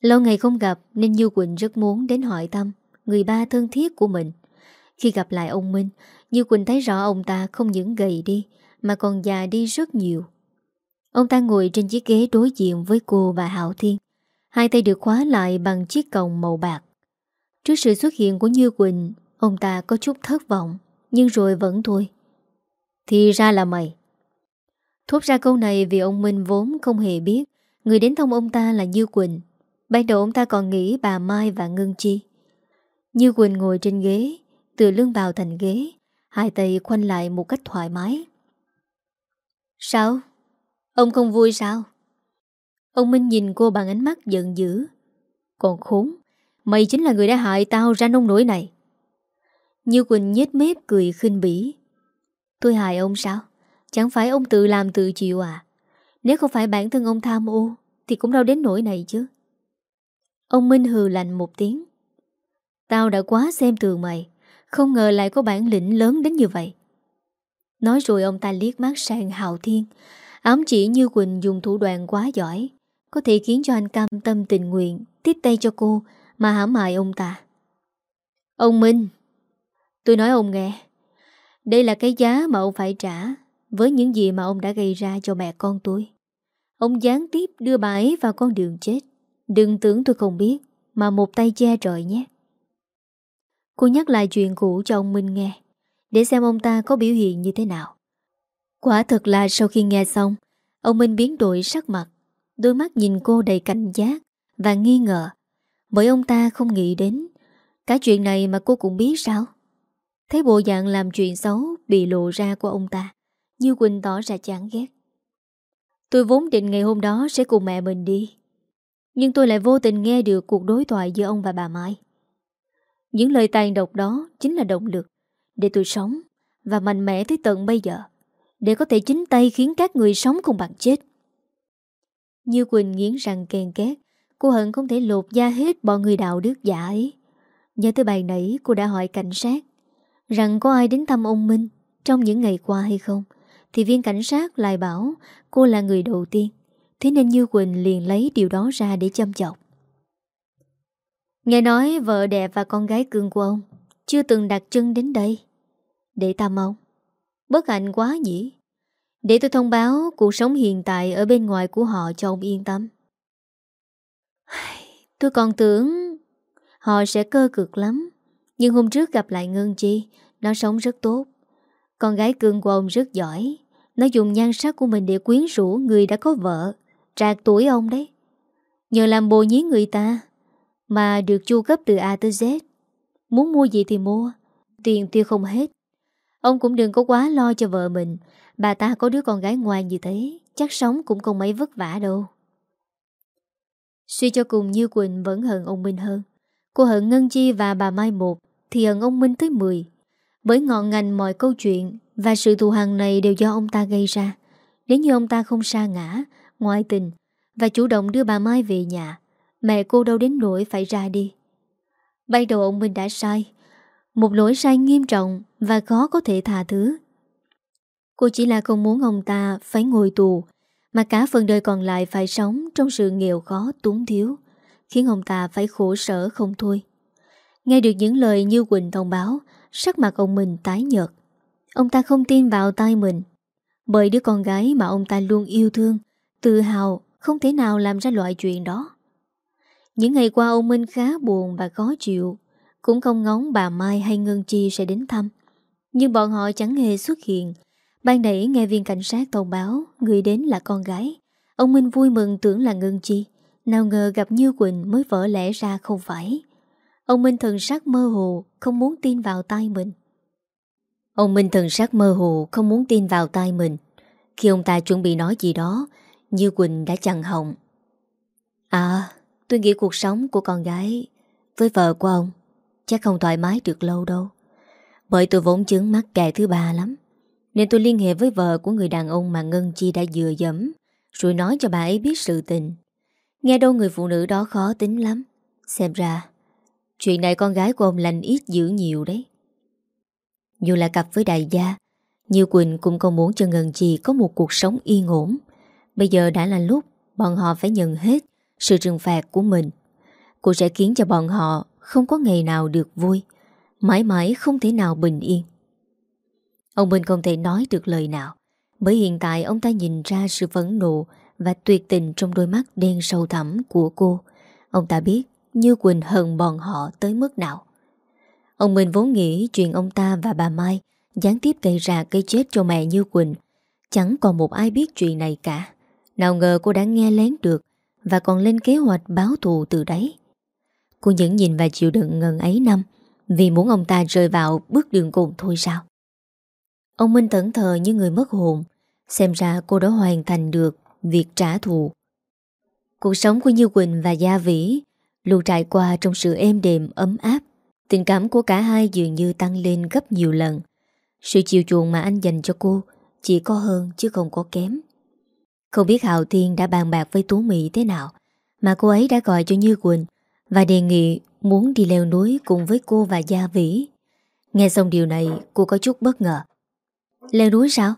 Lâu ngày không gặp, Nên Như Quỳnh rất muốn đến hỏi thăm Người ba thân thiết của mình. Khi gặp lại ông Minh, Như Quỳnh thấy rõ ông ta không những gầy đi, Mà còn già đi rất nhiều. Ông ta ngồi trên chiếc ghế đối diện với cô và Hảo Thiên. Hai tay được khóa lại bằng chiếc còng màu bạc. Trước sự xuất hiện của Như Quỳnh, Ông ta có chút thất vọng, Nhưng rồi vẫn thôi. Thì ra là mày. Thốt ra câu này vì ông Minh vốn không hề biết. Người đến thông ông ta là Như Quỳnh. Ban đầu ông ta còn nghĩ bà Mai và Ngân Chi. Như Quỳnh ngồi trên ghế Từ lưng vào thành ghế, Hai tay khoanh lại một cách thoải mái. Sao? Ông không vui sao? Ông Minh nhìn cô bằng ánh mắt giận dữ. Còn khốn, Mày chính là người đã hại tao ra nông nổi này. Như Quỳnh nhếch mép cười khinh bỉ. Tôi hại ông sao? Chẳng phải ông tự làm tự chịu à? Nếu không phải bản thân ông tham ô, Thì cũng đâu đến nỗi này chứ. Ông Minh hừ lạnh một tiếng. Tao đã quá xem thường mày, Không ngờ lại có bản lĩnh lớn đến như vậy. Nói rồi ông ta liếc mắt sang Hạo Thiên. Ám chỉ như Quỳnh dùng thủ đoạn quá giỏi, Có thể khiến cho anh cam tâm tình nguyện, Tiếp tay cho cô, Mà hãm hại ông ta. Ông Minh, Tôi nói ông nghe, Đây là cái giá mà ông phải trả Với những gì mà ông đã gây ra cho mẹ con tôi. Ông gián tiếp đưa bà ấy vào con đường chết. Đừng tưởng tôi không biết, Mà một tay che trời nhé. Cô nhắc lại chuyện cũ cho ông Minh nghe, Để xem ông ta có biểu hiện như thế nào. Quả thật là sau khi nghe xong, Ông Minh biến đổi sắc mặt, Đôi mắt nhìn cô đầy cảnh giác Và nghi ngờ. Bởi ông ta không nghĩ đến Cả chuyện này mà cô cũng biết sao? Thấy bộ dạng làm chuyện xấu Bị lộ ra của ông ta, Như Quỳnh tỏ ra chán ghét. Tôi vốn định ngày hôm đó sẽ cùng mẹ mình đi, Nhưng tôi lại vô tình nghe được cuộc đối thoại giữa ông và bà Mai. Những lời tàn độc đó chính là động lực Để tôi sống Và mạnh mẽ tới tận bây giờ để có thể chính tay khiến các người sống không bằng chết. Như Quỳnh nghiến răng kèn két, cô hận không thể lột da hết bọn người đạo đức giả ấy. Nhớ tới bài nãy cô đã hỏi cảnh sát rằng có ai đến thăm ông Minh trong những ngày qua hay không, thì viên cảnh sát lại bảo cô là người đầu tiên. Thế nên Như Quỳnh liền lấy điều đó ra để châm chọc. Nghe nói vợ đẹp và con gái cưng của ông chưa từng đặt chân đến đây. Để thăm ông. Bất hạnh quá nhỉ? Để tôi thông báo cuộc sống hiện tại Ở bên ngoài của họ cho ông yên tâm. Tôi còn tưởng Họ sẽ cơ cực lắm, Nhưng hôm trước gặp lại Ngân Chi, Nó sống rất tốt. Con gái cưng của ông rất giỏi, Nó dùng nhan sắc của mình để quyến rũ Người đã có vợ, Trạc tuổi ông đấy. Nhờ làm bồ nhí người ta Mà được chu cấp từ A tới Z. Muốn mua gì thì mua, Tiền tiêu không hết. Ông cũng đừng có quá lo cho vợ mình. Bà ta có đứa con gái ngoan như thế, Chắc sống cũng không mấy vất vả đâu. Suy cho cùng Như Quỳnh vẫn hận ông Minh hơn. Cô hận Ngân Chi và bà Mai một, Thì hận ông Minh tới 10 Bởi ngọn ngành mọi câu chuyện Và sự thù hằn này đều do ông ta gây ra. Nếu như ông ta không sa ngã, Ngoại tình Và chủ động đưa bà Mai về nhà, Mẹ cô đâu đến nỗi phải ra đi. Bây đầu ông Minh đã sai một lỗi sai nghiêm trọng Và khó có thể tha thứ. Cô chỉ là không muốn ông ta Phải ngồi tù, Mà cả phần đời còn lại phải sống Trong sự nghèo khó, túng thiếu, Khiến ông ta phải khổ sở không thôi. Nghe được những lời như Quỳnh thông báo, Sắc mặt ông mình tái nhợt. Ông ta không tin vào tay mình, Bởi đứa con gái mà ông ta luôn yêu thương, Tự hào, Không thể nào làm ra loại chuyện đó. Những ngày qua, ông Minh khá buồn và khó chịu. Cũng không ngóng bà Mai hay Ngân Chi sẽ đến thăm. Nhưng bọn họ chẳng hề xuất hiện. Ban nãy nghe viên cảnh sát thông báo Người đến là con gái. Ông Minh vui mừng tưởng là Ngân Chi. Nào ngờ gặp Như Quỳnh mới vỡ lẽ ra không phải. Ông Minh thần sắc mơ hồ Không muốn tin vào tay mình. Ông Minh thần sắc mơ hồ Không muốn tin vào tay mình. Khi ông ta chuẩn bị nói gì đó Như Quỳnh đã chặn họng. À tôi nghĩ cuộc sống của con gái Với vợ của ông Chắc không thoải mái được lâu đâu. Bởi tôi vốn chứng mắc kẻ thứ ba lắm. Nên tôi liên hệ với vợ của người đàn ông Mà Ngân Chi đã dừa dẫm, Rồi nói cho bà ấy biết sự tình. Nghe đâu người phụ nữ đó khó tính lắm. Xem ra, Chuyện này con gái của ông lành ít dữ nhiều đấy. Dù là cặp với đại gia, Như Quỳnh cũng không muốn cho Ngân Chi Có một cuộc sống yên ổn. Bây giờ đã là lúc Bọn họ phải nhận hết Sự trừng phạt của mình. Cô sẽ khiến cho bọn họ không có ngày nào được vui, Mãi mãi không thể nào bình yên Ông Minh không thể nói được lời nào, Bởi hiện tại ông ta nhìn ra sự phẫn nộ Và tuyệt tình trong đôi mắt đen sâu thẳm của cô Ông ta biết như Quỳnh hận bọn họ tới mức nào. Ông Minh vốn nghĩ chuyện ông ta và bà Mai gián tiếp gây ra cái chết cho mẹ Như Quỳnh. Chẳng còn một ai biết chuyện này cả. Nào ngờ cô đã nghe lén được và còn lên kế hoạch báo thù từ đấy. Cô vẫn nhìn và chịu đựng ngần ấy năm. Vì muốn ông ta rơi vào bước đường cùng thôi sao. Ông Minh tẩn thờ như người mất hồn. Xem ra cô đã hoàn thành được Việc trả thù. Cuộc sống của Như Quỳnh và Gia Vĩ Luôn trải qua trong sự êm đềm, ấm áp. Tình cảm của cả hai dường như tăng lên gấp nhiều lần. Sự chiều chuộng mà anh dành cho cô Chỉ có hơn chứ không có kém. Không biết Hạo Thiên đã bàn bạc với Tú Mỹ thế nào, Mà cô ấy đã gọi cho Như Quỳnh và đề nghị muốn đi leo núi cùng với cô và Gia Vĩ Nghe xong điều này, cô có chút bất ngờ Leo núi sao?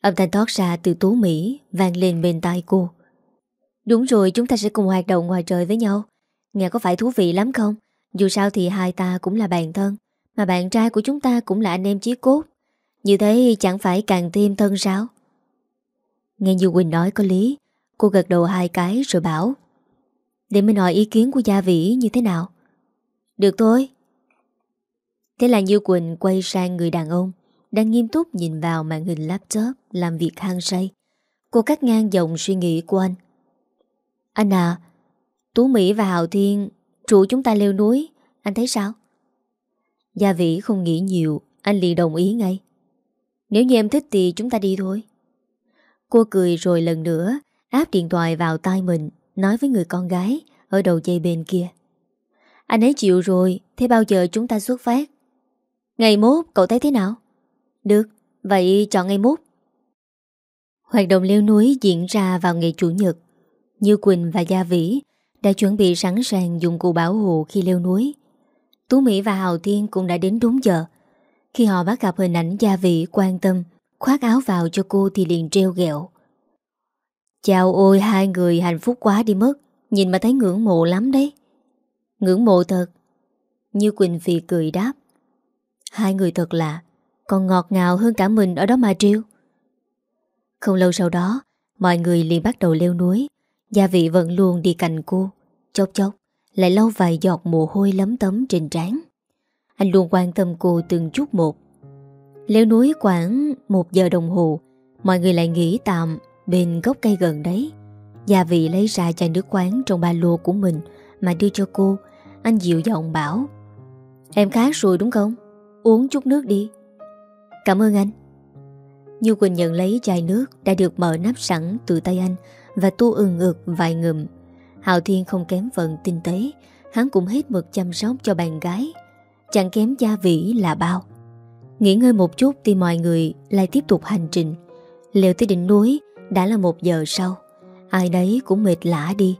Âm thanh thoát ra từ Tú Mỹ, vang lên bên tai cô Đúng rồi, chúng ta sẽ cùng hoạt động ngoài trời với nhau Nghe có phải thú vị lắm không? Dù sao thì hai ta cũng là bạn thân, Mà bạn trai của chúng ta cũng là anh em chí cốt Như thế chẳng phải càng thêm thân sao? Nghe như Quỳnh nói có lý Cô gật đầu hai cái rồi bảo để mình hỏi ý kiến của Gia Vĩ như thế nào? Được thôi. Thế là Như Quỳnh quay sang người đàn ông, Đang nghiêm túc nhìn vào màn hình laptop Làm việc hăng say. Cô cắt ngang dòng suy nghĩ của anh. Anh à Tú Mỹ và Hào Thiên, Trụ chúng ta leo núi, Anh thấy sao? Gia Vĩ không nghĩ nhiều, Anh liền đồng ý ngay. Nếu như em thích thì chúng ta đi thôi. Cô cười rồi lần nữa, Áp điện thoại vào tai mình. Nói với người con gái Ở đầu dây bên kia Anh ấy chịu rồi Thế bao giờ chúng ta xuất phát Ngày mốt cậu thấy thế nào Được Vậy chọn ngày mốt Hoạt động leo núi diễn ra vào ngày Chủ nhật Như Quỳnh và Gia Vĩ đã chuẩn bị sẵn sàng dụng cụ bảo hộ khi leo núi. Tú Mỹ và Hào Thiên cũng đã đến đúng giờ. Khi họ bắt gặp hình ảnh gia Vĩ quan tâm, khoác áo vào cho cô thì liền treo gẹo. Chào ôi hai người hạnh phúc quá đi mất, nhìn mà thấy ngưỡng mộ lắm đấy. Ngưỡng mộ thật. Như Quỳnh Phi cười đáp. Hai người thật lạ, còn ngọt ngào hơn cả mình ở đó mà triêu Không lâu sau đó, mọi người liền bắt đầu leo núi. Gia vị vẫn luôn đi cạnh cô Chốc chốc Lại lau vài giọt mồ hôi lấm tấm trên trán Anh luôn quan tâm cô từng chút một Leo núi khoảng một giờ đồng hồ Mọi người lại nghỉ tạm Bên gốc cây gần đấy Gia vị lấy ra chai nước quán trong ba lô của mình Mà đưa cho cô Anh dịu giọng bảo Em khát rồi đúng không? Uống chút nước đi Cảm ơn anh Như Quỳnh nhận lấy chai nước Đã được mở nắp sẵn từ tay anh và tu ừng ực vài ngụm. Hạo Thiên không kém phần tinh tế, hắn cũng hết mực chăm sóc cho bạn gái. Chẳng kém gia vĩ là bao. Nghỉ ngơi một chút thì mọi người lại tiếp tục hành trình. Leo tới đỉnh núi đã là một giờ sau. Ai đấy cũng mệt lã đi.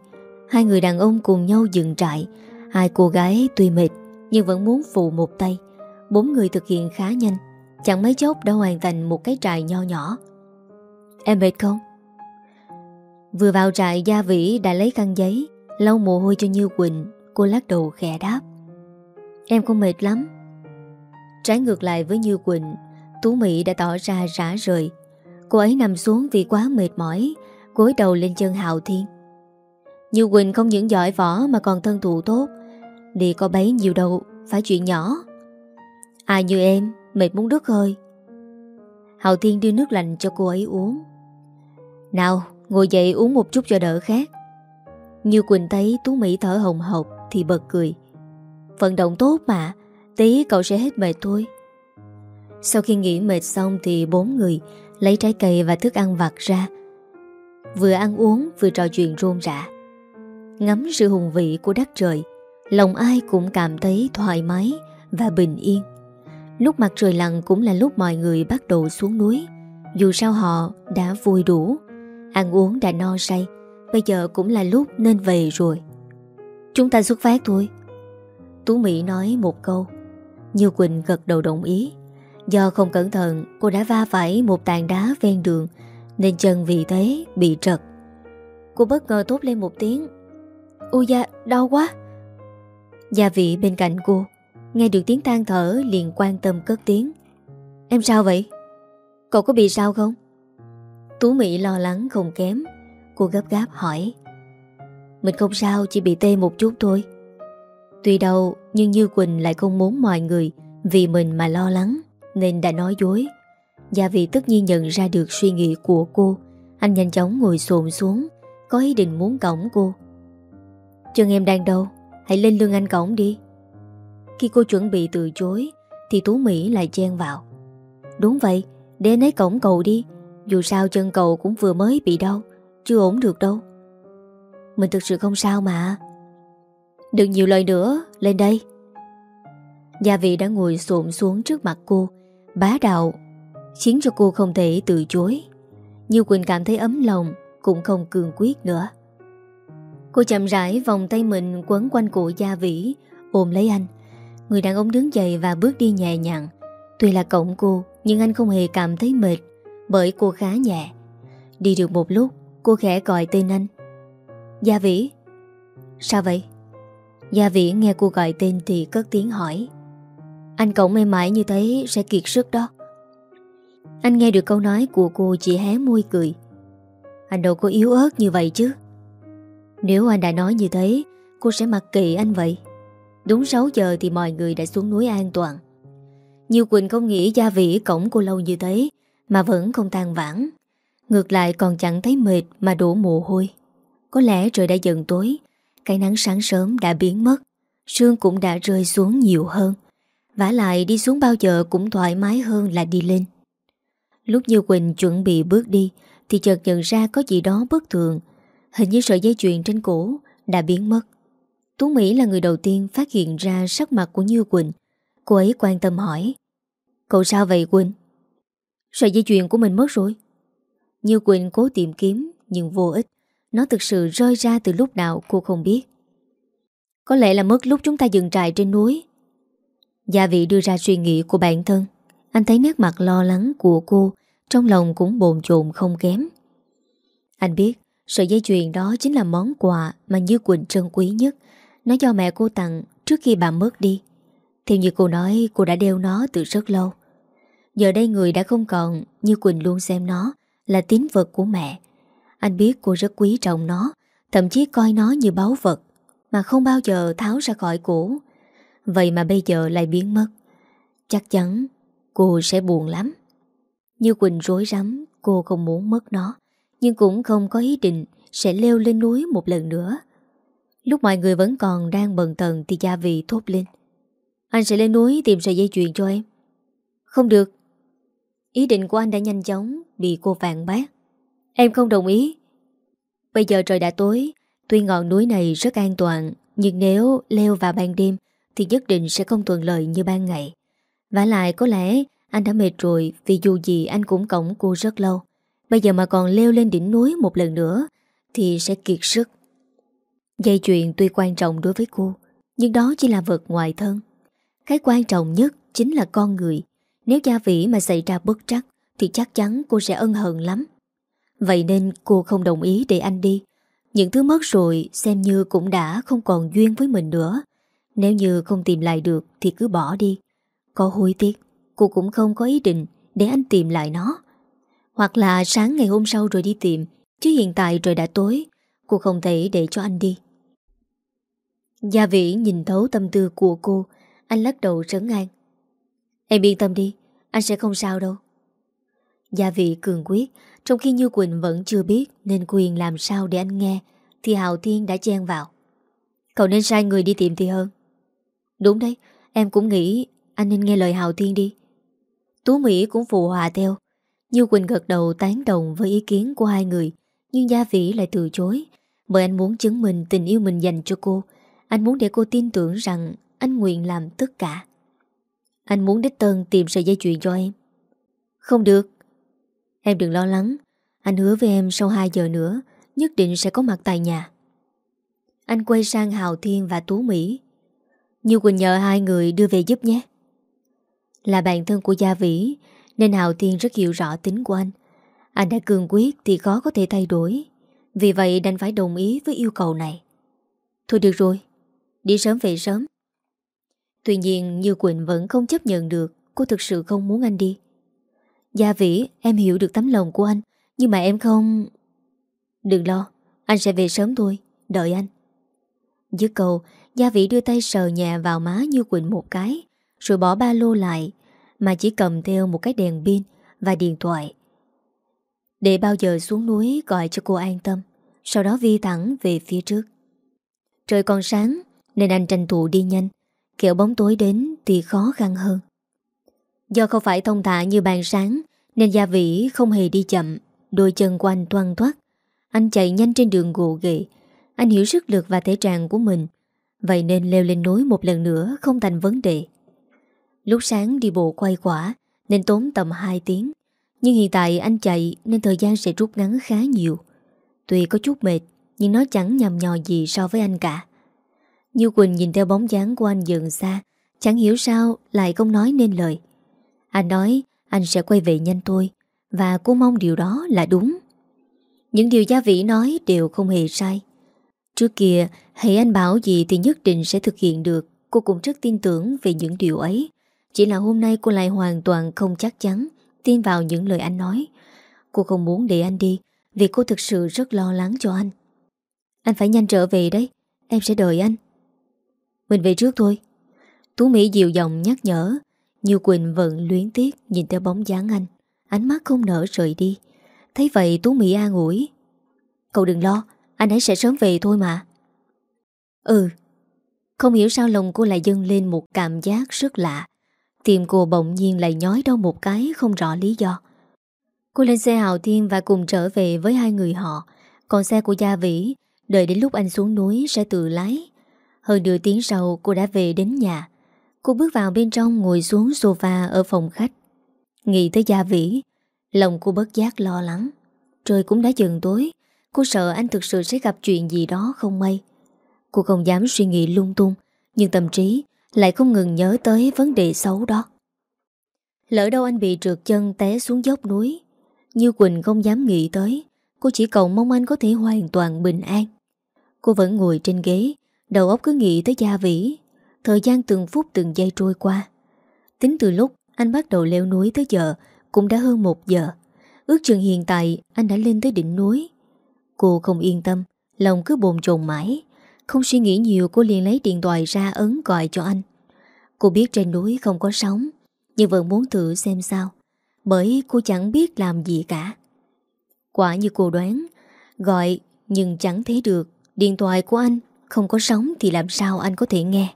Hai người đàn ông cùng nhau dừng trại. Hai cô gái tuy mệt, nhưng vẫn muốn phụ một tay. Bốn người thực hiện khá nhanh, Chẳng mấy chốc đã hoàn thành một cái trại nho nhỏ Em mệt không? Vừa vào trại, Gia Vĩ đã lấy khăn giấy, Lau mồ hôi cho Như Quỳnh Cô lắc đầu khẽ đáp Em không mệt lắm Trái ngược lại với Như Quỳnh, Tú Mỹ đã tỏ ra rã rời Cô ấy nằm xuống vì quá mệt mỏi, gối đầu lên chân Hạo Thiên. Như Quỳnh không những giỏi võ Mà còn thân thủ tốt. Đi có bấy nhiều đâu, Phải chuyện nhỏ. Ai như em, mệt muốn đứt hơi. Hạo Thiên đưa nước lạnh cho cô ấy uống. Nào, ngồi dậy uống một chút cho đỡ khác Như Quỳnh thấy Tú Mỹ thở hồng hộc Thì bật cười. Vận động tốt mà, Tí cậu sẽ hết mệt thôi. Sau khi nghỉ mệt xong Thì bốn người lấy trái cây và thức ăn vặt ra. Vừa ăn uống, vừa trò chuyện rôm rã. Ngắm sự hùng vị của đất trời, Lòng ai cũng cảm thấy thoải mái Và bình yên. Lúc mặt trời lặn cũng là lúc mọi người bắt đầu xuống núi. Dù sao họ đã vui đủ, Ăn uống đã no say, Bây giờ cũng là lúc nên về rồi. Chúng ta xuất phát thôi. Tú Mỹ nói một câu. Như Quỳnh gật đầu đồng ý. Do không cẩn thận, Cô đã va phải một tàn đá ven đường, Nên chân vì thế bị trật Cô bất ngờ tốt lên một tiếng Ui da, đau quá Gia vị bên cạnh cô, Nghe được tiếng tan thở liền quan tâm cất tiếng, Em sao vậy? Cậu có bị sao không? Tú Mỹ lo lắng không kém, Cô gấp gáp hỏi, Mình không sao, chỉ bị tê một chút thôi Tuy đau, nhưng Như Quỳnh lại không muốn mọi người Vì mình mà lo lắng nên đã nói dối. Gia vị tất nhiên nhận ra được suy nghĩ của cô. Anh nhanh chóng ngồi xồm xuống, Có ý định muốn cõng cô. Chân em đang đâu? Hãy lên lưng anh cõng đi. Khi cô chuẩn bị từ chối, Thì Tú Mỹ lại chen vào. Đúng vậy, Để anh ấy cổng cầu đi. Dù sao chân cầu cũng vừa mới bị đau, Chưa ổn được đâu. Mình thực sự không sao mà. Đừng nhiều lời nữa, Lên đây. Gia vị đã ngồi xộm xuống trước mặt cô Bá đạo, Khiến cho cô không thể từ chối. Như Quỳnh cảm thấy ấm lòng, Cũng không cường quyết nữa. Cô chậm rãi vòng tay mình quấn quanh cổ Gia Vĩ, Ôm lấy anh. Người đàn ông đứng dậy và bước đi nhẹ nhàng. Tuy là cổng cô, Nhưng anh không hề cảm thấy mệt, Bởi cô khá nhẹ. Đi được một lúc, Cô khẽ gọi tên anh. Gia Vĩ. Sao vậy? Gia Vĩ nghe cô gọi tên thì cất tiếng hỏi. Anh cổng mê mãi như thế sẽ kiệt sức đó. Anh nghe được câu nói của cô chỉ hé môi cười. Anh đâu có yếu ớt như vậy chứ. Nếu anh đã nói như thế, Cô sẽ mặc kệ anh vậy. Đúng 6 giờ thì mọi người đã xuống núi an toàn. Như Quỳnh không nghĩ gia vị cổng cô lâu như thế Mà vẫn không tan vãn. Ngược lại còn chẳng thấy mệt mà đổ mồ hôi. Có lẽ trời đã dần tối, cái nắng sáng sớm đã biến mất, Sương cũng đã rơi xuống nhiều hơn vả lại đi xuống bao giờ cũng thoải mái hơn là đi lên. Lúc Như Quỳnh chuẩn bị bước đi, Thì chợt nhận ra có gì đó bất thường. Hình như sợi dây chuyền trên cổ Đã biến mất. Tú Mỹ là người đầu tiên phát hiện ra sắc mặt của Như Quỳnh. Cô ấy quan tâm hỏi, Cậu sao vậy Quỳnh? Sợi dây chuyền của mình mất rồi. Như Quỳnh cố tìm kiếm, Nhưng vô ích. Nó thực sự rơi ra từ lúc nào cô không biết. Có lẽ là mất lúc chúng ta dừng trại trên núi Gia vị đưa ra suy nghĩ của bản thân. Anh thấy nét mặt lo lắng của cô Trong lòng cũng bồn chồn không kém. Anh biết, Sợi dây chuyền đó chính là món quà Mà Như Quỳnh trân quý nhất. Nó do mẹ cô tặng trước khi bà mất đi. Theo như cô nói, Cô đã đeo nó từ rất lâu. Giờ đây người đã không còn, Như Quỳnh luôn xem nó Là tín vật của mẹ. Anh biết cô rất quý trọng nó, Thậm chí coi nó như báu vật, Mà không bao giờ tháo ra khỏi cổ. Vậy mà bây giờ lại biến mất. Chắc chắn cô sẽ buồn lắm. Như Quỳnh rối rắm, Cô không muốn mất nó, Nhưng cũng không có ý định Sẽ leo lên núi một lần nữa. Lúc mọi người vẫn còn đang bần tần Thì gia vị thốt lên. Anh sẽ lên núi tìm sợi dây chuyền cho em. Không được. Ý định của anh đã nhanh chóng Bị cô phản bác. Em không đồng ý. Bây giờ trời đã tối, Tuy ngọn núi này rất an toàn, Nhưng nếu leo vào ban đêm thì nhất định sẽ không thuận lợi như ban ngày Và lại có lẽ anh đã mệt rồi, Vì dù gì anh cũng cổng cô rất lâu Bây giờ mà còn leo lên đỉnh núi một lần nữa, Thì sẽ kiệt sức Dây chuyện tuy quan trọng đối với cô, Nhưng đó chỉ là vật ngoài thân Cái quan trọng nhất chính là con người. Nếu Gia Vĩ mà xảy ra bất trắc, thì chắc chắn cô sẽ ân hận lắm. Vậy nên cô không đồng ý để anh đi. Những thứ mất rồi xem như cũng đã không còn duyên với mình nữa. Nếu như không tìm lại được thì cứ bỏ đi. Có hối tiếc, cô cũng không có ý định để anh tìm lại nó. Hoặc là sáng ngày hôm sau rồi đi tìm, chứ hiện tại trời đã tối, cô không thể để cho anh đi. Gia Vĩ nhìn thấu tâm tư của cô, anh lắc đầu trấn an. Em yên tâm đi, anh sẽ không sao đâu. Gia Vĩ cường quyết, trong khi Như Quỳnh vẫn chưa biết nên quyền làm sao để anh nghe, thì Hào Thiên đã chen vào. Cậu nên sai người đi tìm thì hơn. Đúng đấy, em cũng nghĩ anh nên nghe lời Hào Thiên đi. Tú Mỹ cũng phụ hòa theo. Như Quỳnh gật đầu tán đồng với ý kiến của hai người, nhưng Gia Vĩ lại từ chối, bởi anh muốn chứng minh tình yêu mình dành cho cô. Anh muốn để cô tin tưởng rằng anh nguyện làm tất cả. Anh muốn đích tân tìm sợi dây chuyền cho em. Không được. Em đừng lo lắng. Anh hứa với em sau 2 giờ nữa nhất định sẽ có mặt tại nhà. Anh quay sang Hào Thiên và Tú Mỹ. Như Quỳnh nhờ hai người đưa về giúp nhé. Là bạn thân của Gia Vĩ, Nên Hào Thiên rất hiểu rõ tính của anh. Anh đã cường quyết thì khó có thể thay đổi. Vì vậy đành phải đồng ý với yêu cầu này. Thôi được rồi, Đi sớm về sớm. Tuy nhiên Như Quỳnh vẫn không chấp nhận được, Cô thực sự không muốn anh đi. Gia Vĩ, em hiểu được tấm lòng của anh, Nhưng mà em không Đừng lo, Anh sẽ về sớm thôi, Đợi anh. Dứt câu Gia Vĩ đưa tay sờ nhẹ vào má Như Quỳnh một cái, Rồi bỏ ba lô lại, Mà chỉ cầm theo một cái đèn pin Và điện thoại. Để bao giờ xuống núi gọi cho cô an tâm, Sau đó vi thẳng về phía trước. Trời còn sáng, Nên anh tranh thủ đi nhanh Kẹo bóng tối đến thì khó khăn hơn. Do không phải thông thả như bàn sáng, Nên Gia Vĩ không hề đi chậm, Đôi chân của anh toan thoát. Anh chạy nhanh trên đường gồ ghề, Anh hiểu sức lực và thể trạng của mình Vậy nên leo lên núi một lần nữa Không thành vấn đề. Lúc sáng đi bộ quay quả, Nên tốn tầm 2 tiếng. Nhưng hiện tại anh chạy nên thời gian sẽ rút ngắn khá nhiều. Tuy có chút mệt, Nhưng nó chẳng nhầm nhò gì so với anh cả. Như Quỳnh nhìn theo bóng dáng của anh dần xa, Chẳng hiểu sao lại không nói nên lời. Anh nói anh sẽ quay về nhanh thôi, Và cô mong điều đó là đúng. Những điều gia vị nói đều không hề sai. Trước kia, Hãy anh bảo gì thì nhất định sẽ thực hiện được. Cô cũng rất tin tưởng về những điều ấy. Chỉ là hôm nay cô lại hoàn toàn không chắc chắn, Tin vào những lời anh nói. Cô không muốn để anh đi, Vì cô thực sự rất lo lắng cho anh. Anh phải nhanh trở về đấy, Em sẽ đợi anh. Mình về trước thôi. Tú Mỹ dịu dòng nhắc nhở. Như Quỳnh vẫn luyến tiếc Nhìn theo bóng dáng anh. Ánh mắt không nở rời đi. Thấy vậy Tú Mỹ an ủi. Cậu đừng lo anh ấy sẽ sớm về thôi mà. Ừ Không hiểu sao lòng cô lại dâng lên một cảm giác rất lạ. Tim cô bỗng nhiên lại nhói đau một cái, Không rõ lý do. Cô lên xe Hào Thiên và cùng trở về với hai người họ. Còn xe của Gia Vĩ, Đợi đến lúc anh xuống núi sẽ tự lái. Hơn nửa tiếng sau, cô đã về đến nhà. Cô bước vào bên trong ngồi xuống sofa ở phòng khách. Nghĩ tới Gia Vĩ, Lòng cô bất giác lo lắng. Trời cũng đã dần tối. Cô sợ anh thực sự sẽ gặp chuyện gì đó không may. Cô không dám suy nghĩ lung tung, Nhưng tâm trí lại không ngừng nhớ tới vấn đề xấu đó. Lỡ đâu anh bị trượt chân té xuống dốc núi, Như Quỳnh không dám nghĩ tới, Cô chỉ cầu mong anh có thể hoàn toàn bình an. Cô vẫn ngồi trên ghế, Đầu óc cứ nghĩ tới gia vĩ. Thời gian từng phút từng giây trôi qua. Tính từ lúc anh bắt đầu leo núi tới giờ Cũng đã hơn một giờ. Ước chừng hiện tại anh đã lên tới đỉnh núi. Cô không yên tâm, Lòng cứ bồn chồn mãi. Không suy nghĩ nhiều, cô liền lấy điện thoại ra ấn gọi cho anh. Cô biết trên núi không có sóng, Nhưng vẫn muốn thử xem sao. Bởi cô chẳng biết làm gì cả. Quả như cô đoán, Gọi, nhưng chẳng thấy được. Điện thoại của anh, không có sóng Thì làm sao anh có thể nghe?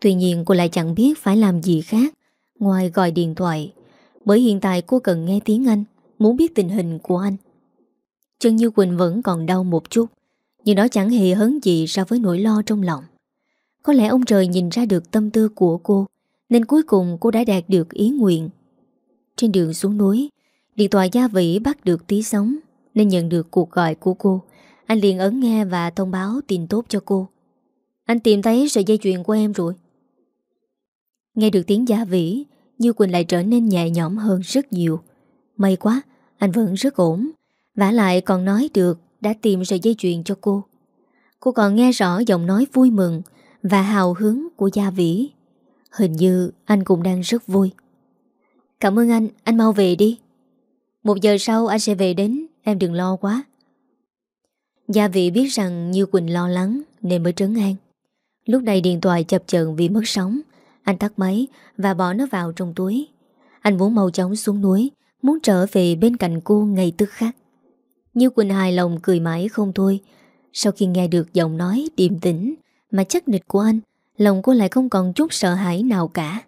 Tuy nhiên cô lại chẳng biết phải làm gì khác Ngoài gọi điện thoại. Bởi hiện tại cô cần nghe tiếng anh, Muốn biết tình hình của anh. Chân Như Quỳnh vẫn còn đau một chút, nhưng nó chẳng hề hấn gì so với nỗi lo trong lòng. Có lẽ ông trời nhìn ra được tâm tư của cô, Nên cuối cùng cô đã đạt được ý nguyện. Trên đường xuống núi, Điện thoại gia vị bắt được tí sóng, Nên nhận được cuộc gọi của cô. Anh liền ấn nghe và thông báo tin tốt cho cô. Anh tìm thấy sợi dây chuyền của em rồi. Nghe được tiếng Gia Vĩ, Như Quỳnh lại trở nên nhẹ nhõm hơn rất nhiều. May quá, Anh vẫn rất ổn vả lại còn nói được Đã tìm sợi dây chuyền cho cô. Cô còn nghe rõ giọng nói vui mừng Và hào hứng của Gia Vĩ. Hình như anh cũng đang rất vui. Cảm ơn anh, anh mau về đi. Một giờ sau anh sẽ về đến Em đừng lo quá. Gia vĩ biết rằng Như Quỳnh lo lắng Nên mới trấn an. Lúc này điện thoại chập chờn vì mất sóng. Anh tắt máy và bỏ nó vào trong túi. Anh muốn mau chóng xuống núi Muốn trở về bên cạnh cô ngay tức khắc. Như Quỳnh hài lòng cười mãi không thôi. Sau khi nghe được giọng nói điềm tĩnh Mà chắc nịch của anh, Lòng cô lại không còn chút sợ hãi nào cả.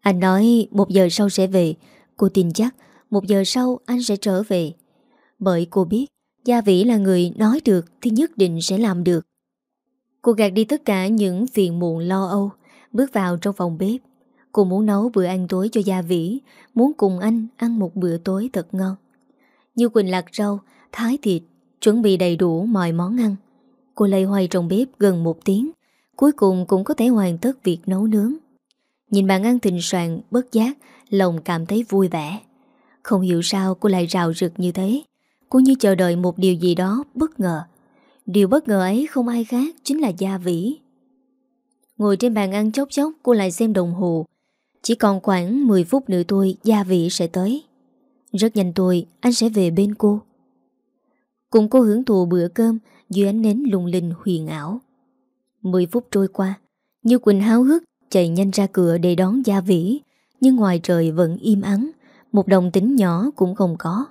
Anh nói một giờ sau sẽ về. Cô tin chắc một giờ sau anh sẽ trở về. Bởi cô biết Gia Vĩ là người nói được thì nhất định sẽ làm được. Cô gạt đi tất cả những phiền muộn lo âu, Bước vào trong phòng bếp. Cô muốn nấu bữa ăn tối cho Gia Vĩ, Muốn cùng anh ăn một bữa tối thật ngon. Như Quỳnh lạc rau, Thái thịt, Chuẩn bị đầy đủ mọi món ăn. Cô lây hoay trong bếp gần một tiếng, Cuối cùng cũng có thể hoàn tất việc nấu nướng. Nhìn bàn ăn thịnh soạn, Bất giác, Lòng cảm thấy vui vẻ. Không hiểu sao cô lại rào rực như thế. Cô như chờ đợi một điều gì đó bất ngờ. Điều bất ngờ ấy không ai khác Chính là Gia Vĩ. Ngồi trên bàn ăn chốc chốc, Cô lại xem đồng hồ. Chỉ còn khoảng 10 phút nữa thôi, Gia vị sẽ tới. Rất nhanh tôi, anh sẽ về bên cô. Cùng cô hưởng thụ bữa cơm Dưới ánh nến lung linh huyền ảo. 10 phút trôi qua, Như Quỳnh háo hức chạy nhanh ra cửa để đón Gia Vĩ. Nhưng ngoài trời vẫn im ắng, Một đồng tính nhỏ cũng không có.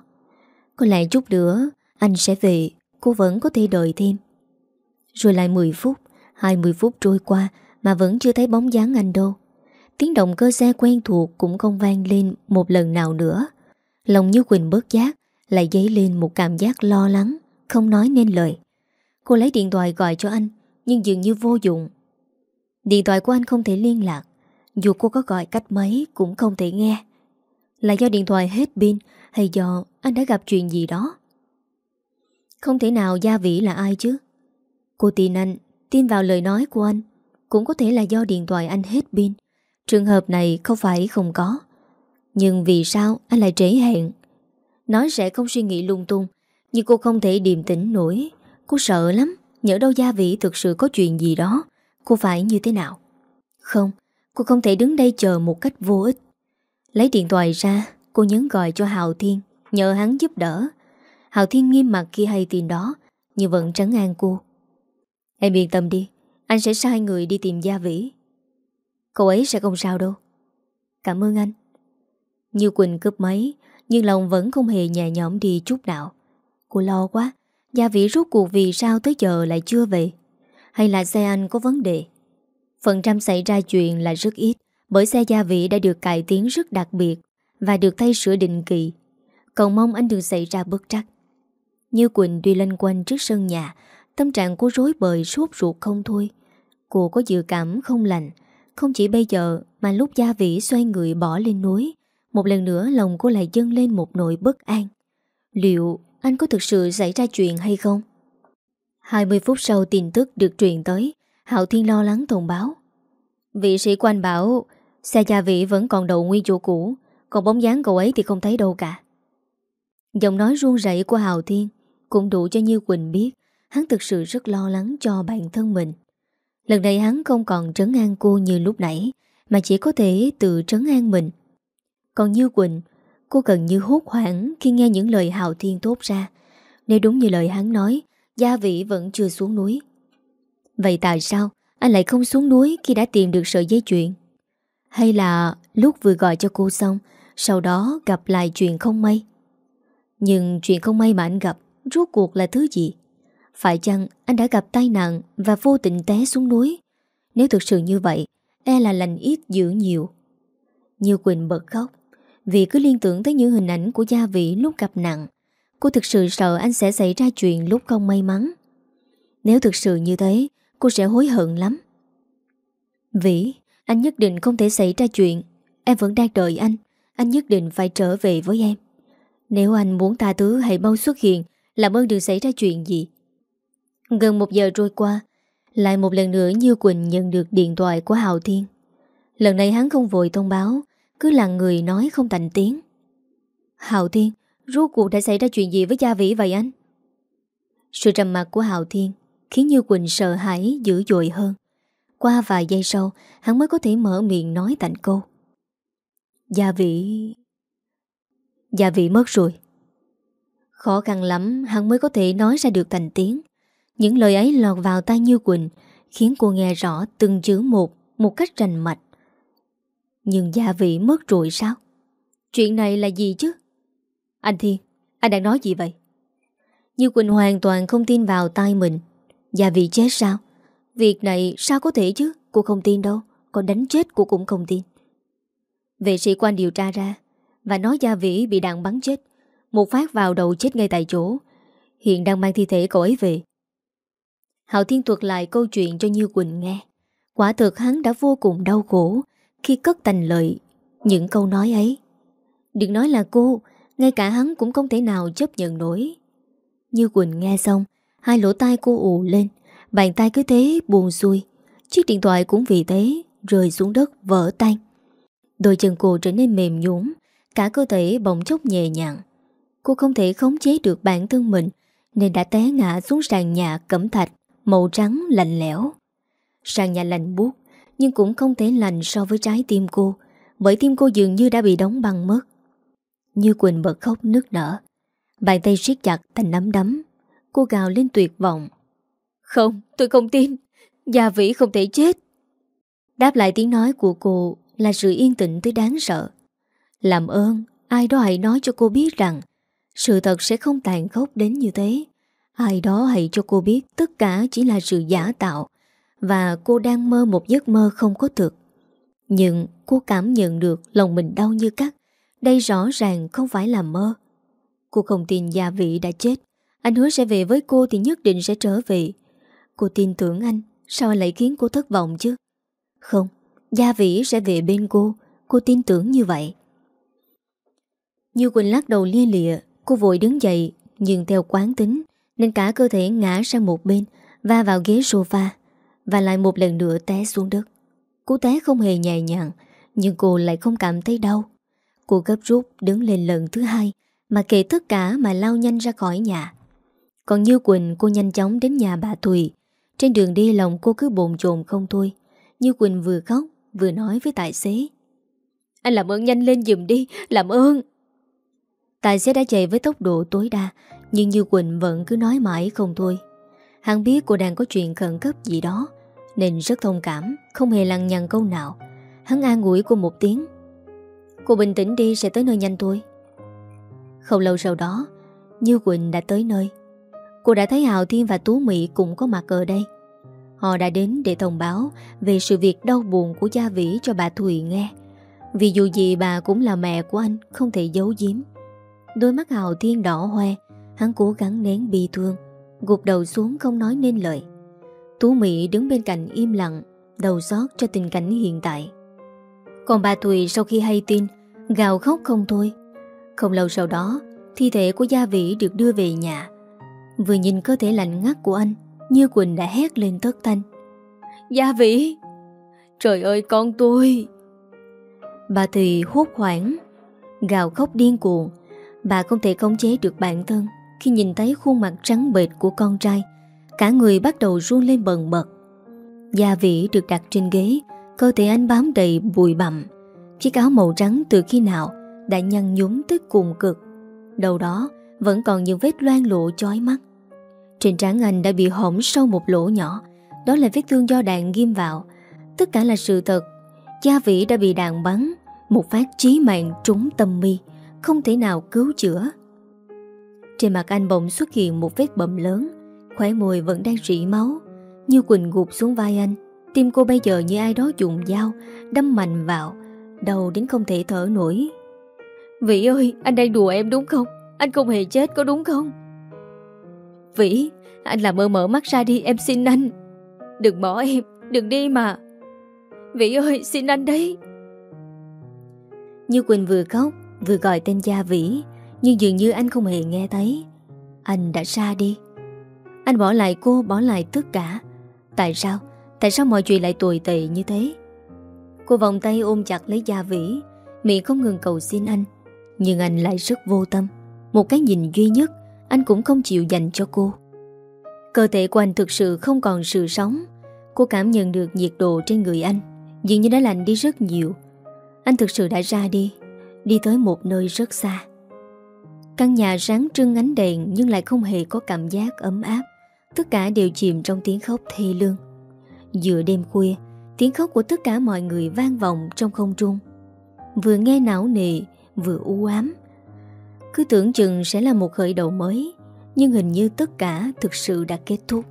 Có lẽ chút nữa, Anh sẽ về, Cô vẫn có thể đợi thêm. Rồi lại 10 phút 20 phút trôi qua Mà vẫn chưa thấy bóng dáng anh đâu. Tiếng động cơ xe quen thuộc Cũng không vang lên một lần nào nữa. Lòng như Quỳnh bớt giác, Lại dấy lên một cảm giác lo lắng, Không nói nên lời. Cô lấy điện thoại gọi cho anh, Nhưng dường như vô dụng. Điện thoại của anh không thể liên lạc, Dù cô có gọi cách mấy cũng không thể nghe. Là do điện thoại hết pin Hay do anh đã gặp chuyện gì đó? Không thể nào Gia Vĩ là ai chứ? Cô tin anh, Tin vào lời nói của anh, Cũng có thể là do điện thoại anh hết pin. Trường hợp này không phải không có. Nhưng vì sao anh lại trễ hẹn? Nói sẽ không suy nghĩ lung tung, Nhưng cô không thể điềm tĩnh nổi. Cô sợ lắm nhớ đâu Gia vị thực sự có chuyện gì đó, Cô phải như thế nào? Không, Cô không thể đứng đây chờ một cách vô ích. Lấy điện thoại ra, Cô nhấn gọi cho Hào Thiên, Nhờ hắn giúp đỡ. Hào Thiên nghiêm mặt khi hay tin đó, Nhưng vẫn trấn an cô. Em yên tâm đi, Anh sẽ sai người đi tìm Gia Vĩ Cậu ấy sẽ không sao đâu. Cảm ơn anh. Như Quỳnh cướp máy, Nhưng lòng vẫn không hề nhẹ nhõm đi chút nào. Cô lo quá, Gia Vĩ rút cuộc vì sao tới giờ lại chưa về? Hay là xe anh có vấn đề? Phần trăm xảy ra chuyện là rất ít, Bởi xe Gia Vĩ đã được cải tiến rất đặc biệt Và được thay sửa định kỳ. Cầu mong anh đừng xảy ra bất trắc. Như Quỳnh đi lên quanh trước sân nhà, Tâm trạng cô rối bời sốt ruột không thôi. Cô có dự cảm không lành, Không chỉ bây giờ Mà lúc Gia Vĩ xoay người bỏ lên núi một lần nữa lòng cô lại dâng lên một nỗi bất an. Liệu anh có thực sự xảy ra chuyện hay không? 20 phút sau tin tức được truyền tới, Hạo Thiên lo lắng thông báo. Vị sĩ quan bảo Xe gia vị vẫn còn đậu nguyên chỗ cũ, Còn bóng dáng cậu ấy thì không thấy đâu cả. Giọng nói ruông rẩy của hạo Thiên Cũng đủ cho Như Quỳnh biết Hắn thực sự rất lo lắng cho bản thân mình. Lần này hắn không còn trấn an cô như lúc nãy, Mà chỉ có thể tự trấn an mình. Còn Như Quỳnh, Cô gần như hốt hoảng khi nghe những lời Hào Thiên tốt ra. Nếu đúng như lời hắn nói, Gia vị vẫn chưa xuống núi. Vậy tại sao anh lại không xuống núi khi đã tìm được sợi dây chuyện? Hay là lúc vừa gọi cho cô xong, Sau đó gặp lại chuyện không may? Nhưng chuyện không may mà anh gặp, Rốt cuộc là thứ gì? Phải chăng anh đã gặp tai nạn Và vô tình té xuống núi? Nếu thực sự như vậy E là lành ít dữ nhiều. Như Quỳnh bật khóc. Vì cứ liên tưởng tới những hình ảnh của gia vị lúc gặp nặng Cô thực sự sợ anh sẽ xảy ra chuyện lúc không may mắn. Nếu thực sự như thế, Cô sẽ hối hận lắm. Vĩ, Anh nhất định không thể xảy ra chuyện. Em vẫn đang đợi anh. Anh nhất định phải trở về với em. Nếu anh muốn ta thứ, hãy mau xuất hiện. Làm ơn đừng xảy ra chuyện gì. Gần một giờ trôi qua, Lại một lần nữa Như Quỳnh nhận được điện thoại của Hào Thiên. Lần này hắn không vội thông báo. Cứ là người nói không thành tiếng. Hạo Thiên, Rốt cuộc đã xảy ra chuyện gì với Gia Vĩ vậy anh? Sự trầm mặt của Hạo Thiên Khiến Như Quỳnh sợ hãi dữ dội hơn. Qua vài giây sau, Hắn mới có thể mở miệng nói thành câu. Gia Vĩ Gia Vĩ mất rồi. Khó khăn lắm, hắn mới có thể nói ra được thành tiếng. Những lời ấy lọt vào tai Như Quỳnh, Khiến cô nghe rõ từng chữ một Một cách rành mạch. Nhưng gia vị mất rồi sao? Chuyện này là gì chứ? Anh Thiên, Anh đang nói gì vậy? Như Quỳnh hoàn toàn không tin vào tay mình. Gia vị chết sao? Việc này sao có thể chứ? Cô không tin đâu. Còn đánh chết cô cũng không tin. Vệ sĩ quan điều tra ra Và nói Gia Vĩ bị đạn bắn chết. Một phát vào đầu chết ngay tại chỗ. Hiện đang mang thi thể cậu ấy về. Hạo Thiên thuật lại câu chuyện cho Như Quỳnh nghe. Quả thực hắn đã vô cùng đau khổ. Khi cất thành lời, Những câu nói ấy. Đừng nói là cô, Ngay cả hắn cũng không thể nào chấp nhận nổi. Như Quỳnh nghe xong, Hai lỗ tai cô ù lên, Bàn tay cứ thế buồn xuôi. Chiếc điện thoại cũng vì thế Rơi xuống đất vỡ tan. Đôi chân cô trở nên mềm nhũn, Cả cơ thể bỗng chốc nhẹ nhàng. Cô không thể khống chế được bản thân mình, Nên đã té ngã xuống sàn nhà cẩm thạch Màu trắng lạnh lẽo. Sàn nhà lạnh buốt nhưng cũng không thể lành so với trái tim cô, Bởi tim cô dường như đã bị đóng băng mất. Như Quỳnh bật khóc nức nở, Bàn tay siết chặt thành nắm đấm, Cô gào lên tuyệt vọng. Không, tôi không tin, Gia Vĩ không thể chết. Đáp lại tiếng nói của cô Là sự yên tĩnh tới đáng sợ. Làm ơn, Ai đó hãy nói cho cô biết rằng, Sự thật sẽ không tàn khốc đến như thế. Ai đó hãy cho cô biết tất cả chỉ là sự giả tạo và cô đang mơ một giấc mơ không có thực. Nhưng cô cảm nhận được lòng mình đau như cắt. Đây rõ ràng không phải là mơ. Cô không tin gia vị đã chết. Anh hứa sẽ về với cô thì nhất định sẽ trở về. Cô tin tưởng anh, sao anh lại khiến cô thất vọng chứ? Không, gia vị sẽ về bên cô. Cô tin tưởng như vậy. Như Quỳnh lắc đầu lia lịa, cô vội đứng dậy, nhưng theo quán tính, nên cả cơ thể ngã sang một bên Va vào ghế sofa và lại một lần nữa té xuống đất. Cú té không hề nhẹ nhàng, Nhưng cô lại không cảm thấy đau. Cô gấp rút đứng lên lần thứ hai, Mà kể tất cả mà lao nhanh ra khỏi nhà. Còn Như Quỳnh, cô nhanh chóng đến nhà bà Thùy. Trên đường đi, lòng cô cứ bồn chồn không thôi. Như Quỳnh vừa khóc, Vừa nói với tài xế. Anh làm ơn nhanh lên giùm đi, Làm ơn. Tài xế đã chạy với tốc độ tối đa, nhưng Như Quỳnh vẫn cứ nói mãi không thôi. Hắn biết cô đang có chuyện khẩn cấp gì đó, Nên rất thông cảm, Không hề lăng nhằn câu nào. Hắn an ủi cô một tiếng. Cô bình tĩnh đi, sẽ tới nơi nhanh thôi. Không lâu sau đó, Như Quỳnh đã tới nơi. Cô đã thấy Hào Thiên và Tú Mỹ cũng có mặt ở đây. Họ đã đến để thông báo Về sự việc đau buồn của Gia Vĩ cho bà Thùy nghe. Vì dù gì bà cũng là mẹ của anh, Không thể giấu giếm. Đôi mắt Hào Thiên đỏ hoe, Hắn cố gắng nén bi thương. Gục đầu xuống không nói nên lời. Tú Mỹ đứng bên cạnh im lặng Đầu xót cho tình cảnh hiện tại. Còn bà Thùy sau khi hay tin Gào khóc không thôi. Không lâu sau đó Thi thể của Gia Vĩ được đưa về nhà. Vừa nhìn cơ thể lạnh ngắt của anh Như Quỳnh đã hét lên tất thanh. Gia Vĩ! Trời ơi con tôi! Bà Thùy hốt hoảng Gào khóc điên cuồng. Bà không thể khống chế được bản thân khi nhìn thấy khuôn mặt trắng bệt của con trai, Cả người bắt đầu run lên bần bật. Gia vị được đặt trên ghế, Cơ thể anh bám đầy bụi bặm. Chiếc áo màu trắng từ khi nào Đã nhăn nhúm tới cùng cực. Đầu đó vẫn còn những vết loang lộ chói mắt. Trên trán anh đã bị hỏng sâu một lỗ nhỏ. Đó là vết thương do đạn ghim vào. Tất cả là sự thật. Gia vị đã bị đạn bắn, Một phát chí mạng trúng tâm mi, Không thể nào cứu chữa trên mặt anh bỗng xuất hiện một vết bầm lớn. Khóe môi vẫn đang rỉ máu, Như Quỳnh gục xuống vai anh. Tim cô bây giờ như ai đó dùng dao, Đâm mạnh vào Đầu đến không thể thở nổi. Vĩ ơi, anh đang đùa em đúng không? Anh không hề chết có đúng không? Vĩ, Anh làm ơn mở mắt ra đi, em xin anh. Đừng bỏ em, Đừng đi mà. Vĩ ơi, xin anh đấy. Như Quỳnh vừa khóc, Vừa gọi tên Gia Vĩ nhưng dường như anh không hề nghe thấy. Anh đã xa đi. Anh bỏ lại cô, bỏ lại tất cả. Tại sao? Tại sao mọi chuyện lại tồi tệ như thế? Cô vòng tay ôm chặt lấy Gia Vĩ. Miệng không ngừng cầu xin anh. Nhưng anh lại rất vô tâm. Một cái nhìn duy nhất, Anh cũng không chịu dành cho cô. Cơ thể của anh thực sự không còn sự sống. Cô cảm nhận được nhiệt độ trên người anh. Dường như đã lạnh đi rất nhiều. Anh thực sự đã ra đi. Đi tới một nơi rất xa. Căn nhà sáng trưng ánh đèn Nhưng lại không hề có cảm giác ấm áp. Tất cả đều chìm trong tiếng khóc thê lương. Giữa đêm khuya, Tiếng khóc của tất cả mọi người vang vọng trong không trung. Vừa nghe não nề, Vừa u ám. Cứ tưởng chừng sẽ là một khởi đầu mới, Nhưng hình như tất cả thực sự đã kết thúc.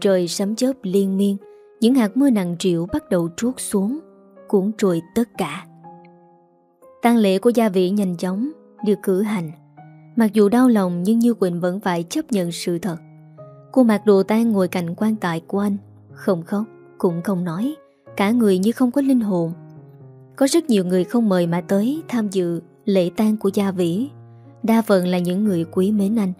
Trời sấm chớp liên miên, Những hạt mưa nặng triệu bắt đầu trút xuống, Cuốn trôi tất cả. Tang lễ của gia vị nhanh chóng được cử hành. Mặc dù đau lòng nhưng Như Quỳnh vẫn phải chấp nhận sự thật. Cô mặc đồ tan ngồi cạnh quan tài của anh, Không khóc, Cũng không nói, Cả người như không có linh hồn. Có rất nhiều người không mời mà tới Tham dự lễ tang của Gia Vĩ. Đa phần là những người quý mến anh.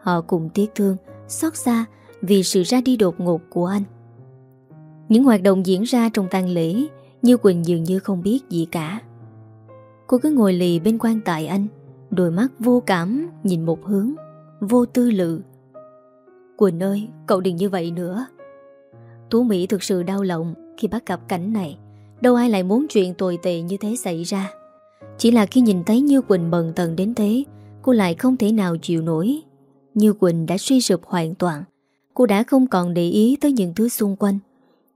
Họ cùng tiếc thương, Xót xa vì sự ra đi đột ngột của anh. Những hoạt động diễn ra trong tang lễ, Như Quỳnh dường như không biết gì cả. Cô cứ ngồi lì bên quan tài anh. Đôi mắt vô cảm Nhìn một hướng, Vô tư lự. Quỳnh ơi, cậu đừng như vậy nữa. Tú Mỹ thực sự đau lòng Khi bắt gặp cảnh này. Đâu ai lại muốn chuyện tồi tệ như thế xảy ra. Chỉ là khi nhìn thấy Như Quỳnh bần tần đến thế, Cô lại không thể nào chịu nổi. Như Quỳnh đã suy sụp hoàn toàn, Cô đã không còn để ý tới những thứ xung quanh.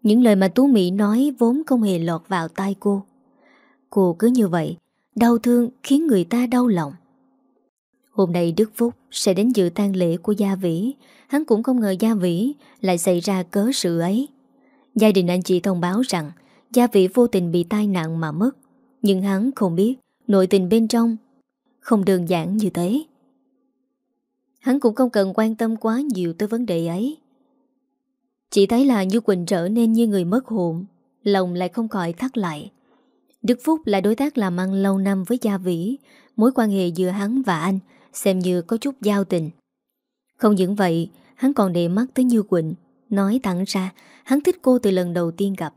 Những lời mà Tú Mỹ nói vốn không hề lọt vào tai cô. Cô cứ như vậy, Đau thương khiến người ta đau lòng. Hôm nay Đức Phúc sẽ đến dự tang lễ của Gia Vĩ. Hắn cũng không ngờ Gia Vĩ lại xảy ra cớ sự ấy. Gia đình anh chị thông báo rằng Gia Vĩ vô tình bị tai nạn mà mất. Nhưng hắn không biết Nội tình bên trong Không đơn giản như thế. Hắn cũng không cần quan tâm quá nhiều tới vấn đề ấy. Chỉ thấy là Như Quỳnh trở nên như người mất hồn, Lòng lại không khỏi thắt lại. Đức Phúc là đối tác làm ăn lâu năm với Gia Vĩ. Mối quan hệ giữa hắn và anh Xem như có chút giao tình. Không những vậy, Hắn còn để mắt tới Như Quỳnh, Nói thẳng ra, Hắn thích cô từ lần đầu tiên gặp.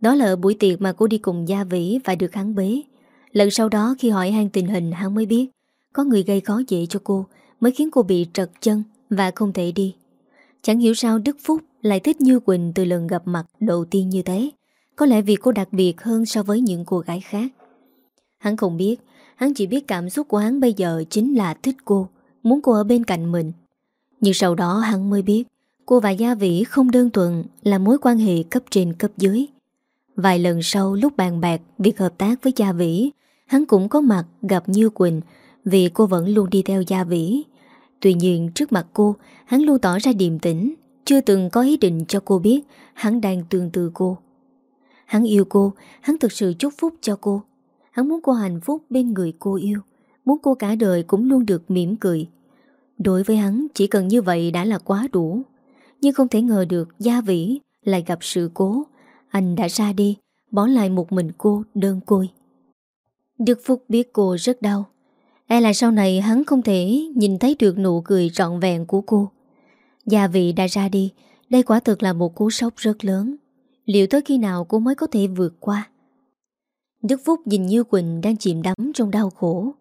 Đó là ở buổi tiệc mà cô đi cùng Gia Vĩ Và được hắn bế. Lần sau đó khi hỏi han tình hình, hắn mới biết, Có người gây khó dễ cho cô, Mới khiến cô bị trật chân Và không thể đi. Chẳng hiểu sao Đức Phúc lại thích Như Quỳnh Từ lần gặp mặt đầu tiên như thế. Có lẽ vì cô đặc biệt hơn so với những cô gái khác. Hắn không biết Hắn chỉ biết cảm xúc của hắn bây giờ Chính là thích cô, Muốn cô ở bên cạnh mình. Nhưng sau đó hắn mới biết, Cô và Gia Vĩ không đơn thuần Là mối quan hệ cấp trên cấp dưới. Vài lần sau lúc bàn bạc, Việc hợp tác với Gia Vĩ, Hắn cũng có mặt gặp Như Quỳnh Vì cô vẫn luôn đi theo Gia Vĩ. Tuy nhiên trước mặt cô, Hắn luôn tỏ ra điềm tĩnh, Chưa từng có ý định cho cô biết Hắn đang tương tư cô. Hắn yêu cô, Hắn thực sự chúc phúc cho cô. Hắn muốn cô hạnh phúc bên người cô yêu, Muốn cô cả đời cũng luôn được mỉm cười. Đối với hắn, chỉ cần như vậy đã là quá đủ. Nhưng không thể ngờ được, Gia Vĩ lại gặp sự cố. Anh đã ra đi, Bỏ lại một mình cô đơn côi. Đức Phúc biết cô rất đau. E là sau này hắn không thể Nhìn thấy được nụ cười trọn vẹn của cô. Gia vị đã ra đi, Đây quả thực là một cú sốc rất lớn. Liệu tới khi nào cô mới có thể vượt qua? Đức Phúc nhìn Như Quỳnh đang chìm đắm trong đau khổ.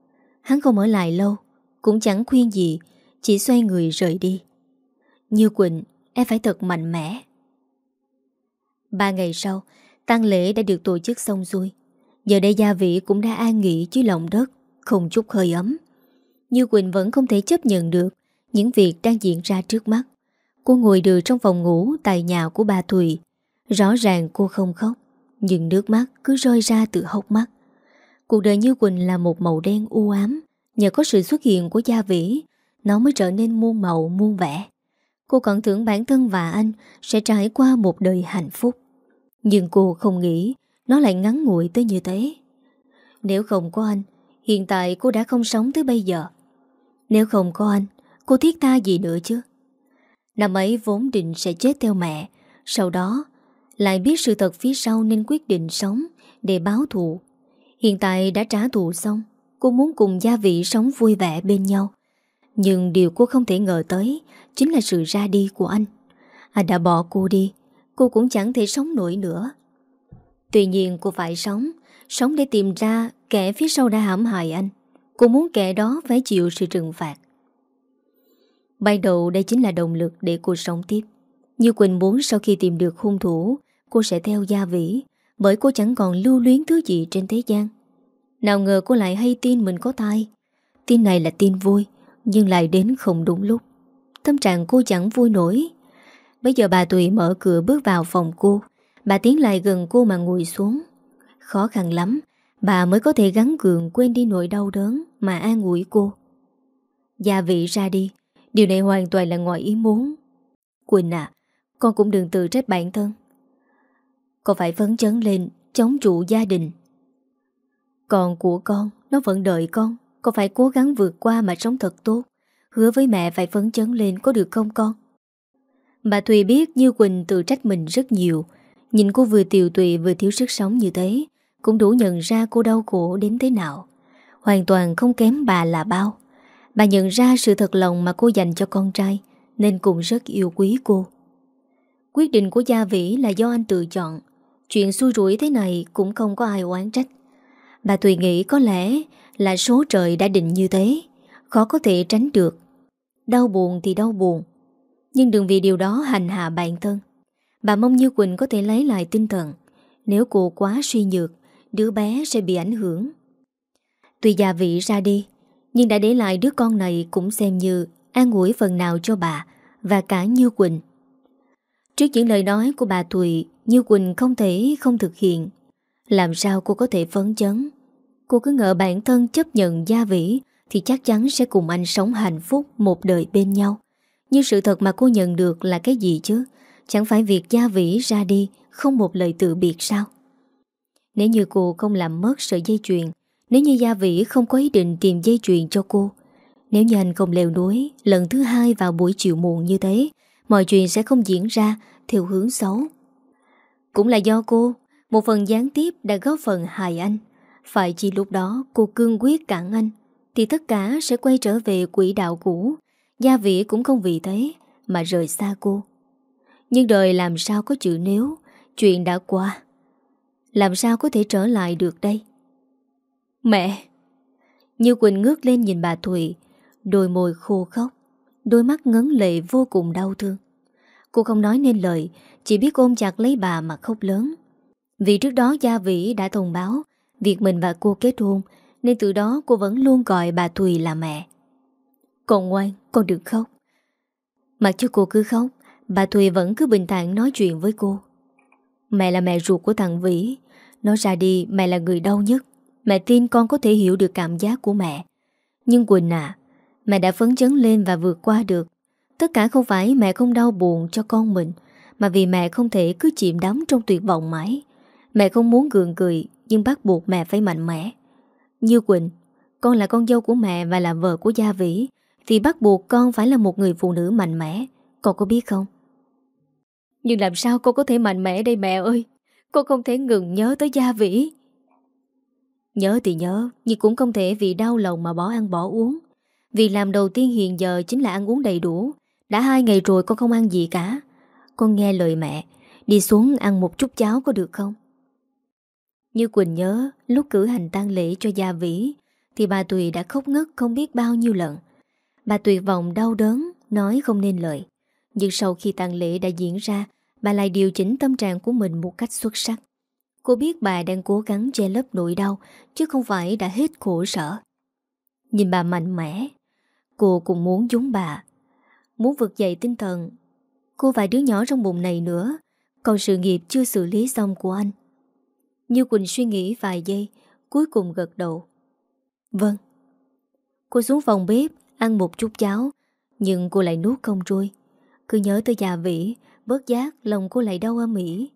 Hắn không ở lại lâu, Cũng chẳng khuyên gì, Chỉ xoay người rời đi. Như Quỳnh, Em phải thật mạnh mẽ. Ba ngày sau, tang lễ đã được tổ chức xong xuôi. Giờ đây gia vị cũng đã an nghỉ dưới lòng đất, Không chút hơi ấm. Như Quỳnh vẫn không thể chấp nhận được Những việc đang diễn ra trước mắt. Cô ngồi được trong phòng ngủ Tại nhà của bà Thùy. Rõ ràng cô không khóc. Nhưng nước mắt cứ rơi ra từ hốc mắt. Cuộc đời Như Quỳnh là một màu đen u ám. Nhờ có sự xuất hiện của Gia Vĩ, Nó mới trở nên muôn màu, muôn vẻ. Cô còn tưởng bản thân và anh Sẽ trải qua một đời hạnh phúc. Nhưng cô không nghĩ Nó lại ngắn ngủi tới như thế. Nếu không có anh, Hiện tại cô đã không sống tới bây giờ. Nếu không có anh, Cô thiết tha gì nữa chứ? Năm ấy vốn định sẽ chết theo mẹ. Sau đó lại biết sự thật phía sau nên quyết định sống Để báo thù. Hiện tại đã trả thù xong, Cô muốn cùng gia vị sống vui vẻ bên nhau. Nhưng điều cô không thể ngờ tới Chính là sự ra đi của anh. Anh đã bỏ cô đi, Cô cũng chẳng thể sống nổi nữa. Tuy nhiên cô phải sống Sống để tìm ra kẻ phía sau đã hãm hại anh. Cô muốn kẻ đó phải chịu sự trừng phạt. Ban đầu đây chính là động lực để cô sống tiếp. Như Quỳnh muốn sau khi tìm được hung thủ Cô sẽ theo gia vĩ, Bởi cô chẳng còn lưu luyến thứ gì trên thế gian. Nào ngờ cô lại hay tin mình có thai. Tin này là tin vui, Nhưng lại đến không đúng lúc. Tâm trạng cô chẳng vui nổi. Bây giờ bà Tùy mở cửa bước vào phòng cô. Bà tiến lại gần cô mà ngồi xuống. Khó khăn lắm, Bà mới có thể gắn gượng quên đi nỗi đau đớn Mà an ủi cô. Gia vị ra đi, Điều này hoàn toàn là ngoài ý muốn. Quỳnh à Con cũng đừng tự trách bản thân. Con phải phấn chấn lên, Chống trụ gia đình. Còn của con, Nó vẫn đợi con. Con phải cố gắng vượt qua mà sống thật tốt. Hứa với mẹ phải phấn chấn lên, có được không con? Bà Thùy biết Như Quỳnh tự trách mình rất nhiều. Nhìn cô vừa tiều tụy, vừa thiếu sức sống như thế, Cũng đủ nhận ra cô đau khổ đến thế nào. Hoàn toàn không kém bà là bao. Bà nhận ra sự thật lòng mà cô dành cho con trai, Nên cũng rất yêu quý cô. Quyết định của Gia Vĩ là do anh tự chọn. Chuyện xui rủi thế này cũng không có ai oán trách. Bà Tùy nghĩ có lẽ là số trời đã định như thế, Khó có thể tránh được. Đau buồn thì đau buồn, Nhưng đừng vì điều đó hành hạ bản thân. Bà mong Như Quỳnh có thể lấy lại tinh thần. Nếu cô quá suy nhược, Đứa bé sẽ bị ảnh hưởng. Tuy già vị ra đi, Nhưng đã để lại đứa con này Cũng xem như an ủi phần nào cho bà Và cả Như Quỳnh. Trước những lời nói của bà Thùy như Quỳnh không thể không thực hiện. Làm sao cô có thể phấn chấn? Cô cứ ngờ bản thân chấp nhận gia vĩ Thì chắc chắn sẽ cùng anh sống hạnh phúc Một đời bên nhau. Nhưng sự thật mà cô nhận được là cái gì chứ? Chẳng phải việc gia vĩ ra đi Không một lời tự biệt sao? Nếu như cô không làm mất sợi dây chuyền, Nếu như gia vĩ không có ý định Tìm dây chuyền cho cô, Nếu như anh không leo núi Lần thứ hai vào buổi chiều muộn như thế, Mọi chuyện sẽ không diễn ra Theo hướng xấu. Cũng là do cô. Một phần gián tiếp đã góp phần hại anh. Phải chỉ lúc đó cô cương quyết cản anh, Thì tất cả sẽ quay trở về quỹ đạo cũ. Gia vĩ cũng không vì thế Mà rời xa cô. Nhưng đời làm sao có chữ nếu? Chuyện đã qua. Làm sao có thể trở lại được đây? Mẹ! Như Quỳnh ngước lên nhìn bà Thụy Đôi môi khô khóc, Đôi mắt ngấn lệ vô cùng đau thương. Cô không nói nên lời Chỉ biết ôm chặt lấy bà mà khóc lớn. Vì trước đó Gia Vĩ đã thông báo Việc mình và cô kết hôn Nên từ đó cô vẫn luôn gọi bà Thùy là mẹ. Con ngoan, con đừng khóc. Mặc cho cô cứ khóc Bà Thùy vẫn cứ bình thản nói chuyện với cô. Mẹ là mẹ ruột của thằng Vĩ Nói ra đi mẹ là người đau nhất. Mẹ tin con có thể hiểu được cảm giác của mẹ. Nhưng Quỳnh à Mẹ đã phấn chấn lên và vượt qua được. Tất cả không phải mẹ không đau buồn cho con mình, Mà vì mẹ không thể cứ chìm đắm trong tuyệt vọng mãi. Mẹ không muốn gượng cười, Nhưng bắt buộc mẹ phải mạnh mẽ. Như Quỳnh, Con là con dâu của mẹ và là vợ của Gia Vĩ, Thì bắt buộc con phải là một người phụ nữ mạnh mẽ. Con có biết không? Nhưng làm sao con có thể mạnh mẽ đây mẹ ơi? Con không thể ngừng nhớ tới gia vĩ. Nhớ thì nhớ, Nhưng cũng không thể vì đau lòng mà bỏ ăn bỏ uống. Vì làm đầu tiên hiện giờ Chính là ăn uống đầy đủ. Đã hai ngày rồi con không ăn gì cả. Con nghe lời mẹ, Đi xuống ăn một chút cháo có được không? Như Quỳnh nhớ, Lúc cử hành tang lễ cho gia vĩ, Thì bà Tùy đã khóc ngất không biết bao nhiêu lần. Bà tuyệt vọng đau đớn, Nói không nên lời. Nhưng sau khi tang lễ đã diễn ra, Bà lại điều chỉnh tâm trạng của mình một cách xuất sắc. Cô biết bà đang cố gắng che lấp nỗi đau, Chứ không phải đã hết khổ sở. Nhìn bà mạnh mẽ, Cô cũng muốn giống bà. Muốn vực dậy tinh thần. Cô và đứa nhỏ trong bụng này nữa, Còn sự nghiệp chưa xử lý xong của anh. Như Quỳnh suy nghĩ vài giây, Cuối cùng gật đầu. Vâng. Cô xuống phòng bếp, Ăn một chút cháo, Nhưng cô lại nuốt không trôi. Cứ nhớ tới già vĩ Bớt giác lòng cô lại đau âm ỉ.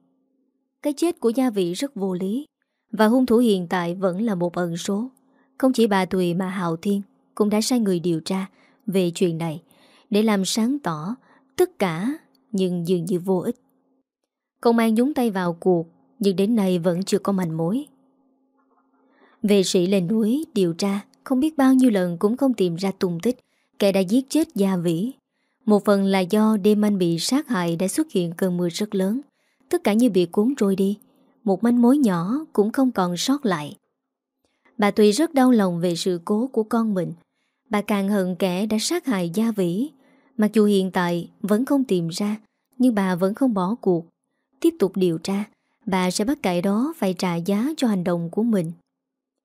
Cái chết của gia vị rất vô lý, Và hung thủ hiện tại vẫn là một ẩn số. Không chỉ bà Tùy mà Hào Thiên Cũng đã sai người điều tra Về chuyện này. Để làm sáng tỏ Tất cả Nhưng dường như vô ích. Công an nhúng tay vào cuộc, Nhưng đến nay vẫn chưa có manh mối. Vệ sĩ lên núi điều tra, Không biết bao nhiêu lần cũng không tìm ra tung tích, Kẻ đã giết chết Gia Vĩ. Một phần là do đêm anh bị sát hại đã xuất hiện cơn mưa rất lớn. Tất cả như bị cuốn trôi đi, Một manh mối nhỏ cũng không còn sót lại. Bà Tùy rất đau lòng về sự cố của con mình. Bà càng hận kẻ đã sát hại Gia Vĩ Mặc dù hiện tại vẫn không tìm ra, Nhưng bà vẫn không bỏ cuộc. Tiếp tục điều tra, Bà sẽ bắt cải đó phải trả giá cho hành động của mình.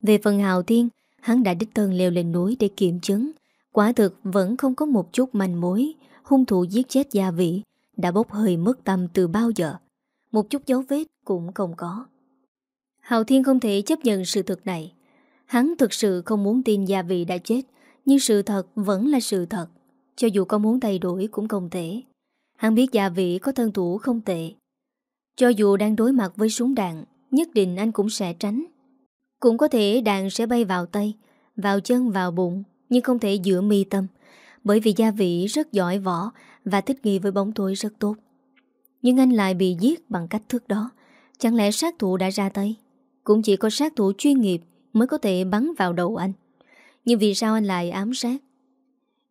Về phần Hào Thiên, Hắn đã đích thân leo lên núi để kiểm chứng. Quả thực vẫn không có một chút manh mối. Hung thủ giết chết Gia Vĩ Đã bốc hơi mất tâm từ bao giờ. Một chút dấu vết cũng không có. Hào Thiên không thể chấp nhận sự thực này. Hắn thực sự không muốn tin Gia Vị đã chết, Nhưng sự thật vẫn là sự thật. Cho dù có muốn thay đổi cũng không thể. Hắn biết Gia Vị có thân thủ không tệ. Cho dù đang đối mặt với súng đạn, Nhất định anh cũng sẽ tránh. Cũng có thể đạn sẽ bay vào tay, Vào chân, vào bụng, Nhưng không thể giữa mi tâm, Bởi vì Gia Vị rất giỏi võ Và thích nghi với bóng tối rất tốt. Nhưng anh lại bị giết bằng cách thức đó. Chẳng lẽ sát thủ đã ra tay? Cũng chỉ có sát thủ chuyên nghiệp Mới có thể bắn vào đầu anh. Nhưng vì sao anh lại ám sát?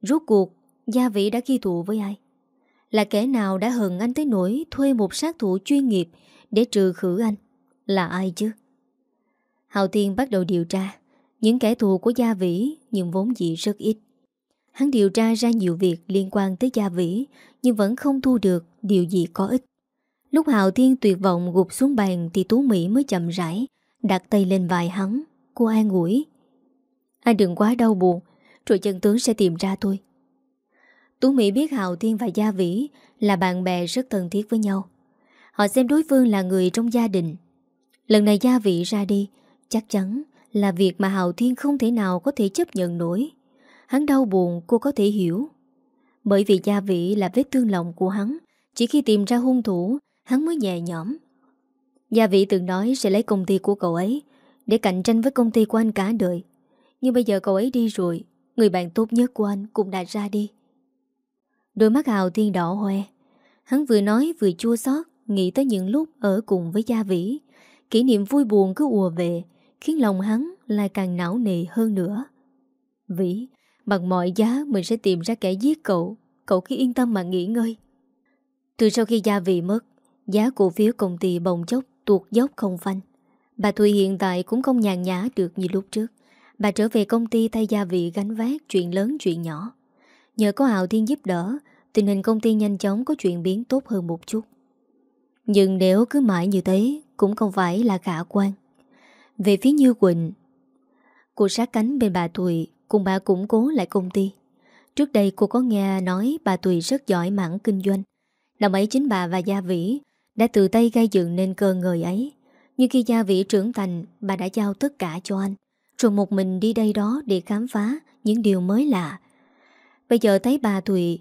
Rốt cuộc Gia Vĩ đã ghi thù với ai? Là kẻ nào đã hận anh tới nỗi Thuê một sát thủ chuyên nghiệp Để trừ khử anh? Là ai chứ? Hào Tiên bắt đầu điều tra. Những kẻ thù của Gia Vĩ, Nhưng vốn dĩ rất ít. Hắn điều tra ra nhiều việc liên quan tới Gia Vĩ, Nhưng vẫn không thu được Điều gì có ích. Lúc Hào Thiên tuyệt vọng gục xuống bàn Thì Tú Mỹ mới chậm rãi Đặt tay lên vai hắn Cô an ủi. Anh đừng quá đau buồn, Rồi chân tướng sẽ tìm ra tôi. Tú Mỹ biết Hào Thiên và Gia Vĩ Là bạn bè rất thân thiết với nhau. Họ xem đối phương là người trong gia đình. Lần này Gia Vĩ ra đi, Chắc chắn là việc mà Hào Thiên không thể nào có thể chấp nhận nổi. Hắn đau buồn, cô có thể hiểu. Bởi vì Gia Vĩ là vết thương lòng của hắn, Chỉ khi tìm ra hung thủ, Hắn mới nhẹ nhõm. Gia Vĩ từng nói sẽ lấy công ty của cậu ấy để cạnh tranh với công ty của anh cả đời. Nhưng bây giờ cậu ấy đi rồi, Người bạn tốt nhất của anh cũng đã ra đi. Đôi mắt Hào Thiên đỏ hoe. Hắn vừa nói vừa chua xót, Nghĩ tới những lúc ở cùng với Gia Vĩ. Kỷ niệm vui buồn cứ ùa về, Khiến lòng hắn lại càng não nề hơn nữa. Vĩ, Bằng mọi giá mình sẽ tìm ra kẻ giết cậu. Cậu cứ yên tâm mà nghỉ ngơi. Từ sau khi Gia Vĩ mất, Giá cổ phiếu công ty bồng chốc tuột dốc không phanh. Bà Thùy hiện tại cũng không nhàn nhã được như lúc trước. Bà trở về công ty thay gia vị gánh vác chuyện lớn chuyện nhỏ. Nhờ có Hào Thiên giúp đỡ Tình hình công ty nhanh chóng có chuyển biến tốt hơn một chút. Nhưng nếu cứ mãi như thế, Cũng không phải là khả quan. Về phía Như Quỳnh, Cô sát cánh bên bà Thùy, Cùng bà củng cố lại công ty. Trước đây cô có nghe nói bà Thùy rất giỏi mảng kinh doanh. Năm ấy chính bà và Gia Vĩ Đã từ tay gây dựng nên cơ ngời ấy. Nhưng khi gia vĩ trưởng thành, Bà đã giao tất cả cho anh, Rồi một mình đi đây đó để khám phá Những điều mới lạ. Bây giờ thấy bà Thùy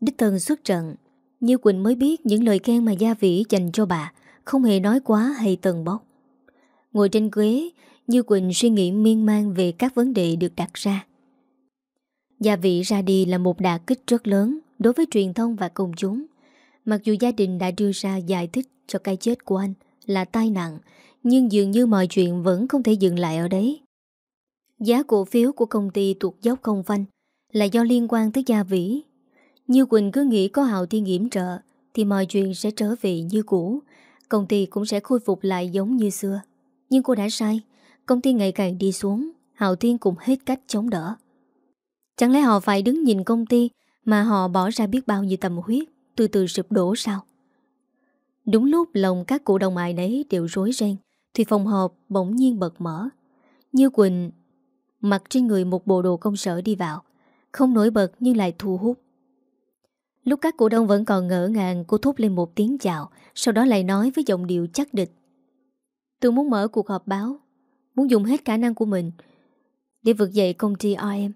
Đích thân xuất trận, Như Quỳnh mới biết những lời khen mà Gia Vĩ dành cho bà Không hề nói quá hay tần bốc. Ngồi trên ghế, Như Quỳnh suy nghĩ miên man về các vấn đề được đặt ra. Gia Vĩ ra đi là một đà kích rất lớn Đối với truyền thông và công chúng. Mặc dù gia đình đã đưa ra giải thích cho cái chết của anh là tai nạn, nhưng dường như mọi chuyện vẫn không thể dừng lại ở đấy. Giá cổ phiếu của công ty tuột dốc không phanh Là do liên quan tới gia vĩ. Như Quỳnh cứ nghĩ có hào thiên yểm trợ, Thì mọi chuyện sẽ trở về như cũ. Công ty cũng sẽ khôi phục lại giống như xưa. Nhưng cô đã sai. Công ty ngày càng đi xuống, Hào Thiên cũng hết cách chống đỡ. Chẳng lẽ họ phải đứng nhìn công ty Mà họ bỏ ra biết bao nhiêu tầm huyết, Từ từ sụp đổ sao? Đúng lúc lòng các cụ đồng ai đấy đều rối ren, thì phòng họp bỗng nhiên bật mở. Như Quỳnh Mặc trên người một bộ đồ công sở đi vào, Không nổi bật nhưng lại thu hút. Lúc các cổ đông vẫn còn ngỡ ngàng, Cô thốt lên một tiếng chào, Sau đó lại nói với giọng điệu chắc địch. Tôi muốn mở cuộc họp báo, Muốn dùng hết khả năng của mình Để vực dậy công ty RM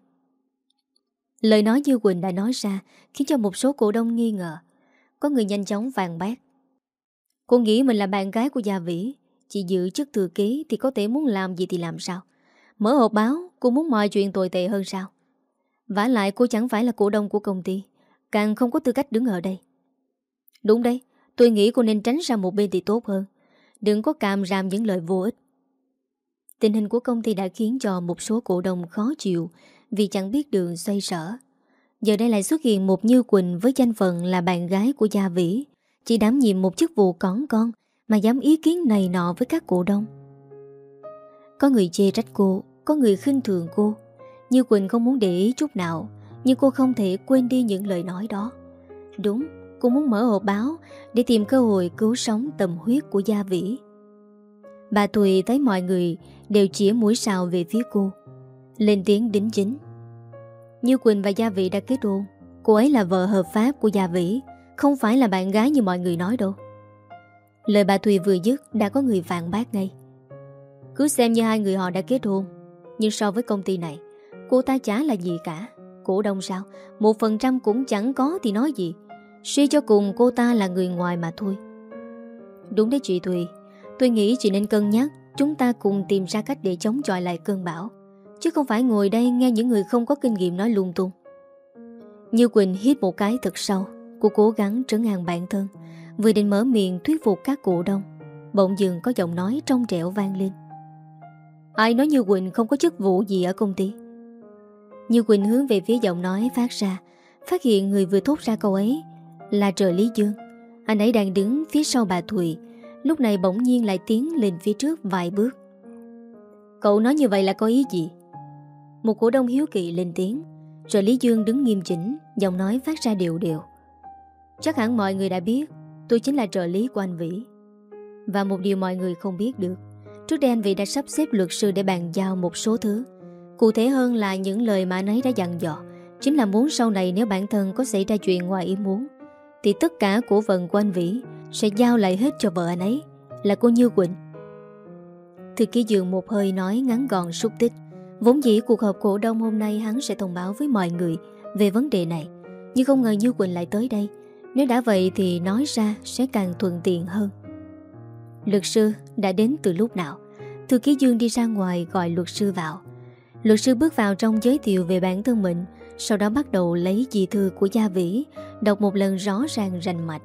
Lời nói Dư Quỳnh đã nói ra, Khiến cho một số cổ đông nghi ngờ. Có người nhanh chóng vàng bác. Cô nghĩ mình là bạn gái của Gia Vĩ, Chị giữ chức thư ký thì có thể muốn làm gì thì làm sao. Mở hộp báo, Cô muốn mọi chuyện tồi tệ hơn sao? Vả lại cô chẳng phải là cổ đông của công ty. Càng không có tư cách đứng ở đây. Đúng đấy, Tôi nghĩ cô nên tránh ra một bên thì tốt hơn. Đừng có càm ràm những lời vô ích. Tình hình của công ty đã khiến cho một số cổ đông khó chịu Vì chẳng biết đường xoay sở. Giờ đây lại xuất hiện một Như Quỳnh với danh phận là bạn gái của Gia Vĩ. Chỉ đảm nhiệm một chức vụ cỏn con Mà dám ý kiến này nọ với các cổ đông. Có người chê trách cô, Có người khinh thường cô. Như Quỳnh không muốn để ý chút nào. Nhưng cô không thể quên đi những lời nói đó. Đúng, Cô muốn mở hộp báo Để tìm cơ hội cứu sống tầm huyết của Gia Vĩ. Bà thùy thấy mọi người Đều chỉ mũi xào về phía cô, Lên tiếng đính chính. Như Quỳnh và Gia Vĩ đã kết hôn, Cô ấy là vợ hợp pháp của Gia Vĩ, Không phải là bạn gái như mọi người nói đâu. Lời bà Thùy vừa dứt Đã có người phản bác ngay. Cứ xem như hai người họ đã kết hôn, Nhưng so với công ty này, Cô ta chả là gì cả. Cổ đông sao? Một phần trăm cũng chẳng có thì nói gì. Suy cho cùng, cô ta là người ngoài mà thôi. Đúng đấy chị Thùy. Tôi nghĩ chị nên cân nhắc, Chúng ta cùng tìm ra cách để chống chọi lại cơn bão. Chứ không phải ngồi đây nghe những người không có kinh nghiệm nói lung tung. Như Quỳnh hít một cái thật sâu. Cô cố gắng trấn an bản thân. Vừa định mở miệng thuyết phục các cổ đông, Bỗng dường có giọng nói trong trẻo vang lên. Ai nói Như Quỳnh không có chức vụ gì ở công ty? Như Quỳnh hướng về phía giọng nói phát ra, Phát hiện người vừa thốt ra câu ấy Là trợ lý Dương. Anh ấy đang đứng phía sau bà Thùy, Lúc này bỗng nhiên lại tiến lên phía trước vài bước. Cậu nói như vậy là có ý gì? Một cổ đông hiếu kỳ lên tiếng. Trợ Lý Dương đứng nghiêm chỉnh, Giọng nói phát ra đều đều. Chắc hẳn mọi người đã biết, Tôi chính là trợ lý của anh Vĩ. Và một điều mọi người không biết được, Trước đây anh Vĩ đã sắp xếp luật sư để bàn giao một số thứ. Cụ thể hơn là những lời mà anh ấy đã dặn dò. Chính là muốn sau này nếu bản thân có xảy ra chuyện ngoài ý muốn, Thì tất cả cổ phần của anh Vĩ Sẽ giao lại hết cho vợ anh ấy, Là cô Như Quỳnh. Thư ký dường một hơi nói ngắn gọn xúc tích. Vốn dĩ cuộc họp cổ đông hôm nay hắn sẽ thông báo với mọi người về vấn đề này, Nhưng không ngờ Như Quỳnh lại tới đây. Nếu đã vậy thì nói ra sẽ càng thuận tiện hơn. Luật sư, đã đến từ lúc nào? Thư ký Dương đi ra ngoài gọi luật sư vào. Luật sư bước vào trong giới thiệu về bản thân mình, Sau đó bắt đầu lấy dị thư của Gia Vĩ, Đọc một lần rõ ràng rành mạch.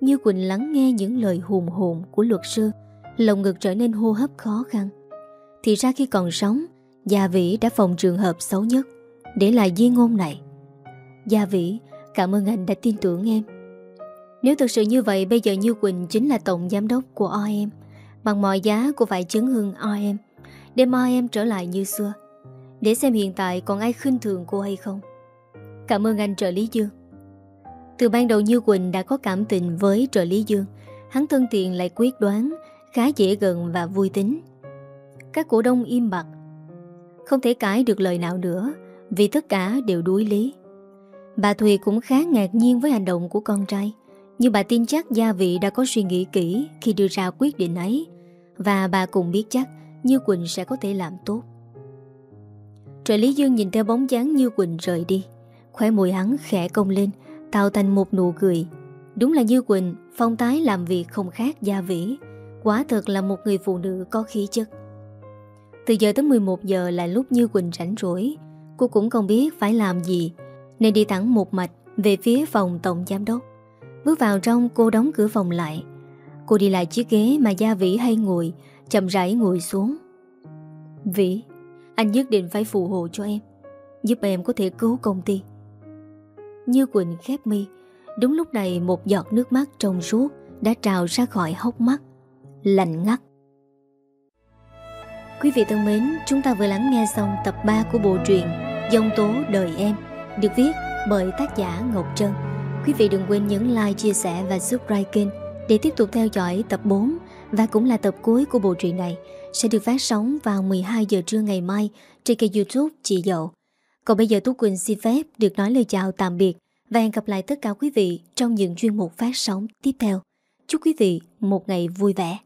Như Quỳnh lắng nghe những lời hùng hồn của luật sư, Lòng ngực trở nên hô hấp khó khăn. Thì ra khi còn sống, Gia Vĩ đã phòng trường hợp xấu nhất. Để lại di ngôn này. Gia Vĩ, Cảm ơn anh đã tin tưởng em. Nếu thực sự như vậy, Bây giờ Như Quỳnh chính là tổng giám đốc của OM Bằng mọi giá, cô phải chứng hưng OM Để OM trở lại như xưa. Để xem hiện tại còn ai khinh thường cô hay không. Cảm ơn anh trợ lý Dương. Từ ban đầu Như Quỳnh đã có cảm tình với trợ lý Dương, Hắn thân tiện lại quyết đoán, Khá dễ gần và vui tính. Các cổ đông im bặt. Không thể cãi được lời nào nữa, Vì tất cả đều đuối lý. Bà Thùy cũng khá ngạc nhiên với hành động của con trai, Nhưng bà tin chắc gia vị đã có suy nghĩ kỹ Khi đưa ra quyết định ấy, Và bà cũng biết chắc Như Quỳnh sẽ có thể làm tốt. Trợ lý Dương nhìn theo bóng dáng Như Quỳnh rời đi. Khóe mùi hắn khẽ công lên, Tạo thành một nụ cười. Đúng là Như Quỳnh, Phong tái làm việc không khác gia vĩ. Quá thật là một người phụ nữ có khí chất. Từ giờ tới 11 giờ là lúc Như Quỳnh rảnh rỗi. Cô cũng không biết phải làm gì, Nên đi thẳng một mạch Về phía phòng tổng giám đốc. Bước vào trong, cô đóng cửa phòng lại. Cô đi lại chiếc ghế mà Gia Vĩ hay ngồi, Chậm rãi ngồi xuống. Vĩ anh nhất định phải phù hộ cho em Giúp em có thể cứu công ty Như Quỳnh khép mi Đúng lúc này một giọt nước mắt trong suốt Đã trào ra khỏi hốc mắt lạnh ngắt. Quý vị thân mến, chúng ta vừa lắng nghe xong tập 3 của bộ truyện Dông tố đời em, được viết bởi tác giả Ngọc Trân. Quý vị đừng quên nhấn like, chia sẻ và subscribe kênh để tiếp tục theo dõi tập 4 và cũng là tập cuối của bộ truyện này sẽ được phát sóng vào 12 giờ trưa ngày mai trên kênh youtube Chị Dậu. Còn bây giờ Tú Quỳnh xin phép được nói lời chào tạm biệt và hẹn gặp lại tất cả quý vị trong những chuyên mục phát sóng tiếp theo. Chúc quý vị một ngày vui vẻ.